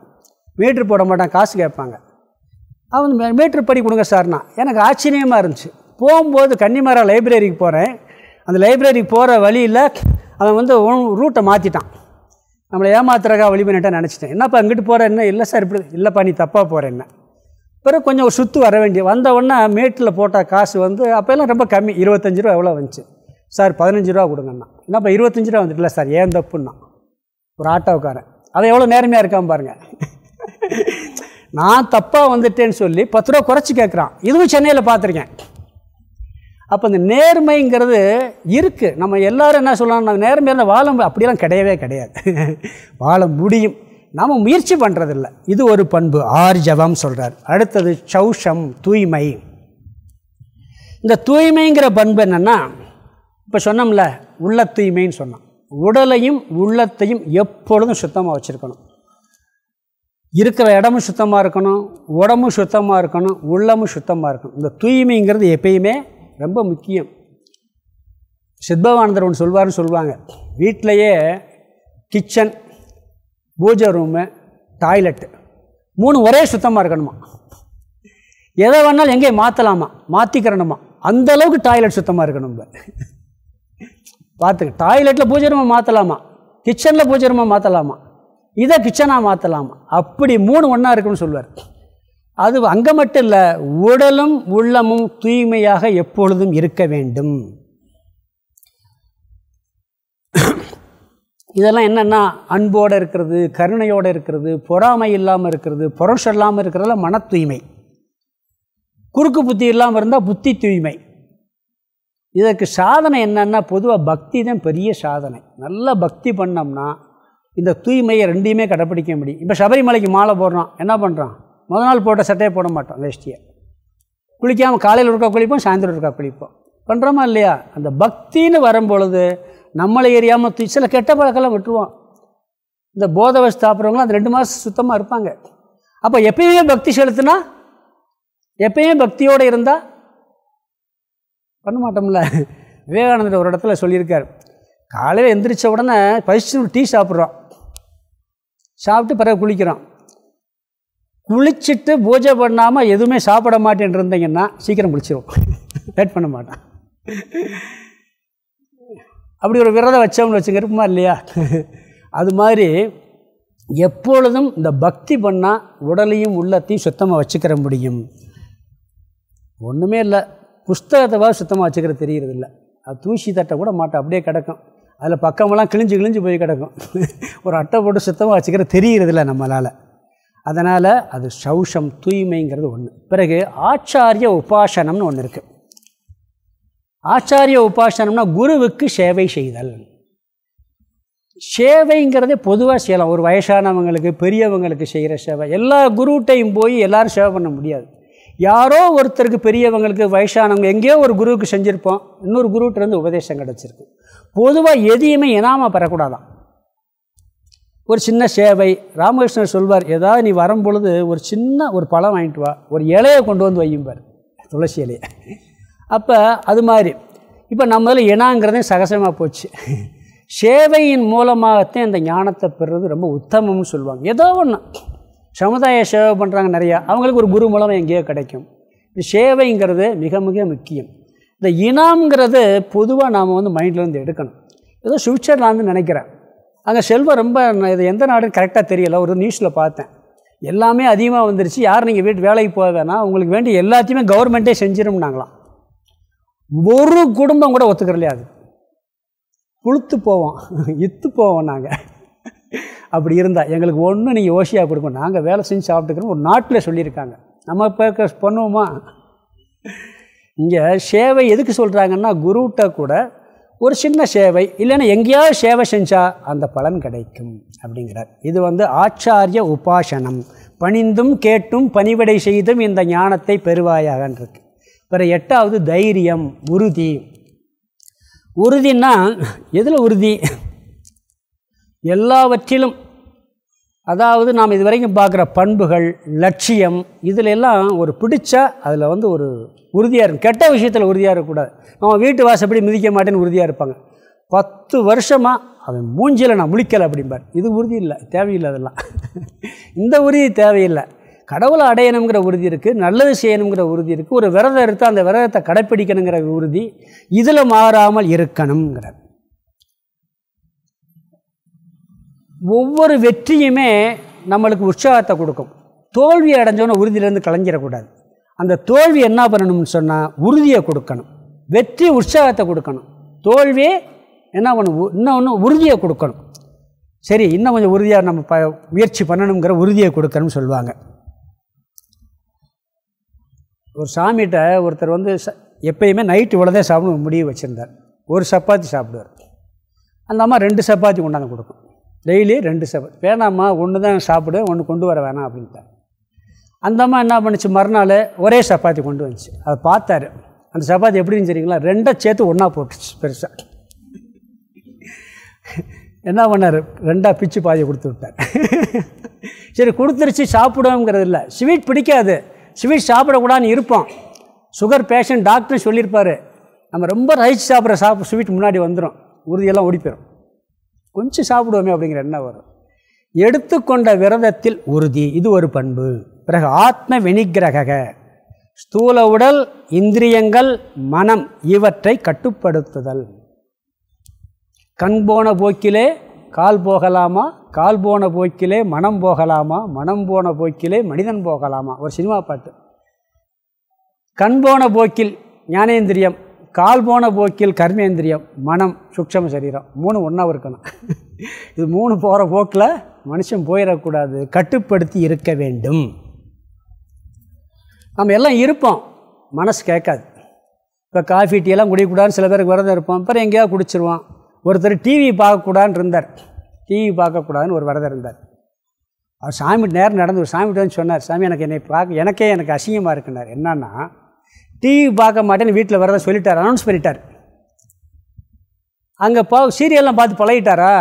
மீட்ரு போட மாட்டான் காசு கேட்பாங்க. அவன் மீட்ரு படி கொடுங்க சார்னா எனக்கு ஆச்சரியமாக இருந்துச்சு. போகும்போது கன்னிமரா லைப்ரரிக்கு போகிறேன் அந்த லைப்ரரிக்கு போகிற வழியில் அவன் வந்து ரூட்டை மாற்றிட்டான் நம்மளை ஏமாத்துறக்கா வழி நினச்சிட்டேன். என்னப்பா இங்கிட்டு போகிற என்ன? இல்லை சார் இப்படி இல்லைப்பா நீ தப்பாக போகிற என்ன? பிறகு கொஞ்சம் ஒரு சுற்று வர வேண்டிய வந்த மேட்டில் போட்டால் காசு வந்து அப்போல்லாம் ரொம்ப கம்மி இருபத்தஞ்சி ரூபா எவ்வளோ வந்துச்சு? சார் பதினஞ்சு ரூபா கொடுங்கண்ணா. என்னப்பா இருபத்தஞ்சி ரூபா வந்துட்டுல சார் ஏன் தப்புன்னா ஒரு ஆட்டோக்காரன். அதை எவ்வளோ நேர்மையாக இருக்கான் பாருங்கள் நான் தப்பாக வந்துட்டேன்னு சொல்லி பத்து ரூபா குறைச்சி கேட்குறான் இதுவும் சென்னையில் பார்த்துருக்கேன் அப்போ இந்த நேர்மைங்கிறது இருக்குது நம்ம எல்லோரும் என்ன சொல்லலாம் நம்ம நேர்மையான வாழ அப்படியெல்லாம் கிடையவே கிடையாது. வாழ முடியும். நாம் முயற்சி பண்ணுறதில்ல இது ஒரு பண்பு. ஆர்ஜவம் சொல்கிறார் அடுத்தது சௌஷம் தூய்மை. இந்த தூய்மைங்கிற பண்பு என்னென்னா இப்போ சொன்னோம்ல உள்ள தூய்மைன்னு சொன்னோம். உடலையும் உள்ளத்தையும் எப்பொழுதும் சுத்தமாக வச்சுருக்கணும். இருக்கிற இடமும் சுத்தமாக இருக்கணும் உடம்பும் சுத்தமாக இருக்கணும் உள்ளமும் சுத்தமாக இருக்கணும். இந்த தூய்மைங்கிறது எப்பயுமே ரொம்ப முக்கியம். சித்பவானந்தர் ஒன்று சொல்வார்னு சொல்லுவாங்க. வீட்டிலையே கிச்சன் பூஜை ரூமு டாய்லெட்டு மூணு ஒரே சுத்தமாக இருக்கணுமா? எதை வேணாலும் எங்கேயும் மாற்றலாமா மாற்றிக்கிறணுமா அந்த அளவுக்கு டாய்லெட் சுத்தமாக இருக்கணும் பார்த்துக்க டாய்லெட்டில் பூஜை ரூமை மாற்றலாமா கிச்சனில் பூஜை ரூமை மாற்றலாமா இதை கிச்சனாக மாற்றலாமா அப்படி மூணு ஒன்றா இருக்குன்னு சொல்லுவார் அது அங்கே மட்டும் இல்லை உடலும் உள்ளமும் தூய்மையாக எப்பொழுதும் இருக்க வேண்டும். இதெல்லாம் என்னென்னா அன்போடு இருக்கிறது கருணையோடு இருக்கிறது பொறாமை இல்லாமல் இருக்கிறது புரோஷம் இல்லாமல் இருக்கிறதுல மன தூய்மை குறுக்கு புத்தி இல்லாமல் இருந்தால் புத்தி தூய்மை. இதற்கு சாதனை என்னென்னா பொதுவாக பக்தி தான் பெரிய சாதனை. நல்லா பக்தி பண்ணோம்னா இந்த தூய்மையை ரெண்டையுமே கடைப்பிடிக்க முடியும். இப்போ சபரிமலைக்கு மாலை போடுறோம் என்ன பண்ணுறான் முதல் நாள் போட்ட சட்டையை போட மாட்டோம் வேஷ்டியை. குளிக்காமல் காலையில் இருக்கா குளிப்போம் சாயந்தரம் இருக்கா குளிப்போம். பண்ணுறோமா இல்லையா? அந்த பக்தின்னு வரும்பொழுது நம்மளை எரியாமல் சில கெட்ட பழக்கெல்லாம் விட்டுருவோம். இந்த போத வச்சு சாப்பிட்றவங்களாம் அந்த ரெண்டு மாதம் சுத்தமாக இருப்பாங்க. அப்போ எப்பயுமே பக்தி செலுத்தினா எப்பயுமே பக்தியோடு இருந்தால் பண்ண மாட்டோம்ல. விவேகானந்தர் ஒரு இடத்துல சொல்லியிருக்கார். காலையில் எந்திரிச்ச உடனே பசிச்சு டீ சாப்பிட்றோம். சாப்பிட்டு பிறகு குளிக்கிறோம். குளிச்சுட்டு பூஜை பண்ணாமல் எதுவுமே சாப்பிட மாட்டேன் இருந்தீங்கன்னா சீக்கிரம் குளிச்சிடும் லேட் பண்ண மாட்டேன். அப்படி ஒரு விரதம் வச்சவங்க வச்சுங்க இருக்குமா இல்லையா? அது மாதிரி எப்பொழுதும் இந்த பக்தி பண்ணால் உடலையும் உள்ளத்தையும் சுத்தமாக வச்சுக்கிற முடியும். ஒன்றுமே இல்லை. புஸ்தகத்தை சுத்தமாக வச்சுக்கிற தெரிகிறது இல்லை அது தூசி தட்டை கூட மாட்டேன் அப்படியே கிடக்கும். அதில் பக்கமெல்லாம் கிழிஞ்சு கிழிஞ்சு போய் கிடக்கும். ஒரு அட்டை போட்டு சுத்தமாக வச்சுக்கிற தெரிகிறதில்ல நம்மளால். அதனால் அது சௌஷம் தூய்மைங்கிறது ஒன்று பிறகு ஆச்சாரிய உபாசனம்னு ஒன்று இருக்குது ஆச்சாரிய உபாசனம்னா குருவுக்கு சேவை செய்தல். சேவைங்கிறதே பொதுவாக செய்யலாம். ஒரு வயசானவங்களுக்கு பெரியவங்களுக்கு செய்கிற சேவை. எல்லா குருட்டையும் போய் எல்லோரும் சேவை பண்ண முடியாது. யாரோ ஒருத்தருக்கு பெரியவங்களுக்கு வயசானவங்க எங்கேயோ ஒரு குருவுக்கு செஞ்சுருப்போம். இன்னொரு குருவிட்டேருந்து உபதேசம் கிடச்சிருக்கு. பொதுவாக எதையுமே இனாமல் பெறக்கூடாதான். ஒரு சின்ன சேவை. ராமகிருஷ்ணர் சொல்வார் ஏதாவது நீ வரும்பொழுது ஒரு சின்ன ஒரு பழம் வாங்கிட்டு வா. ஒரு இலையை கொண்டு வந்து வையும்பார் துளசி இலையை. அப்போ அது மாதிரி. இப்போ நம்மள இனாங்கிறதே சகசமாக போச்சு. சேவையின் மூலமாகத்தான் இந்த ஞானத்தை பெறுறது ரொம்ப உத்தமம்னு சொல்லுவாங்க. ஏதோ ஒன்று சமுதாய சேவை பண்ணுறாங்க நிறையா. அவங்களுக்கு ஒரு குரு மூலம் எங்கேயோ கிடைக்கும். இந்த சேவைங்கிறது மிக மிக முக்கியம். இந்த இனாம்ங்கிறது பொதுவாக நாம் வந்து மைண்ட்லேருந்து எடுக்கணும். ஏதோ சுவிட்சர்லாந்து நினைக்கிறேன். அங்கே செல்வம் ரொம்ப இது எந்த நாடுன்னு கரெக்டாக தெரியல. ஒரு நியூஸில் பார்த்தேன். எல்லாமே அதிகமாக வந்துருச்சு. யார் நீங்கள் வீட்டு வேலைக்கு போக வேணாம். உங்களுக்கு வேண்டிய எல்லாத்தையுமே கவர்மெண்ட்டே செஞ்சிரும்னாங்களாம். ஒரு குடும்பம் கூட ஒத்துக்கிறலையா அது? புளுத்து போவோம். இத்து போவோம் நாங்கள் அப்படி இருந்தால் எங்களுக்கு ஒன்றும் நீங்கள் ஓசியாக கொடுக்கணும் நாங்கள் வேலை செஞ்சு சாப்பிட்டுக்கிறோம். ஒரு நாட்டில் சொல்லியிருக்காங்க. நம்ம இப்போ பண்ணுவோமா? இங்கே சேவை எதுக்கு சொல்கிறாங்கன்னா குருவிட்ட கூட ஒரு சின்ன சேவை இல்லைன்னா எங்கேயாவது சேவை செஞ்சால் அந்த பலன் கிடைக்கும் அப்படிங்கிறார். இது வந்து ஆச்சாரிய உபாசனம். பணிந்தும் கேட்டும் பணிவிடை செய்தும் இந்த ஞானத்தை பெறுவாயாகன்றிருக்கு பிற எட்டாவது தைரியம் உறுதி. உறுதின்னா எதில் உறுதி? எல்லாவற்றிலும். அதாவது நாம் இது வரைக்கும் பார்க்குற பண்புகள் லட்சியம் இதில் எல்லாம் ஒரு பிடிச்சா அதில் வந்து ஒரு உறுதியாக இருக்கும். கெட்ட விஷயத்தில் உறுதியாக இருக்கக்கூடாது. அவன் வீட்டு வாசப்படி மிதிக்க மாட்டேன்னு உறுதியாக இருப்பாங்க. பத்து வருஷமாக அவன் மூஞ்சியில் நான் முழிக்கலை அப்படிம்பார். இது உறுதி இல்லை தேவையில்லை அதெல்லாம். இந்த உறுதி தேவையில்லை. கடவுளை அடையணுங்கிற உறுதி இருக்குது நல்லது செய்யணுங்கிற உறுதி இருக்குது ஒரு விரதம் எடுத்தால் அந்த விரதத்தை கடைப்பிடிக்கணுங்கிற உறுதி இதில் மாறாமல் இருக்கணுங்கிற ஒவ்வொரு வெற்றியுமே நம்மளுக்கு உற்சாகத்தை கொடுக்கும். தோல்வி அடைஞ்சோன்னு உறுதியிலேருந்து கலைஞ்சிடக்கூடாது. அந்த தோல்வி என்ன பண்ணணும்னு சொன்னால் உறுதியை கொடுக்கணும். வெற்றி உற்சாகத்தை கொடுக்கணும். தோல்வி என்ன பண்ணணும்? இன்னொன்று உறுதியை கொடுக்கணும். சரி இன்னும் கொஞ்சம் உறுதியாக நம்ம ப முயற்சி பண்ணணுங்கிற உறுதியை கொடுக்கணும்னு சொல்லுவாங்க. ஒரு சாமிகிட்ட ஒருத்தர் வந்து ச எப்பயுமே நைட்டு இவ்வளோதான் சாப்பிட முடிவு வச்சுருந்தார். ஒரு சப்பாத்தி சாப்பிடுவார். அந்த அம்மா ரெண்டு சப்பாத்தி கொண்டாந்து கொடுக்கும். டெய்லி ரெண்டு சப்பாத்தி வேணாம்மா ஒன்று தான் சாப்பிடு ஒன்று கொண்டு வர வேணாம் அப்படின்ட்டார். அந்த அம்மா என்ன பண்ணுச்சு? மறுநாள் ஒரே சப்பாத்தி கொண்டு வந்துச்சு. அதை பார்த்தாரு. அந்த சப்பாத்தி எப்படின்னு சரிங்களா ரெண்டை சேர்த்து ஒன்றா போட்டுச்சு பெருசாக என்ன பண்ணார்? ரெண்டாக பிச்சு பாதியை கொடுத்து விட்டார். சரி கொடுத்துருச்சு சாப்பிடுவோங்கிறது இல்லை. ஸ்வீட் பிடிக்காது. ஸ்வீட் சாப்பிடக்கூடாதுன்னு இருப்போம். சுகர் பேஷண்ட் டாக்டர் சொல்லியிருப்பார். நம்ம ரொம்ப ரைஸ் சாப்பிட்ற சாப்பிட ஸ்வீட் முன்னாடி வந்துடும் உறுதியெல்லாம் ஓடிப்போயிடும் கொஞ்சம் சாப்பிடுவோமே அப்படிங்கிற எண்ணம் வரும். எடுத்துக்கொண்ட விரதத்தில் உறுதி. இது ஒரு பண்பு. பிறகு ஆத்ம வினிகிரக ஸ்தூல உடல் இந்திரியங்கள் மனம் இவற்றை கட்டுப்படுத்துதல். கண் போன போக்கிலே கால் போகலாமா கால் போன போக்கிலே மனம் போகலாமா மனம் போன போக்கிலே மனிதன் போகலாமா? ஒரு சினிமா பாட்டு. கண் போன போக்கில் ஞானேந்திரியம் கால் போன போக்கில் கர்மேந்திரியம் மனம் சுக்ஷம சரீரம். மூணு ஒன்றா இருக்கணும். இது மூணு போகிற போக்கில் மனுஷன் போயிடக்கூடாது. கட்டுப்படுத்தி இருக்க வேண்டும். நம்ம எல்லாம் இருப்போம். மனசு கேட்காது. இப்போ காஃபி டீலாம் குடிக்கக்கூடாதுன்னு சில பேருக்கு விரதம் இருப்போம். அப்புறம் எங்கேயாவது குடிச்சிருவான் ஒருத்தர் டிவி பார்க்கக்கூடாதுன்னு இருந்தார். டிவி பார்க்கக்கூடாதுன்னு ஒரு விரதம் இருந்தார். அவர் சாமி நேரம் நடந்து ஒரு சாமி வந்து சொன்னார் சாமி எனக்கு என்னை பார்க்க எனக்கே எனக்கு அசிங்கமாக இருக்குனார் என்னன்னா டிவி பார்க்க மாட்டேன்னு வீட்டில் வரதான் சொல்லிட்டார் அனௌன்ஸ் பண்ணிட்டார். அங்கே பா சீரியல்லாம் பார்த்து பழகிட்டாரா?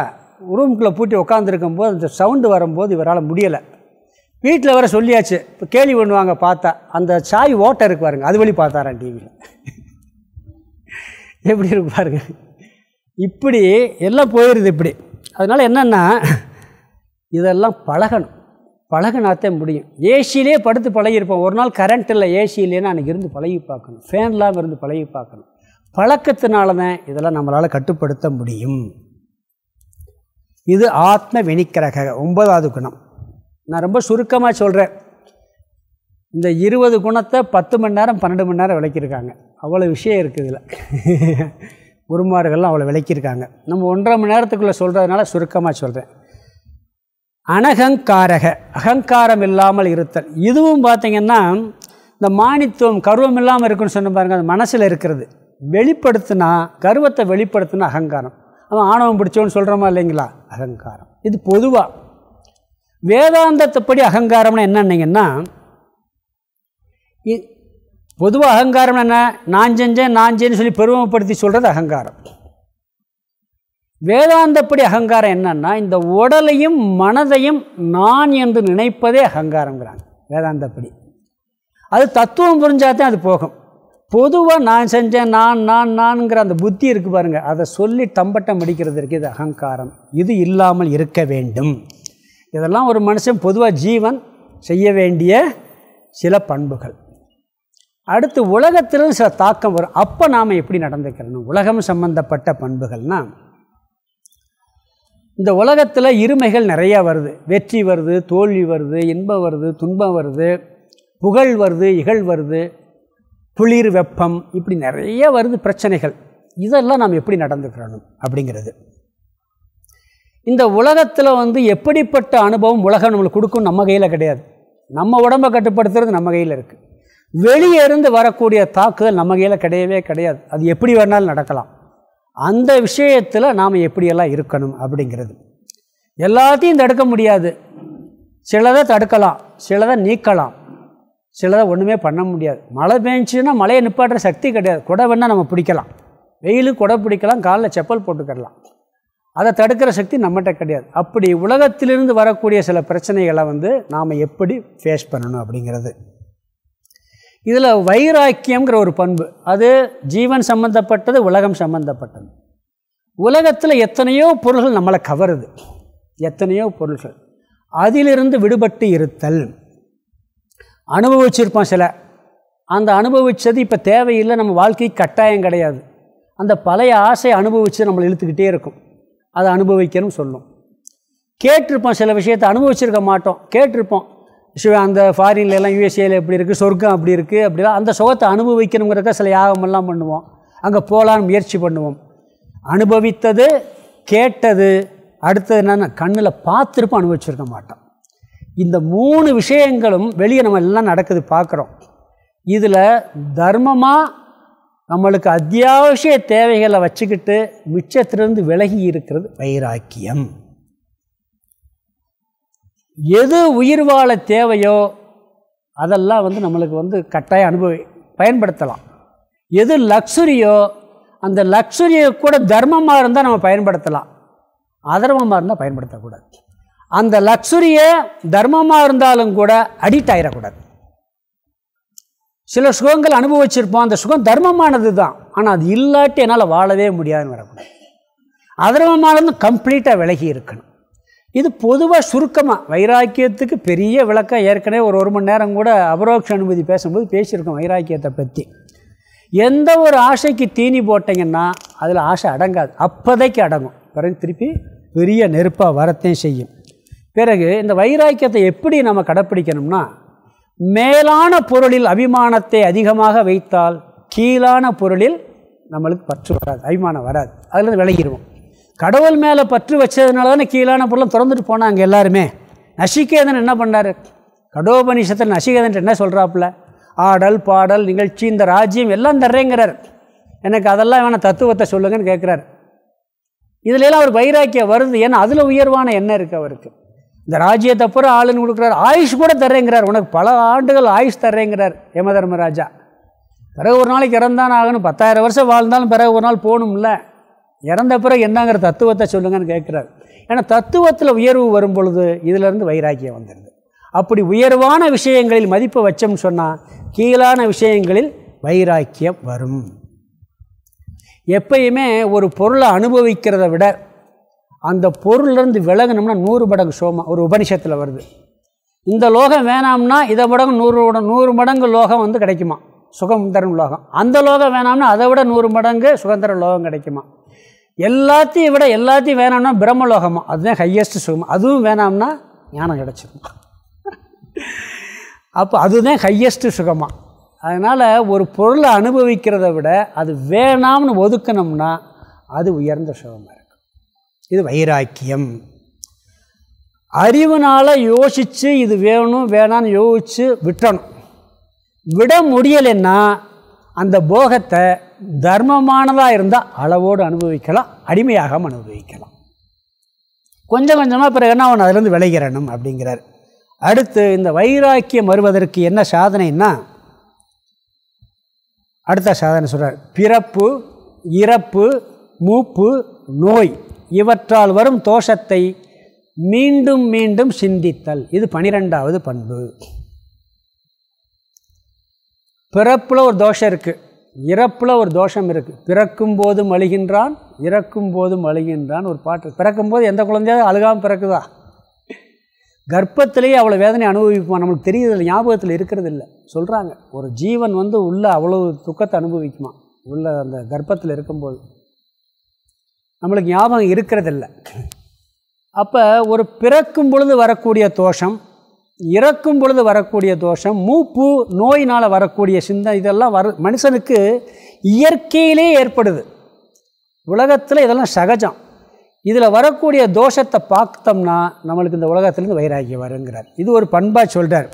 ரூம்குள்ளே பூட்டி உட்காந்துருக்கும் போது அந்த சவுண்டு வரும்போது இவரால் முடியலை. வீட்டில் வர சொல்லியாச்சு. இப்போ கேள்வி பண்ணுவாங்க பார்த்தா. அந்த சாய் ஓட்டை இருக்கு பாருங்க அது வழி பார்த்தாரான் டிவியில் எப்படி இருக்கு பாருங்க. இப்படி எல்லாம் போயிடுது இப்படி. அதனால் என்னென்னா இதெல்லாம் பழகணும். பழகினாத்தே முடியும். ஏசியிலே படுத்து பழகியிருப்போம். ஒரு நாள் கரண்ட் இல்லை ஏசி இல்லைன்னா அன்றைக்கி இருந்து பழகி பார்க்கணும். ஃபேன் இல்லாமல் இருந்து பழகி பார்க்கணும். பழக்கத்தினால தான் இதெல்லாம் நம்மளால் கட்டுப்படுத்த முடியும். இது ஆத்ம வெணிக்கிரக ஒன்பதாவது குணம். நான் ரொம்ப சுருக்கமாக சொல்கிறேன் இந்த இருபது குணத்தை பத்து மணி நேரம் பன்னெண்டு மணி நேரம் விளக்கியிருக்காங்க. அவ்வளோ விஷயம் இருக்குது இதில். குருமார்கள்லாம் அவ்வளோ விளக்கியிருக்காங்க. நம்ம ஒன்றரை மணி நேரத்துக்குள்ளே சொல்கிறதுனால சுருக்கமாக சொல்கிறேன் அனகங்காரக அகங்காரம் இல்லாமல் இருத்தல். இதுவும் பார்த்திங்கன்னா இந்த மானித்துவம் கருவம் இல்லாமல் இருக்குன்னு சொன்ன பாருங்க அது மனசில் இருக்கிறது. வெளிப்படுத்தினா கருவத்தை வெளிப்படுத்தினா அகங்காரம். அவன் ஆணவம் பிடிச்சோன்னு சொல்கிறோமா இல்லைங்களா? அகங்காரம். இது பொதுவாக வேதாந்தத்தைப்படி அகங்காரம்னு என்னன்னீங்கன்னா பொதுவாக அகங்காரம் என்ன? நான் செஞ்சேன் நான் செஞ்சேன்னு சொல்லி பெருமைப்படுத்தி சொல்கிறது அகங்காரம். வேதாந்தப்படி அகங்காரம் என்னன்னா இந்த உடலையும் மனதையும் நான் என்று நினைப்பதே அகங்காரங்கிறாங்க வேதாந்தப்படி. அது தத்துவம் புரிஞ்சாதான் அது போகும். பொதுவாக நான் செஞ்சேன் நான் நான் நான்ங்கிற அந்த புத்தி இருக்குது பாருங்கள் அதை சொல்லி தம்பட்டம் அடிக்கிறதுக்கு இது அகங்காரம். இது இல்லாமல் இருக்க வேண்டும். இதெல்லாம் ஒரு மனுஷன் பொதுவாக ஜீவன் செய்ய வேண்டிய சில பண்புகள். அடுத்து உலகத்திலும் சில தாக்கம் வரும். அப்போ நாம் எப்படி நடந்துக்கிறணும்? உலகம் சம்பந்தப்பட்ட பண்புகள்னால் இந்த உலகத்தில் இருமைகள் நிறையா வருது. வெற்றி வருது தோல்வி வருது இன்பம் வருது துன்பம் வருது புகழ் வருது இகழ் வருது குளிர் வெப்பம் இப்படி நிறைய வருது பிரச்சனைகள். இதெல்லாம் நாம் எப்படி நடந்துக்கிறணும்? அப்படிங்கிறது. இந்த உலகத்தில் வந்து எப்படிப்பட்ட அனுபவம் உலகம் நம்மளுக்கு கொடுக்கும் நம்ம கையில் கிடையாது. நம்ம உடம்பை கட்டுப்படுத்துறது நம்ம கையில் இருக்குது வெளியே இருந்து வரக்கூடிய தாக்குதல் நம்ம கையில் கிடையவே கிடையாது. அது எப்படி வேணாலும் நடக்கலாம். அந்த விஷயத்தில் நாம் எப்படியெல்லாம் இருக்கணும் அப்படிங்கிறது. எல்லாத்தையும் தடுக்க முடியாது. சிலதை தடுக்கலாம். சிலதை நீக்கலாம். சிலதை ஒன்றுமே பண்ண முடியாது. மழை பெஞ்சுன்னா மழையை நிப்பாட்டுற சக்தி கிடையாது. குடை வேணால் நம்ம பிடிக்கலாம். வெயில் குடை பிடிக்கலாம். காலில் செப்பல் போட்டுக்கிடலாம் அதை தடுக்கிற சக்தி நம்மகிட்ட கிடையாது. அப்படி உலகத்திலிருந்து வரக்கூடிய சில பிரச்சனைகளை வந்து நாம் எப்படி ஃபேஸ் பண்ணணும் அப்படிங்கிறது. இதில் வைராக்கியங்கிற ஒரு பண்பு. அது ஜீவன் சம்மந்தப்பட்டது உலகம் சம்மந்தப்பட்டது உலகத்தில் எத்தனையோ பொருள்கள் நம்மளை கவருது. எத்தனையோ பொருள்கள். அதிலிருந்து விடுபட்டு இருத்தல். அனுபவிச்சிருப்போம் சில. அந்த அனுபவித்தது இப்போ தேவையில்லை நம்ம வாழ்க்கைக்கு கட்டாயம் கிடையாது. அந்த பழைய ஆசை அனுபவித்து நம்மளை இழுத்துக்கிட்டே இருக்கும். அதை அனுபவிக்கணும்னு சொல்லும். கேட்டிருப்போம் சில விஷயத்தை அனுபவிச்சிருக்க மாட்டோம். கேட்டிருப்போம். அந்த ஃபாரின்லலாம் யூஎஸ்ஏல எப்படி இருக்குது சொர்க்கம் அப்படி இருக்குது அப்படிலாம் அந்த சுகத்தை அனுபவிக்கணுங்கிறத சில யாகமெல்லாம் பண்ணுவோம். அங்கே போகலான்னு முயற்சி பண்ணுவோம். அனுபவித்தது கேட்டது அடுத்தது என்னென்னா கண்ணில் பார்த்துருப்போம் அனுபவிச்சிருக்க மாட்டோம். இந்த மூணு விஷயங்களும் வெளியே நம்ம எல்லாம் நடக்குது பார்க்குறோம். இதில் தர்மமாக நம்மளுக்கு அத்தியாவசிய தேவைகளை வச்சுக்கிட்டு மிச்சத்திலிருந்து விலகி இருக்கிறது வைராக்கியம். எது உயிர் வாழ தேவையோ அதெல்லாம் வந்து நம்மளுக்கு வந்து கட்டாயம் அனுபவி பயன்படுத்தலாம். எது லக்ஸுரியோ அந்த லக்ஸுரியை கூட தர்மமாக இருந்தால் நம்ம பயன்படுத்தலாம். அதர்மமாக இருந்தால் பயன்படுத்தக்கூடாது. அந்த லக்ஸுரியை தர்மமாக இருந்தாலும் கூட அடிக்ட் ஆகிடக்கூடாது சில சுகங்கள் அனுபவிச்சிருப்போம். அந்த சுகம் தர்மமானது தான் ஆனால் அது இல்லாட்டி என்னால் வாழவே முடியாதுன்னு வரக்கூடாது அதர்மமானது கம்ப்ளீட்டாக விலகி இருக்கணும். இது பொதுவாக சுருக்கமாக வைராக்கியத்துக்கு பெரிய விளக்கம் ஏற்கனவே ஒரு ஒரு மணி நேரம் கூட அபரோக்ஷ அனுமதி பேசும்போது பேசியிருக்கோம் வைராக்கியத்தை பற்றி எந்த ஒரு ஆசைக்கு தீனி போட்டிங்கன்னா அதில் ஆசை அடங்காது. அப்போதைக்கு அடங்கும். பிறகு திருப்பி பெரிய நெருப்பாக வரத்தையும் செய்யும். பிறகு இந்த வைராக்கியத்தை எப்படி நம்ம கடைப்பிடிக்கணும்னா மேலான பொருளில் அபிமானத்தை அதிகமாக வைத்தால் கீழான பொருளில் நம்மளுக்கு பற்று வராது அபிமானம் வராது. அதுலேருந்து விலகிடுவோம் கடவுள் மேலே பற்று வச்சதுனால தானே கீழான பொருளை திறந்துட்டு போனாங்க எல்லாருமே. நசிகேதன் என்ன பண்ணார்? கடோபனிஷத்தில் நசிகேதன் என்ன சொல்கிறாப்புல ஆடல் பாடல் நிகழ்ச்சி இந்த ராஜ்யம் எல்லாம் தர்றேங்கிறார். எனக்கு அதெல்லாம் வேணால் தத்துவத்தை சொல்லுங்கன்னு கேட்குறாரு இதுலலாம் அவர் வைராக்கியம் வருது. ஏன்னா அதில் உயர்வான எண்ணம் இருக்குது அவருக்கு. இந்த ராஜ்யத்தை பூரா ஆளுன்னு கொடுக்குறாரு. ஆயுஷ் கூட தர்றேங்கிறார். உனக்கு பல ஆண்டுகள் ஆயுஷ் தர்றேங்கிறார் யம தர்மராஜா பிறகு ஒரு நாளைக்கு இறந்தான் ஆகணும். பத்தாயிரம் வருஷம் வாழ்ந்தாலும் பிறகு ஒரு நாள் போகணும்ல. இறந்த பிறகு என்னங்கிற தத்துவத்தை சொல்லுங்கன்னு கேட்குறாரு. ஏன்னா தத்துவத்தில் உயர்வு வரும் பொழுது இதிலிருந்து வைராக்கியம் வந்துடுது. அப்படி உயர்வான விஷயங்களில் மதிப்பு வச்சோம்னு சொன்னால் கீழான விஷயங்களில் வைராக்கியம் வரும். எப்பயுமே ஒரு பொருளை அனுபவிக்கிறத விட அந்த பொருள்லேருந்து விலகினோம்னா நூறு மடங்கு சோமா ஒரு உபனிஷத்தில் வருது. இந்த லோகம் வேணாம்னா இதை மடங்கு நூறு நூறு மடங்கு லோகம் வந்து கிடைக்குமா? சுகம் தரும் லோகம். அந்த லோகம் வேணாம்னா அதை விட நூறு மடங்கு சுகந்தர லோகம் கிடைக்குமா? எல்லாத்தையும் விட எல்லாத்தையும் வேணாம்னா பிரம்மலோகமா? அதுதான் ஹையஸ்ட் சுகம். அதுவும் வேணாம்னா ஞானம் கிடச்சிருமா? அப்போ அதுதான் ஹையஸ்ட்டு சுகமாக அதனால் ஒரு பொருளை அனுபவிக்கிறத விட அது வேணாம்னு ஒதுக்கணும்னா அது உயர்ந்த சுகமாக இது வைராக்கியம். அறிவுனால் யோசித்து இது வேணும் வேணான்னு யோசித்து விட்டணும். விட முடியலைன்னா அந்த போகத்தை தர்மமானதாக இருந்தால் அளவோடு அனுபவிக்கலாம் அடிமையாகாமல் அனுபவிக்கலாம். கொஞ்சம் கொஞ்சமாக பிறகு என்ன அவன் அதிலேருந்து விளைகிறணும் அப்படிங்கிறார். அடுத்து இந்த வைராக்கியம் வருவதற்கு என்ன சாதனைன்னா அடுத்த சாதனை சொல்கிறார் பிறப்பு இறப்பு மூப்பு நோய். இவற்றால் வரும் தோஷத்தை மீண்டும் மீண்டும் சிந்தித்தல். இது பனிரெண்டாவது பண்பு. பிறப்பில் ஒரு தோஷம் இருக்குது இறப்பில் ஒரு தோஷம் இருக்குது பிறக்கும் போதும் அழுகின்றான் இறக்கும் போதும் அழுகின்றான் ஒரு பாட்டு. பிறக்கும்போது எந்த குழந்தையாவது அழுகாமல் பிறக்குதா? கர்ப்பத்திலேயே அவ்வளோ வேதனை அனுபவிப்போம். நம்மளுக்கு தெரியுதில்லை ஞாபகத்தில் இருக்கிறது இல்லை. சொல்கிறாங்க ஒரு ஜீவன் வந்து உள்ளே அவ்வளோ துக்கத்தை அனுபவிக்குமா? உள்ள அந்த கர்ப்பத்தில் இருக்கும்போது. நம்மளுக்கு ஞாபகம் இருக்கிறதில்ல. அப்போ ஒரு பிறக்கும் பொழுது வரக்கூடிய தோஷம் இறக்கும் பொழுது வரக்கூடிய தோஷம் மூப்பு நோயினால் வரக்கூடிய சிந்தனை இதெல்லாம் வர மனுஷனுக்கு இயற்கையிலே ஏற்படுது. உலகத்தில் இதெல்லாம் சகஜம். இதில் வரக்கூடிய தோஷத்தை பார்த்தோம்னா நம்மளுக்கு இந்த உலகத்துலேருந்து வைராகியம் வருங்கிறார் இது ஒரு பண்பாக சொல்கிறார்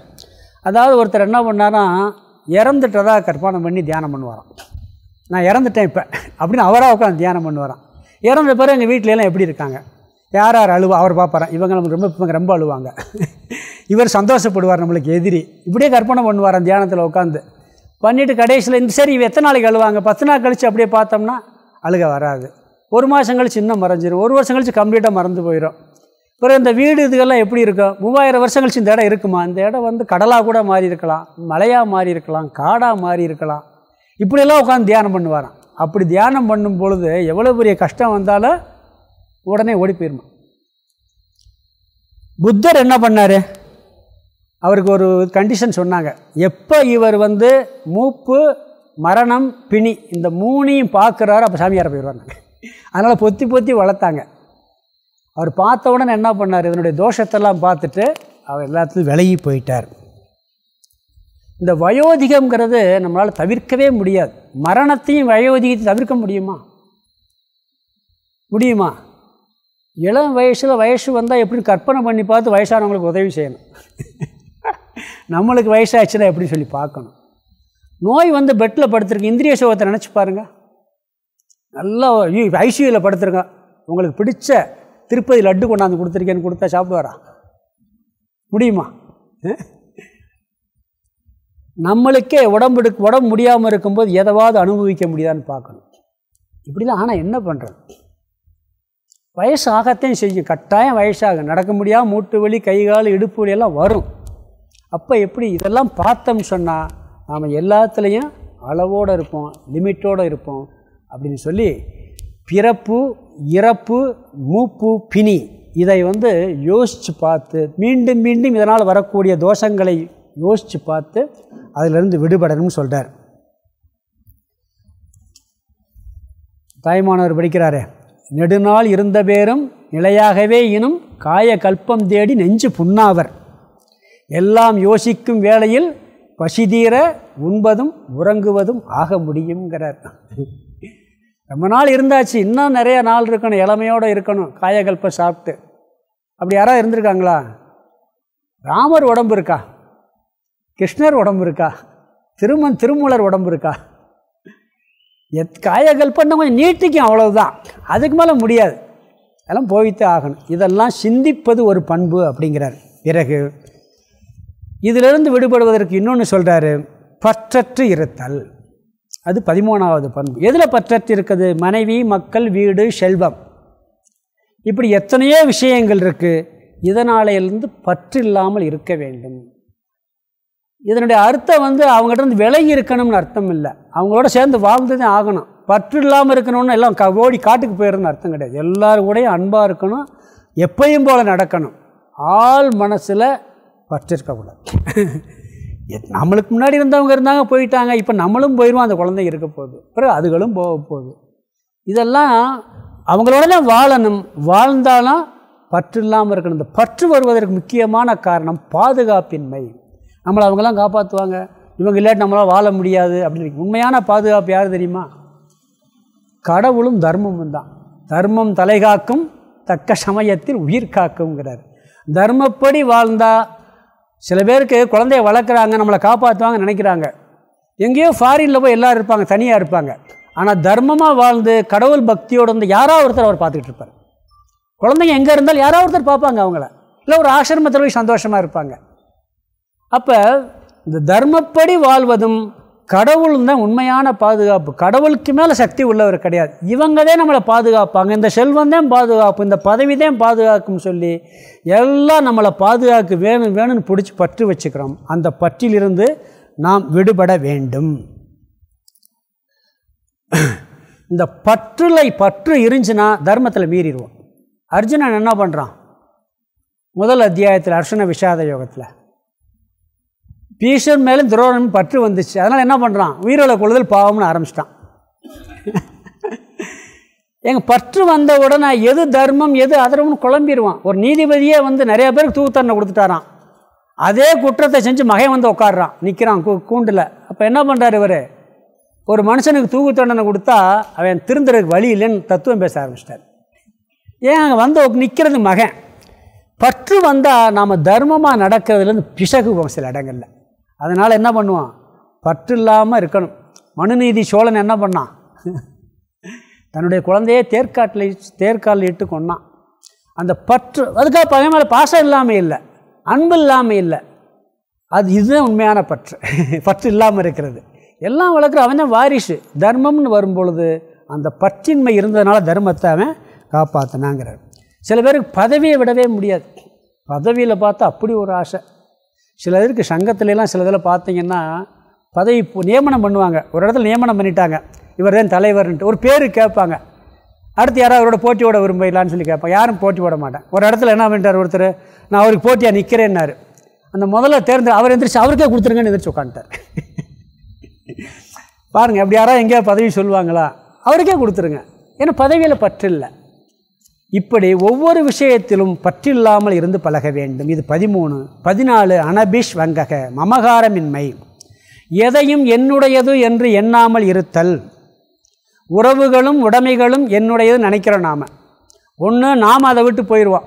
அதாவது ஒருத்தர் என்ன பண்ணார்னா இறந்துட்டதாக கற்பனை பண்ணி தியானம் பண்ணுவாராம். நான் இறந்துட்டேன் இப்போ. அப்படின்னு அவராக உட்காந்து தியானம் பண்ணுவாராம். இறந்த பிறகு எங்கள் வீட்டிலலாம் எப்படி இருக்காங்க? யார் யார் அழுவா அவர் பார்ப்பாரான் இவங்க நமக்கு ரொம்ப இவங்க ரொம்ப அழுவாங்க. இவர் சந்தோஷப்படுவார் நம்மளுக்கு எதிரி. இப்படியே கற்பனை பண்ணுவார் அந்த தியானத்தில் உட்காந்து பண்ணிவிட்டு கடைசியில் இந்த சரி இவ எத்தனை நாளைக்கு அழுவாங்க? பத்து நாள் கழித்து அப்படியே பார்த்தோம்னா அழுக வராது. ஒரு மாதம் கழிச்சு இன்னும் மறைஞ்சிடும் ஒரு வருஷம் கழிச்சு கம்ப்ளீட்டாக மறந்து போயிடும் பிறகு இந்த வீடு இதுகள்லாம் எப்படி இருக்கும் மூவாயிரம் வருஷம் கழிச்சு இந்த இடம் இருக்குமா? இந்த இடம் வந்து கடலாக கூட மாறி இருக்கலாம் மலையாக மாறி இருக்கலாம் காடாக மாறி இருக்கலாம். இப்படியெல்லாம் உட்காந்து தியானம் பண்ணுவாராம். அப்படி தியானம் பண்ணும் பொழுது எவ்வளோ பெரிய கஷ்டம் வந்தாலும் உடனே ஓடி போயிருமா புத்தர் என்ன பண்ணார்? அவருக்கு ஒரு கண்டிஷன் சொன்னாங்க. எப்போ இவர் வந்து மூப்பு மரணம் பிணி இந்த மூணையும் பார்க்குறாரு அப்போ சாமியார் போயிடுவாங்க அதனால் பொத்தி பொத்தி வளர்த்தாங்க. அவர் பார்த்த உடனே என்ன பண்ணார்? இதனுடைய தோஷத்தெல்லாம் பார்த்துட்டு அவர் எல்லாத்துலையும் விலகி போயிட்டார். இந்த வயோதிகம்ங்கிறது நம்மளால் தவிர்க்கவே முடியாது. மரணத்தையும் வயோதிகத்தை தவிர்க்க முடியுமா? முடியுமா? இளம் வயசில் வயசு வந்தால் எப்படின்னு கற்பனை பண்ணி பார்த்து வயசானவங்களுக்கு உதவி செய்யணும்? நம்மளுக்கு வயசாச்சுன்னா எப்படி சொல்லி பார்க்கணும்? நோய் வந்து பெட்டில் படுத்துருக்கு. இந்திரிய சுகத்தை நினச்சி பாருங்கள் நல்லா ஐசியூவில் படுத்துருங்க உங்களுக்கு பிடிச்ச திருப்பதி லட்டு கொண்டாந்து கொடுத்துருக்கேன்னு கொடுத்தா சாப்பிடுவாரா? முடியுமா? நம்மளுக்கே உடம்பு உடம்பு முடியாமல் இருக்கும்போது எதவாவது அனுபவிக்க முடியாதான்னு பார்க்கணும். இப்படிலாம் ஆனால் என்ன பண்ணுறது வயசு ஆகத்தையும் செய்யும். கட்டாயம் வயசாகும். நடக்க முடியாமல் மூட்டு வலி கை கால் இடுப்பு வலி எல்லாம் வரும். அப்போ எப்படி இதெல்லாம் பார்த்தோம்னு சொன்னால் நாம் எல்லாத்துலேயும் அளவோடு இருப்போம் லிமிட்டோடு இருப்போம் அப்படின்னு சொல்லி பிறப்பு இறப்பு மூப்பு பிணி இதை வந்து யோசித்து பார்த்து மீண்டும் மீண்டும் இதனால் வரக்கூடிய தோஷங்களை யோசித்து பார்த்து அதிலிருந்து விடுபடணும்னு சொல்கிறார் தாய்மானவர் படிக்கிறாரு நெடுநாள் இருந்த பேரும் நிலையாகவே இனும் காய கல்பம் தேடி நெஞ்சு புண்ணாவர். எல்லாம் யோசிக்கும் வேளையில் பசிதீர உண்பதும் உறங்குவதும் ஆக முடியுங்கிறார் ரொம்ப நாள் இருந்தாச்சு இன்னும் நிறைய நாள் இருக்கணும் இளமையோடு இருக்கணும் காயகல்ப சாப்பிட்டு. அப்படி யாராவது இருந்திருக்காங்களா? ராமர் உடம்பு இருக்கா? கிருஷ்ணர் உடம்பு இருக்கா? திருமன் திருமூலர் உடம்பு இருக்கா? எத் காயகல்பம் கொஞ்சம் நீட்டிக்கும் அவ்வளவுதான். அதுக்கு மேலே முடியாது. அதெல்லாம் போய்த்தே ஆகணும். இதெல்லாம் சிந்திப்பது ஒரு பண்பு அப்படிங்கிறார். பிறகு இதிலிருந்து விடுபடுவதற்கு இன்னொன்று சொல்கிறாரு பற்றற்று இருத்தல். அது பதிமூணாவது பண்பு. எதில் பற்றற்று இருக்குது? மனைவி மக்கள் வீடு செல்வம். இப்படி எத்தனையோ விஷயங்கள் இருக்குது இதனாலேருந்து பற்று இல்லாமல் இருக்க வேண்டும். இதனுடைய அர்த்தம் வந்து அவங்ககிட்ட இருந்து விலகி இருக்கணும்னு அர்த்தம் இல்லை. அவங்களோட சேர்ந்து வாழ்ந்து தான் ஆகணும். பற்று இல்லாமல் இருக்கணும்னு எல்லாம் க ஓடி காட்டுக்கு போயிடுன்னு அர்த்தம் கிடையாது. எல்லோரும் கூடயும் அன்பாக இருக்கணும். எப்பையும் போல் நடக்கணும். ஆள் மனசில் பற்று இருக்கக்கூடாது. நம்மளுக்கு முன்னாடி இருந்தவங்க இருந்தாங்க போயிட்டாங்க. இப்போ நம்மளும் போயிடுவோம் அந்த குழந்தை இருக்க போகுது. பிறகு அதுகளும் போக போகுது. இதெல்லாம் அவங்களோட தான் வாழணும். வாழ்ந்தாலும் பற்று இல்லாமல் இருக்கணும். இந்த பற்று வருவதற்கு முக்கியமான காரணம் பாதுகாப்பின்மை. நம்மளை அவங்களாம் காப்பாற்றுவாங்க இவங்க இல்லாட்டி நம்மளால் வாழ முடியாது அப்படின்னு உண்மையான பாதுகாப்பு யார் தெரியுமா? கடவுளும் தர்மமும் தான். தர்மம் தலைகாக்கும் தக்க சமயத்தில் உயிர் காக்குங்கிறார் தர்மப்படி வாழ்ந்தால் சில பேருக்கு குழந்தைய வளர்க்குறாங்க நம்மளை காப்பாற்றுவாங்கன்னு நினைக்கிறாங்க. எங்கேயோ ஃபாரினில் போய் எல்லோரும் இருப்பாங்க தனியாக இருப்பாங்க. ஆனால் தர்மமாக வாழ்ந்து கடவுள் பக்தியோடு வந்து யாராவது ஒருத்தர் அவர் பார்த்துக்கிட்டு இருப்பார். குழந்தைங்க எங்கே இருந்தாலும் யாராவது ஒருத்தர் பார்ப்பாங்க அவங்கள. இல்லை ஒரு ஆசிரமத்தில் போய் சந்தோஷமாக இருப்பாங்க. அப்போ இந்த தர்மப்படி வாழ்வதும் கடவுள் தான் உண்மையான பாதுகாப்பு. கடவுளுக்கு மேலே சக்தி உள்ளவர் கிடையாது. இவங்க தான் நம்மளை பாதுகாப்பாங்க. இந்த செல்வம் தான் பாதுகாப்பு இந்த பதவி தான் பாதுகாக்கும்னு சொல்லி எல்லாம் நம்மளை பாதுகாக்க வேணும் வேணும்னு பிடிச்சி பற்று வச்சுக்கிறோம். அந்த பற்றிலிருந்து நாம் விடுபட வேண்டும். இந்த பற்றுலை பற்று இருந்துச்சுன்னா தர்மத்தில் மீறிடுவோம். அர்ஜுனன் என்ன பண்ணுறான் முதல் அத்தியாயத்தில் அர்ஷன விஷாத யோகத்தில். ஈஸ்வரன் மேலே துரோணன் பற்று வந்துச்சு. அதனால் என்ன பண்ணுறான் உயிரோட கொள்ளுதல் பாவம்னு ஆரம்பிச்சிட்டான். எங்கள் பற்று வந்தவுடன் எது தர்மம் எது அதர்மம்னு குழம்பிடுவான் ஒரு நீதிபதியே வந்து நிறையா பேருக்கு தூக்குத்தண்டனை கொடுத்துட்டாரான் அதே குற்றத்தை செஞ்சு மகன் வந்து உட்காடுறான் நிற்கிறான் கூ கூண்டில். அப்போ என்ன பண்ணுறாரு இவர்? ஒரு மனுஷனுக்கு தூக்கு தண்டனை கொடுத்தா அவன் திருந்துறதுக்கு வழி இல்லைன்னு தத்துவம் பேச ஆரம்பிச்சிட்டார். ஏன் அங்கே வந்து நிற்கிறது மகன்? பற்று வந்தால் நாம் தர்மமாக நடக்கிறதுலேருந்து பிசகுவோம் சில இடங்களில். அதனால் என்ன பண்ணுவான்? பற்று இல்லாமல் இருக்கணும். மனுநீதி சோழன் என்ன பண்ணான்? தன்னுடைய குழந்தையே தேர்காட்டில் தேர்காலில் இட்டு கொண்டான். அந்த பற்று அதுக்காக பகை மேலே பாசம் இல்லாமல் இல்லை. அன்பு இல்லாமல் இல்லை. அது இதுதான் உண்மையான பற்று. பற்று இல்லாமல் இருக்கிறது. எல்லாம் வளர்க்குற அவன் தான் வாரிசு. தர்மம்னு வரும்பொழுது அந்த பற்றின்மை இருந்ததுனால தர்மத்தை அவன் காப்பாற்றினாங்கிறார் சில பேருக்கு பதவியை விடவே முடியாது. பதவியில் பார்த்தா அப்படி ஒரு ஆசை. சில இதற்கு சங்கத்துலலாம் சில இதில் பார்த்தீங்கன்னா பதவி நியமனம் பண்ணுவாங்க. ஒரு இடத்துல நியமனம் பண்ணிட்டாங்க. இவர் தான் தலைவர்ன்ட்டு ஒரு பேர் கேட்பாங்க. அடுத்து யாராவது அவரோட போட்டியோட விரும்பலான்னு சொல்லி கேட்பேன் யாரும் போட்டி போட மாட்டேன் ஒரு இடத்துல என்ன பண்ணிட்டார் ஒருத்தர்? நான் அவருக்கு போட்டியாக நிற்கிறேன்னாரு அந்த முதல்ல தேர்ந்து அவர் எந்திரிச்சு அவருக்கே கொடுத்துருங்கன்னு எந்திரிச்சு உட்காந்துட்டார். பாருங்கள் அப்படி யாராவது எங்கேயா பதவி சொல்லுவாங்களா? அவருக்கே கொடுத்துருங்க. ஏன்னா பதவியில் பற்றில்லை. இப்படி ஒவ்வொரு விஷயத்திலும் பற்றில்லாமல் இருந்து பழக வேண்டும். இது பதிமூணு. பதினாலு அனபிஷ் வங்கக மமகாரமின்மை. எதையும் என்னுடையது என்று எண்ணாமல் இருத்தல். உறவுகளும் உடைமைகளும் என்னுடையது நினைக்கிறோம் நாம். ஒன்று நாம் அதை விட்டு போயிடுவோம்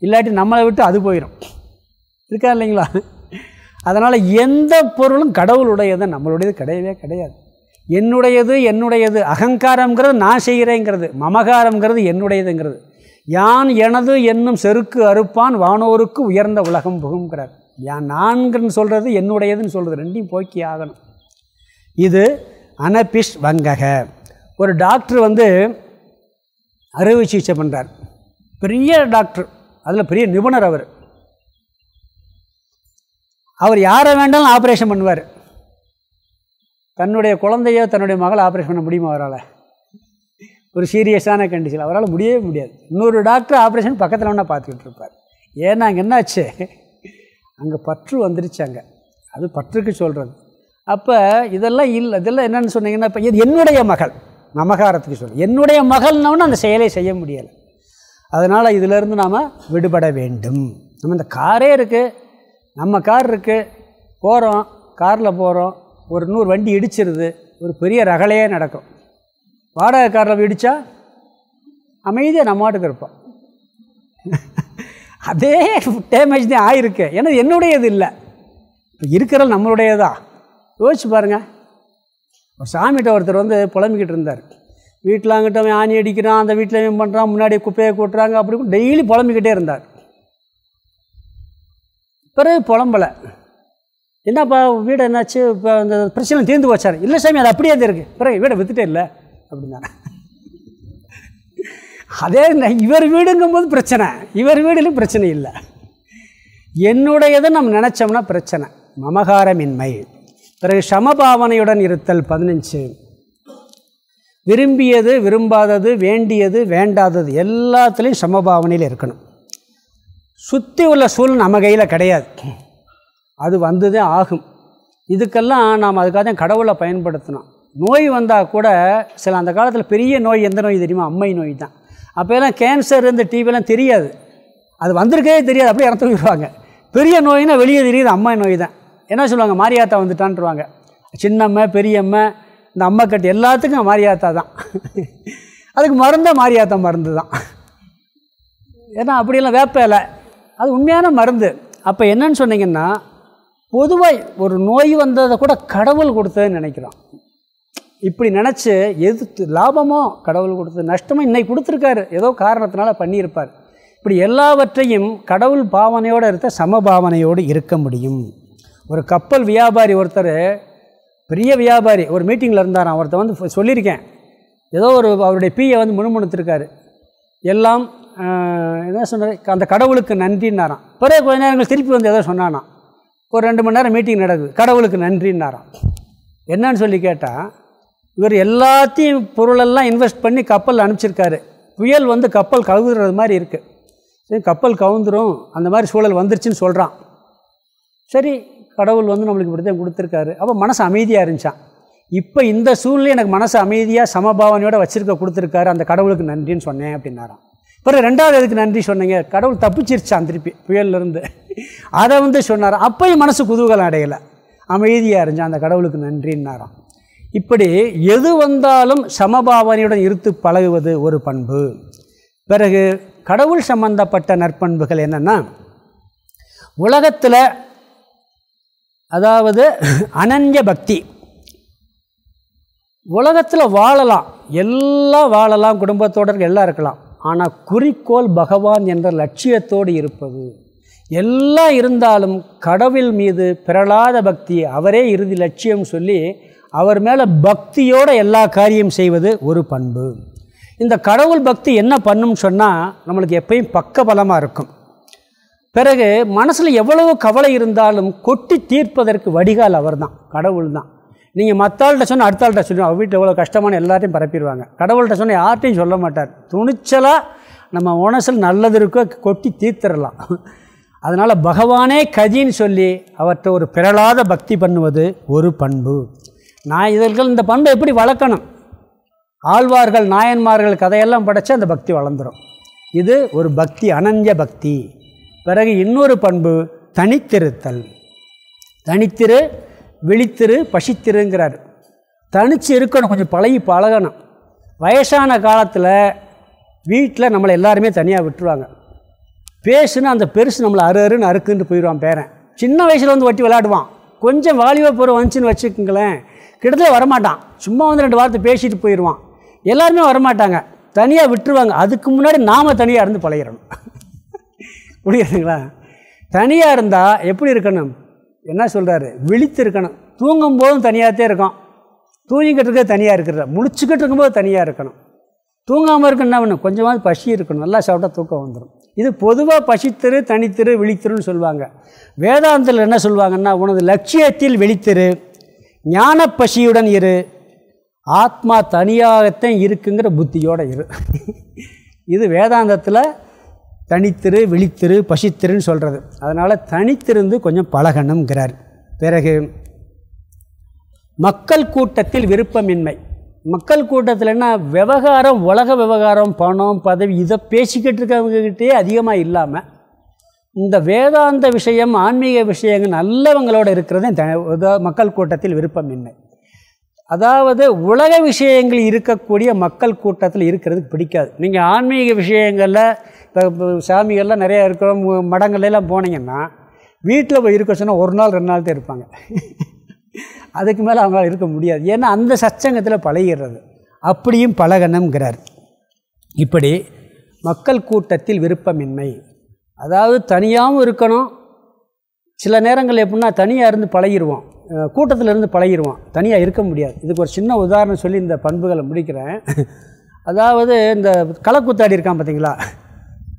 இல்லாட்டி நம்மளை விட்டு அது போயிடும் இருக்கா இல்லைங்களா? அதனால் எந்த பொருளும் கடவுளுடையது நம்மளுடையது கிடையவே கிடையாது. என்னுடையது என்னுடையது. அகங்காரங்கிறது நான் செய்கிறேங்கிறது. மமகாரங்கிறது என்னுடையதுங்கிறது. யான் எனது என்னும் செருக்கு அறுப்பான் வானோருக்கு உயர்ந்த உலகம் புகுங்கிறார் யான் நான்குன்னு சொல்கிறது என்னுடையதுன்னு சொல்கிறது ரெண்டையும் போக்கி ஆகணும். இது அனபிஷ் வங்கக. ஒரு டாக்டர் வந்து அறுவை சிகிச்சை பண்ணுறார் பெரிய டாக்டர் அதில் பெரிய நிபுணர் அவர். அவர் யாரை வேண்டாலும் ஆப்ரேஷன் பண்ணுவார். தன்னுடைய குழந்தையோ தன்னுடைய மகள் ஆப்ரேஷன் பண்ண முடியுமா அவரால்? ஒரு சீரியஸான கண்டிஷன் அவரால் முடியவே முடியாது. இன்னொரு டாக்டர் ஆப்ரேஷன் பக்கத்தில் வேணால் பார்த்துக்கிட்டு இருப்பார். ஏன்னா அங்கே என்னாச்சு? அங்கே பற்று வந்துருச்சு அங்கே. அது பற்றுக்கு சொல்கிறது அப்போ இதெல்லாம் இல்லை இதெல்லாம் என்னென்னு சொன்னீங்கன்னா இப்போ இது என்னுடைய மகள். நமகாரத்துக்கு சொல்லு என்னுடைய மகள்னவனு அந்த செயலை செய்ய முடியலை. அதனால் இதிலேருந்து நாம் விடுபட வேண்டும். நம்ம இந்த காரே இருக்குது நம்ம கார் இருக்குது போகிறோம் காரில் போகிறோம் ஒரு நூறு வண்டி இடிச்சிருது. ஒரு பெரிய ரகலையே நடக்கும். வாடகை காரில் அமைதியாக நம்ம மாட்டுக்கு இருப்பான். அதே டேமேஜ் தான் ஆயிருக்கு. ஏன்னா என்னுடையது இல்லை. இப்போ இருக்கிறது நம்மளுடையதா? யோசிச்சு பாருங்கள் ஒரு சாமிகிட்ட ஒருத்தர் வந்து புலம்பிக்கிட்டு இருந்தார். வீட்டில் அங்கிட்ட அவன் ஆணி அடிக்கிறான் அந்த வீட்டில் இவன் பண்ணுறான் முன்னாடி குப்பையை கூட்டுறாங்க அப்படி டெய்லி புலம்பிக்கிட்டே இருந்தார். பிறகு புலம்பலை. என்னப்பா வீடு என்னாச்சு? இப்போ அந்த பிரச்சனை தீர்ந்து போச்சார். இல்லை சாமி அது அப்படியே தான் இருக்குது பிறகு வீடை விற்றுட்டே இல்லை. அப்படின்னா. அதே இவர் வீடுங்கும்போது பிரச்சனை. இவர் வீடுலையும் பிரச்சனை இல்லை. என்னுடையதை நம்ம நினச்சோம்னா பிரச்சனை. மமகாரமின்மை. பிறகு சமபாவனையுடன் இருத்தல் பதினஞ்சு. விரும்பியது விரும்பாதது வேண்டியது வேண்டாதது எல்லாத்துலேயும் சமபாவனையில் இருக்கணும். சுற்றி உள்ள சூழல் நம்ம கையில் கிடையாது. அது வந்ததே ஆகும். இதுக்கெல்லாம் நாம் அதுக்காக தான் கடவுளை பயன்படுத்தணும். நோய் வந்தால் கூட சில அந்த காலத்தில் பெரிய நோய் எந்த நோய் தெரியுமா? அம்மை நோய் தான். அப்போல்லாம் கேன்சர் இந்த டிவிலாம் தெரியாது. அது வந்திருக்கே தெரியாது. அப்படியே இறந்து போயிடுவாங்க பெரிய நோயினா வெளியே தெரியுது. அம்மா நோய் தான். என்ன சொல்லுவாங்க? மாரியாத்தா வந்துட்டான்ருவாங்க. சின்னம்மை பெரியம்மை இந்த அம்மா கட்டு எல்லாத்துக்கும் மாரியாத்தா தான். அதுக்கு மருந்தை மாரியாத்தா மருந்து தான். ஏன்னா அப்படியெல்லாம் வேப்ப இலை. அது உண்மையான மருந்து. அப்போ என்னன்னு சொன்னீங்கன்னா பொதுவாக ஒரு நோய் வந்ததை கூட கடவுள் கொடுத்ததுன்னு நினைக்கிறோம். இப்படி நினச்சி எது லாபமோ கடவுள் கொடுத்து நஷ்டமோ இன்னைக்கு கொடுத்துருக்காரு. ஏதோ காரணத்தினால பண்ணியிருப்பார். இப்படி எல்லாவற்றையும் கடவுள் பாவனையோடு இருக்க சமபாவனையோடு இருக்க முடியும். ஒரு கப்பல் வியாபாரி ஒருத்தர் பெரிய வியாபாரி ஒரு மீட்டிங்கில் இருந்தார் ஒருத்தர் வந்து சொல்லியிருக்கேன். ஏதோ ஒரு அவருடைய பீயை வந்து முணுமுணுத்திருக்காரு. எல்லாம் என்ன சொன்னார் அந்த கடவுளுக்கு நன்றின்னாராம். பிறகு கொஞ்ச நேரங்கள் திருப்பி வந்து ஏதோ சொன்னானா ஒரு ரெண்டு மணி நேரம் மீட்டிங் நடக்குது. கடவுளுக்கு நன்றின்னாராம். என்னன்னு சொல்லி கேட்டால் இவர் எல்லாத்தையும் பொருளெல்லாம் இன்வெஸ்ட் பண்ணி கப்பல் அனுப்பிச்சிருக்காரு. புயல் வந்து கப்பல் கவுதுறது மாதிரி இருக்குது சரி கப்பல் கவுந்துரும். அந்த மாதிரி சூழல் வந்துருச்சுன்னு சொல்கிறான் சரி கடவுள் வந்து நம்மளுக்கு இப்படி தான் கொடுத்துருக்காரு. அப்போ மனசு அமைதியாக இருந்துச்சான் இப்போ இந்த சூழ்நிலை எனக்கு மனசு அமைதியாக சமபாவனையோடு வச்சுருக்க கொடுத்துருக்காரு. அந்த கடவுளுக்கு நன்றின்னு சொன்னேன் அப்படின்னாரான் பிறகு ரெண்டாவது எதுக்கு நன்றி சொன்னீங்க? கடவுள் தப்பிச்சிருச்சான் திருப்பி புயல்லேருந்து அதை வந்து சொன்னாரான் அப்போயும் மனசு குதூகலம் அடையலை. அமைதியாக இருந்துச்சான் அந்த கடவுளுக்கு நன்றின்னாராம். இப்படி எது வந்தாலும் சமபாவனையுடன் இருத்து பழகுவது ஒரு பண்பு. பிறகு கடவுள் சம்பந்தப்பட்ட நற்பண்புகள் என்னென்னா உலகத்தில் அதாவது அனன்ய பக்தி. உலகத்தில் வாழலாம். எல்லாம் வாழலாம் குடும்பத்தோடு எல்லாம் இருக்கலாம். ஆனால் குறிக்கோள் பகவான் என்ற லட்சியத்தோடு இருப்பது. எல்லாம் இருந்தாலும் கடவுள் மீது பிறளாத பக்தி அவரே இறுதி லட்சியம் சொல்லி அவர் மேலே பக்தியோடு எல்லா காரியம் செய்வது ஒரு பண்பு. இந்த கடவுள் பக்தி என்ன பண்ணும்னு சொன்னால் நம்மளுக்கு எப்பயும் பக்கபலமாக இருக்கும். பிறகு மனசில் எவ்வளவு கவலை இருந்தாலும் கொட்டி தீர்ப்பதற்கு வடிகால் அவர் தான் கடவுள் தான் நீங்கள் மற்ற ஆள்கிட்ட சொன்னால் அடுத்த ஆள்கிட்ட சொல்லுவோம் அவர் வீட்டில் எவ்வளோ கஷ்டமான எல்லாத்தையும் பரப்பிடுவாங்க. கடவுள்கிட்ட சொன்னால் யார்ட்டையும் சொல்ல மாட்டார். துணிச்சலாக நம்ம மனசில் நல்லது இருக்கோ கொட்டி தீர்த்திடலாம். அதனால் பகவானே கதின்னு சொல்லி அவற்றை ஒரு பிறளாத பக்தி பண்ணுவது ஒரு பண்பு. நான் இதற்கு இந்த பண்பை எப்படி வளர்க்கணும்? ஆழ்வார்கள் நாயன்மார்கள் கதையெல்லாம் படைச்சா அந்த பக்தி வளர்ந்துடும் இது ஒரு பக்தி அனஞ்ச பக்தி. பிறகு இன்னொரு பண்பு தனித்திருத்தல். தனித்திரு விழித்திரு பசித்திருங்கிறார். தனித்து இருக்கணும் கொஞ்சம் பழகி பழகணும். வயசான காலத்தில் வீட்டில் நம்மளை எல்லாருமே தனியாக விட்டுருவாங்க. பேசுனா அந்த பெருசு நம்மளை அரு அருன்னு அறுக்குன்னு போயிடுவான் பேரன். சின்ன வயசில் வந்து வட்டி விளையாடுவான். கொஞ்சம் வாலிப பருவம் வந்துச்சுன்னு வச்சுக்கோங்களேன். கிட்டத்தட்ட வரமாட்டான். சும்மா வந்து ரெண்டு வார்த்தை பேசிட்டு போயிடுவான் எல்லாருமே வரமாட்டாங்க. தனியாக விட்டுருவாங்க. அதுக்கு முன்னாடி நாம் தனியாக இருந்து பழகிறணும் முடியாதுங்களா தனியாக இருந்தால் எப்படி இருக்கணும்? என்ன சொல்கிறாரு விழித்து இருக்கணும். தூங்கும் போதும் தனியாகத்தே இருக்கும் தூங்கிக்கிட்டு இருக்க தனியாக இருக்கிறத. முழிச்சுக்கிட்டு இருக்கும்போது தனியாக இருக்கணும். தூங்காமல் இருக்க என்ன பண்ணும்? கொஞ்சமாவது பசி இருக்கணும். நல்லா சாப்பிட்டா தூக்கம் வந்துடும் இது பொதுவாக பசித்திரு தனித்திரு விழித்திருன்னு சொல்லுவாங்க. வேதாந்தத்தில் என்ன சொல்லுவாங்கன்னா உனது லட்சியத்தில் விழித்திரு. ஞான பசியுடன் இரு. ஆத்மா தனியாகத்தான் இருக்குங்கிற புத்தியோடு இரு. இது வேதாந்தத்தில் தனித்திரு விழித்திரு பசித்திருன்னு சொல்கிறது அதனால் தனித்திருந்து கொஞ்சம் பழகணுங்கிறார் பிறகு மக்கள் கூட்டத்தில் விருப்பமின்மை. மக்கள் கூட்டத்தில் என்ன விவகாரம் உலக விவகாரம் பணம் பதவி இதை பேசிக்கிட்டு இருக்கவங்ககிட்டே அதிகமாக இல்லாமல் இந்த வேதாந்த விஷயம் ஆன்மீக விஷயங்கள் நல்லவங்களோடு இருக்கிறது மக்கள் கூட்டத்தில் விருப்பமின்மை அதாவது உலக விஷயங்கள் இருக்கக்கூடிய மக்கள் கூட்டத்தில் இருக்கிறது பிடிக்காது. நீங்கள் ஆன்மீக விஷயங்களில் இப்போ சாமிகள்லாம் நிறையா இருக்கிறோம் மடங்கள்லாம் போனீங்கன்னா வீட்டில் போய் இருக்க சொன்னால் ஒரு நாள் ரெண்டு நாள் தான் இருப்பாங்க. அதுக்கு மேலே அவங்களால் இருக்க முடியாது. ஏன்னா அந்த சச்சங்கத்தில் பழகிறது அப்படியும் பழகணுங்கிறார் இப்படி மக்கள் கூட்டத்தில் விருப்பமின்மை. அதாவது தனியாகவும் இருக்கணும். சில நேரங்கள் எப்படின்னா தனியாக இருந்து பழகிடுவோம் கூட்டத்தில் இருந்து பழகிடுவோம் தனியாக இருக்க முடியாது. இதுக்கு ஒரு சின்ன உதாரணம் சொல்லி இந்த பண்புகளை முடிக்கிறேன். அதாவது இந்த களக்கூத்தாடி இருக்கான் பார்த்தீங்களா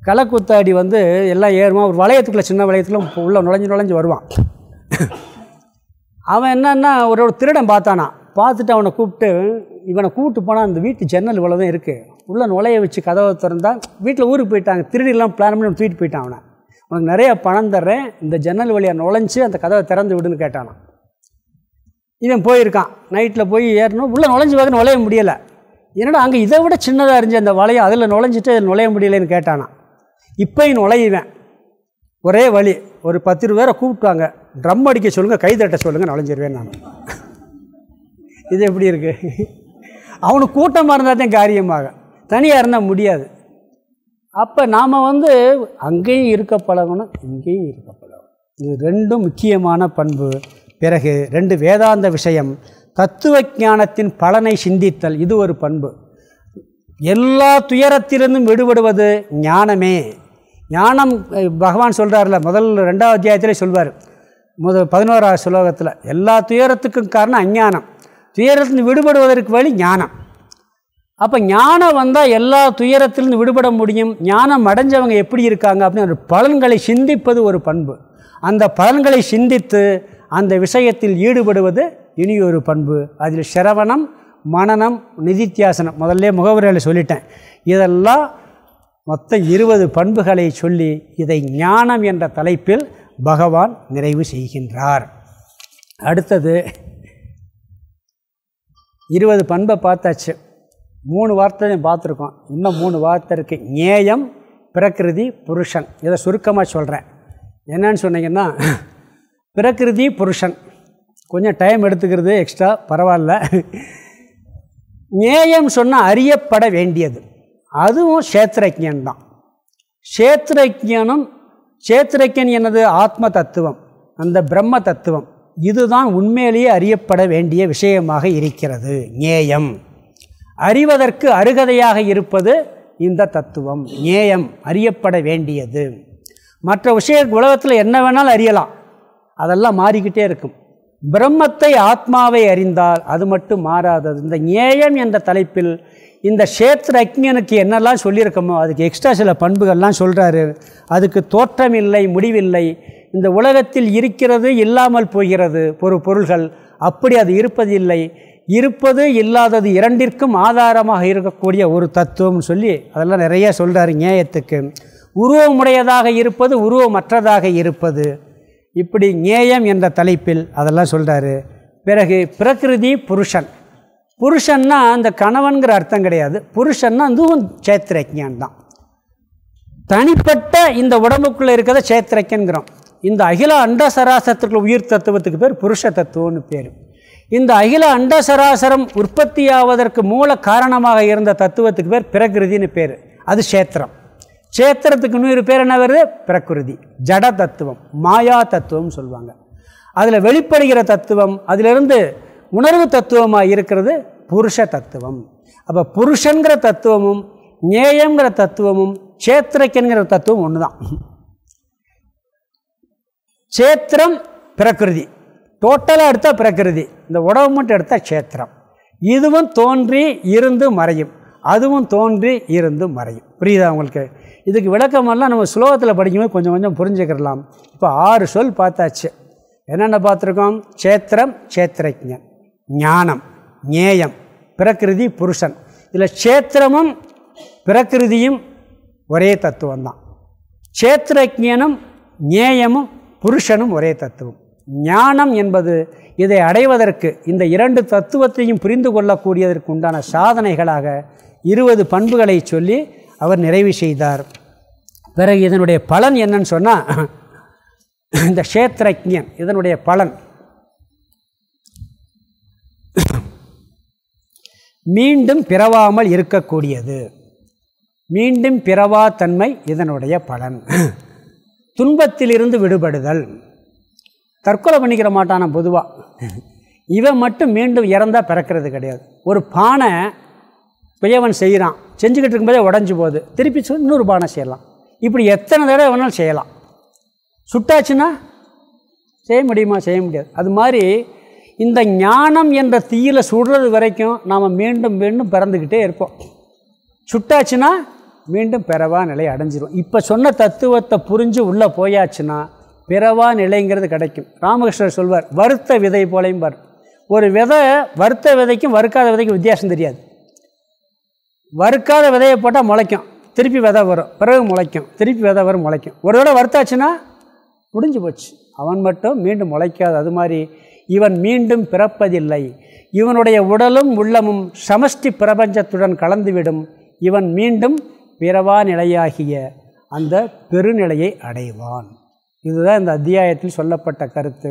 களக்கூத்தாடி வந்து எல்லாம் ஏறுமா ஒரு வளையத்துக்குள்ளே சின்ன வளையத்துக்குள்ள உள்ளே நுழைஞ்சு நுழைஞ்சு வருவான். அவன் என்னன்னா ஒரு ஒரு திருடன் பார்த்தானா. பார்த்துட்டு அவனை கூப்பிட்டு இவனை கூப்பிட்டு போனால் அந்த வீட்டு ஜன்னல் இவ்வளோ தான் இருக்குது உள்ளே நுழைய வச்சு கதவை திறந்தால் வீட்டில் ஊருக்கு போயிட்டாங்க. திருடிலாம் பிளான் பண்ணி தூக்கிட்டு போயிட்டான் அவனை. உனக்கு நிறைய பணம் தர்றேன். இந்த ஜன்னல் வழியாக நுழைஞ்சி அந்த கதவை திறந்து விடுன்னு கேட்டானான் இவன் போயிருக்கான். நைட்டில் போய் ஏறணும். உள்ளே நுழைஞ்சு பார்க்க நுழைய முடியலை. என்னடா அங்கே இதை விட சின்னதாக இருந்துச்சு அந்த வலையை? அதில் நுழைஞ்சிட்டு அதில் நுழைய முடியலைன்னு கேட்டானான் இப்போயும் நுழையுவேன். ஒரே வழி ஒரு பத்து பேரை கூப்பிட்டுவாங்க. ட்ரம் அடிக்க சொல்லுங்கள் கை தட்ட சொல்லுங்கள் நுழைஞ்சிருவேன் நான். இது எப்படி இருக்குது அவனுக்கு கூட்டமாக இருந்தால் தான் காரியமாக. தனியாக இருந்தால் முடியாது. அப்போ நாம் வந்து அங்கேயும் இருக்க பழகணும் இங்கேயும் இருக்க பழகணும் இது ரெண்டும் முக்கியமான பண்பு. பிறகு ரெண்டு வேதாந்த விஷயம். தத்துவ ஞானத்தின் பலனை சிந்தித்தல் இது ஒரு பண்பு. எல்லா துயரத்திலிருந்தும் விடுபடுவது ஞானமே. ஞானம் பகவான் சொல்கிறார்ல முதல் ரெண்டாவது அத்தியாயத்திலே சொல்வார். முதல் பதினோராவது சுலோகத்தில் எல்லா துயரத்துக்கும் காரணம் அஞ்ஞானம். துயரத்திலிருந்து விடுபடுவதற்கு வழி ஞானம். அப்போ ஞானம் வந்தால் எல்லா துயரத்திலிருந்து விடுபட முடியும். ஞானம் அடைஞ்சவங்க எப்படி இருக்காங்க அப்படின்னு பலன்களை சிந்திப்பது ஒரு பண்பு. அந்த பலன்களை சிந்தித்து அந்த விஷயத்தில் ஈடுபடுவது இனி ஒரு பண்பு. அதில் சிரவணம் மனநம் நிதித்தியாசனம். முதல்ல முகவரிகளை சொல்லிட்டேன். இதெல்லாம் மொத்தம் இருபது பண்புகளை சொல்லி இதை ஞானம் என்ற தலைப்பில் பகவான் நிறைவு செய்கின்றார். அடுத்தது இருபது பண்பை பார்த்தாச்சு. மூணு வார்த்தை பார்த்துருக்கோம். இன்னும் மூணு வார்த்தை இருக்குது ஞேயம் பிரகிருதி புருஷன். இதை சுருக்கமாக சொல்கிறேன் என்னன்னு சொன்னீங்கன்னா பிரகிருதி புருஷன். கொஞ்சம் டைம் எடுத்துக்கிறது எக்ஸ்ட்ரா பரவாயில்ல. நேயம் சொன்னால் அறியப்பட வேண்டியது. அதுவும் சேத்திரஜன் தான். சேத்திரஜனும் சேத்திரஜன் எனது ஆத்ம தத்துவம். அந்த பிரம்ம தத்துவம். இதுதான் உண்மையிலேயே அறியப்பட வேண்டிய விஷயமாக இருக்கிறது. நேயம் அறிவதற்கு அருகதையாக இருப்பது இந்த தத்துவம். ஏயம் அறியப்பட வேண்டியது. மற்ற விஷய உலகத்தில் என்ன வேணாலும் அறியலாம். அதெல்லாம் மாறிக்கிட்டே இருக்கும். பிரம்மத்தை ஆத்மாவை அறிந்தால் அது மட்டும் மாறாதது. இந்த ஞேயம் என்ற தலைப்பில் இந்த சேத்திர அக்ஞனுக்கு என்னெல்லாம் சொல்லியிருக்கோமோ அதுக்கு எக்ஸ்ட்ரா சில பண்புகள்லாம் சொல்கிறாரு அதுக்கு தோற்றம் இல்லை முடிவில்லை. இந்த உலகத்தில் இருக்கிறது இல்லாமல் போகிறது. ஒரு பொருள்கள் அப்படி அது இருப்பதில்லை. இருப்பது இல்லாதது இரண்டிற்கும் ஆதாரமாக இருக்கக்கூடிய ஒரு தத்துவம்னு சொல்லி அதெல்லாம் நிறைய சொல்கிறாரு நியாயத்துக்கு உருவமுடையதாக இருப்பது உருவமற்றதாக இருப்பது. இப்படி ஞேயம் என்ற தலைப்பில் அதெல்லாம் சொல்கிறாரு பிறகு பிரகிருதி புருஷன். புருஷன்னா அந்த கணவன்கிற அர்த்தம் கிடையாது. புருஷன்னா அதுவும் சேத்திரஜான் தான். தனிப்பட்ட இந்த உடம்புக்குள்ளே இருக்கிறத சேத்திரக்கன்கிறோம் இந்த அகில அண்ட சராசரத்துக்குள்ள உயிர் தத்துவத்துக்கு பேர் புருஷ தத்துவம்னு பேர். இந்த அகில அண்ட சராசரம் உற்பத்தியாவதற்கு மூல காரணமாக இருந்த தத்துவத்துக்கு பேர் பிரகிருதின்னு பேர். அது சேத்திரம் சேத்திரத்துக்கு இன்னொரு பேர் என்ன வருது? பிரகிருதி. ஜட தத்துவம். மாயா தத்துவம் சொல்லுவாங்க. அதில் வெளிப்படுகிற தத்துவம் அதிலிருந்து உணர்வு தத்துவமாக இருக்கிறது புருஷ தத்துவம். அப்போ புருஷங்கிற தத்துவமும் நேயங்கிற தத்துவமும் சேத்திரக்கன்கிற தத்துவம் ஒன்று தான் சேத்திரம் பிரகிருதி. டோட்டலாக எடுத்தால் பிரகிருதி. இந்த உடம்பு மட்டும் எடுத்தால் சேத்திரம் இதுவும் தோன்றி இருந்து மறையும். அதுவும் தோன்றி இருந்து மறையும். புரியுதா உங்களுக்கு? இதுக்கு விளக்கமெல்லாம் நம்ம ஸ்லோகத்தில் படிக்கும்போது கொஞ்சம் கொஞ்சம் புரிஞ்சுக்கிடலாம். இப்போ ஆறு சொல் பார்த்தாச்சு. என்னென்ன பார்த்துருக்கோம்? க்ஷேத்திரம் க்ஷேத்திரஜன் ஞானம் ஞேயம் பிரகிருதி புருஷன். இதில் க்ஷேத்திரமும் பிரகிருதியும் ஒரே தத்துவம் தான் க்ஷேத்திரஜனும் ஞேயமும் புருஷனும் ஒரே தத்துவம். ஞானம் என்பது இதை அடைவதற்கு இந்த இரண்டு தத்துவத்தையும் புரிந்து கொள்ளக்கூடியதற்கு உண்டான சாதனைகளாக இருபது பண்புகளை சொல்லி அவர் நிறைவு செய்தார். பிறகு இதனுடைய பலன் என்னன்னு சொன்னால் இந்த க்ஷேத்திரஜன் இதனுடைய பலன். மீண்டும் பிறவாமல் இருக்கக்கூடியது. மீண்டும் பிறவா தன்மை இதனுடைய பலன். துன்பத்திலிருந்து விடுபடுதல். தற்கொலை பண்ணிக்கிற மாட்டானா பொதுவாக இவன் மட்டும் மீண்டும் இறந்தால் பிறக்கிறது கிடையாது. ஒரு பானை பெரியவன் செய்கிறான் செஞ்சுக்கிட்டு இருக்கும்போதே உடஞ்சி போகுது. திருப்பி இன்னொரு பானை செய்யலாம். இப்படி எத்தனை தடவை வேணாலும் செய்யலாம். சுட்டாச்சுன்னா செய்ய முடியுமா? செய்ய முடியாது. அது மாதிரி இந்த ஞானம் என்ற தீயில் சுடுறது வரைக்கும் நாம் மீண்டும் மீண்டும் பிறந்துக்கிட்டே இருப்போம். சுட்டாச்சுன்னா மீண்டும் பிறவா நிலை அடைஞ்சிரும். இப்போ சொன்ன தத்துவத்தை புரிஞ்சு உள்ளே போயாச்சுன்னா பிறவா நிலைங்கிறது கிடைக்கும். ராமகிருஷ்ணர் சொல்வார் வருத்த விதை போலையும் பார் ஒரு விதை வருத்த விதைக்கும் வறுக்காத விதைக்கும் வித்தியாசம் தெரியாது. வறுக்காத விதையை போட்டால் முளைக்கும். திருப்பி விதை வரும். பிறகு முளைக்கும். திருப்பி விதை வரும் முளைக்கும். ஒரு தடவை வறுத்தாச்சுன்னா முடிஞ்சு போச்சு. அவன் மட்டும் மீண்டும் முளைக்காது. அது மாதிரி இவன் மீண்டும் பிறப்பதில்லை. இவனுடைய உடலும் உள்ளமும் சமஷ்டி பிரபஞ்சத்துடன் கலந்துவிடும். இவன் மீண்டும் பிறவா நிலையாகிய அந்த பெருநிலையை அடைவான். இதுதான் இந்த அத்தியாயத்தில் சொல்லப்பட்ட கருத்து.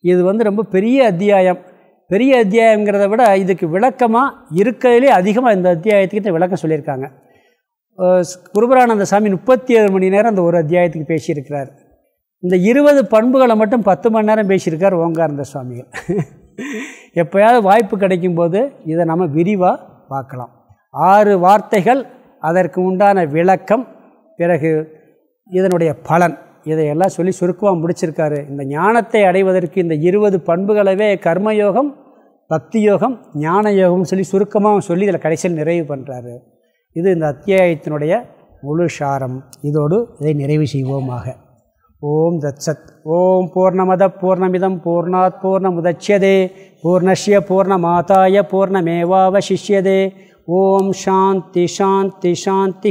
இது வந்து ரொம்ப பெரிய அத்தியாயம். பெரிய அத்தியாயங்கிறத விட இதுக்கு விளக்கமாக இருக்கிறதுலே அதிகமாக இந்த அத்தியாயத்துக்கு விளக்கம் சொல்லியிருக்காங்க. குருபரானந்த சாமி முப்பத்தி ஏழு மணி நேரம் அந்த ஒரு அத்தியாயத்துக்கு பேசியிருக்கிறார். இந்த இருபது பண்புகளை மட்டும் பத்து மணி நேரம் பேசியிருக்கார் ஓங்காரந்த சுவாமிகள். எப்போயாவது வாய்ப்பு கிடைக்கும்போது இதை நம்ம விரிவாக பார்க்கலாம். ஆறு வார்த்தைகள் அதற்கு உண்டான விளக்கம் பிறகு இதனுடைய பலன். இதையெல்லாம் சொல்லி சுருக்கமாக முடிச்சிருக்காரு. இந்த ஞானத்தை அடைவதற்கு இந்த இருபது பண்புகளவே கர்மயோகம் பக்தி யோகம் ஞான யோகம்னு சொல்லி சுருக்கமாக சொல்லி இதில் கடைசியில் நிறைவு பண்ணுறாரு இது இந்த அத்தியாயத்தினுடைய முழு சாரம். இதோடு இதை நிறைவு செய்வோமாக. ஓம் தத்சத். ஓம் பூர்ணமத பூர்ணமிதம் பூர்ணாத் பூர்ணமுதட்சியதே பூர்ணஷ்ய பூர்ணமாதாய பூர்ணமேவாவசிஷ்யதே. ஓம் சாந்தி சாந்தி சாந்தி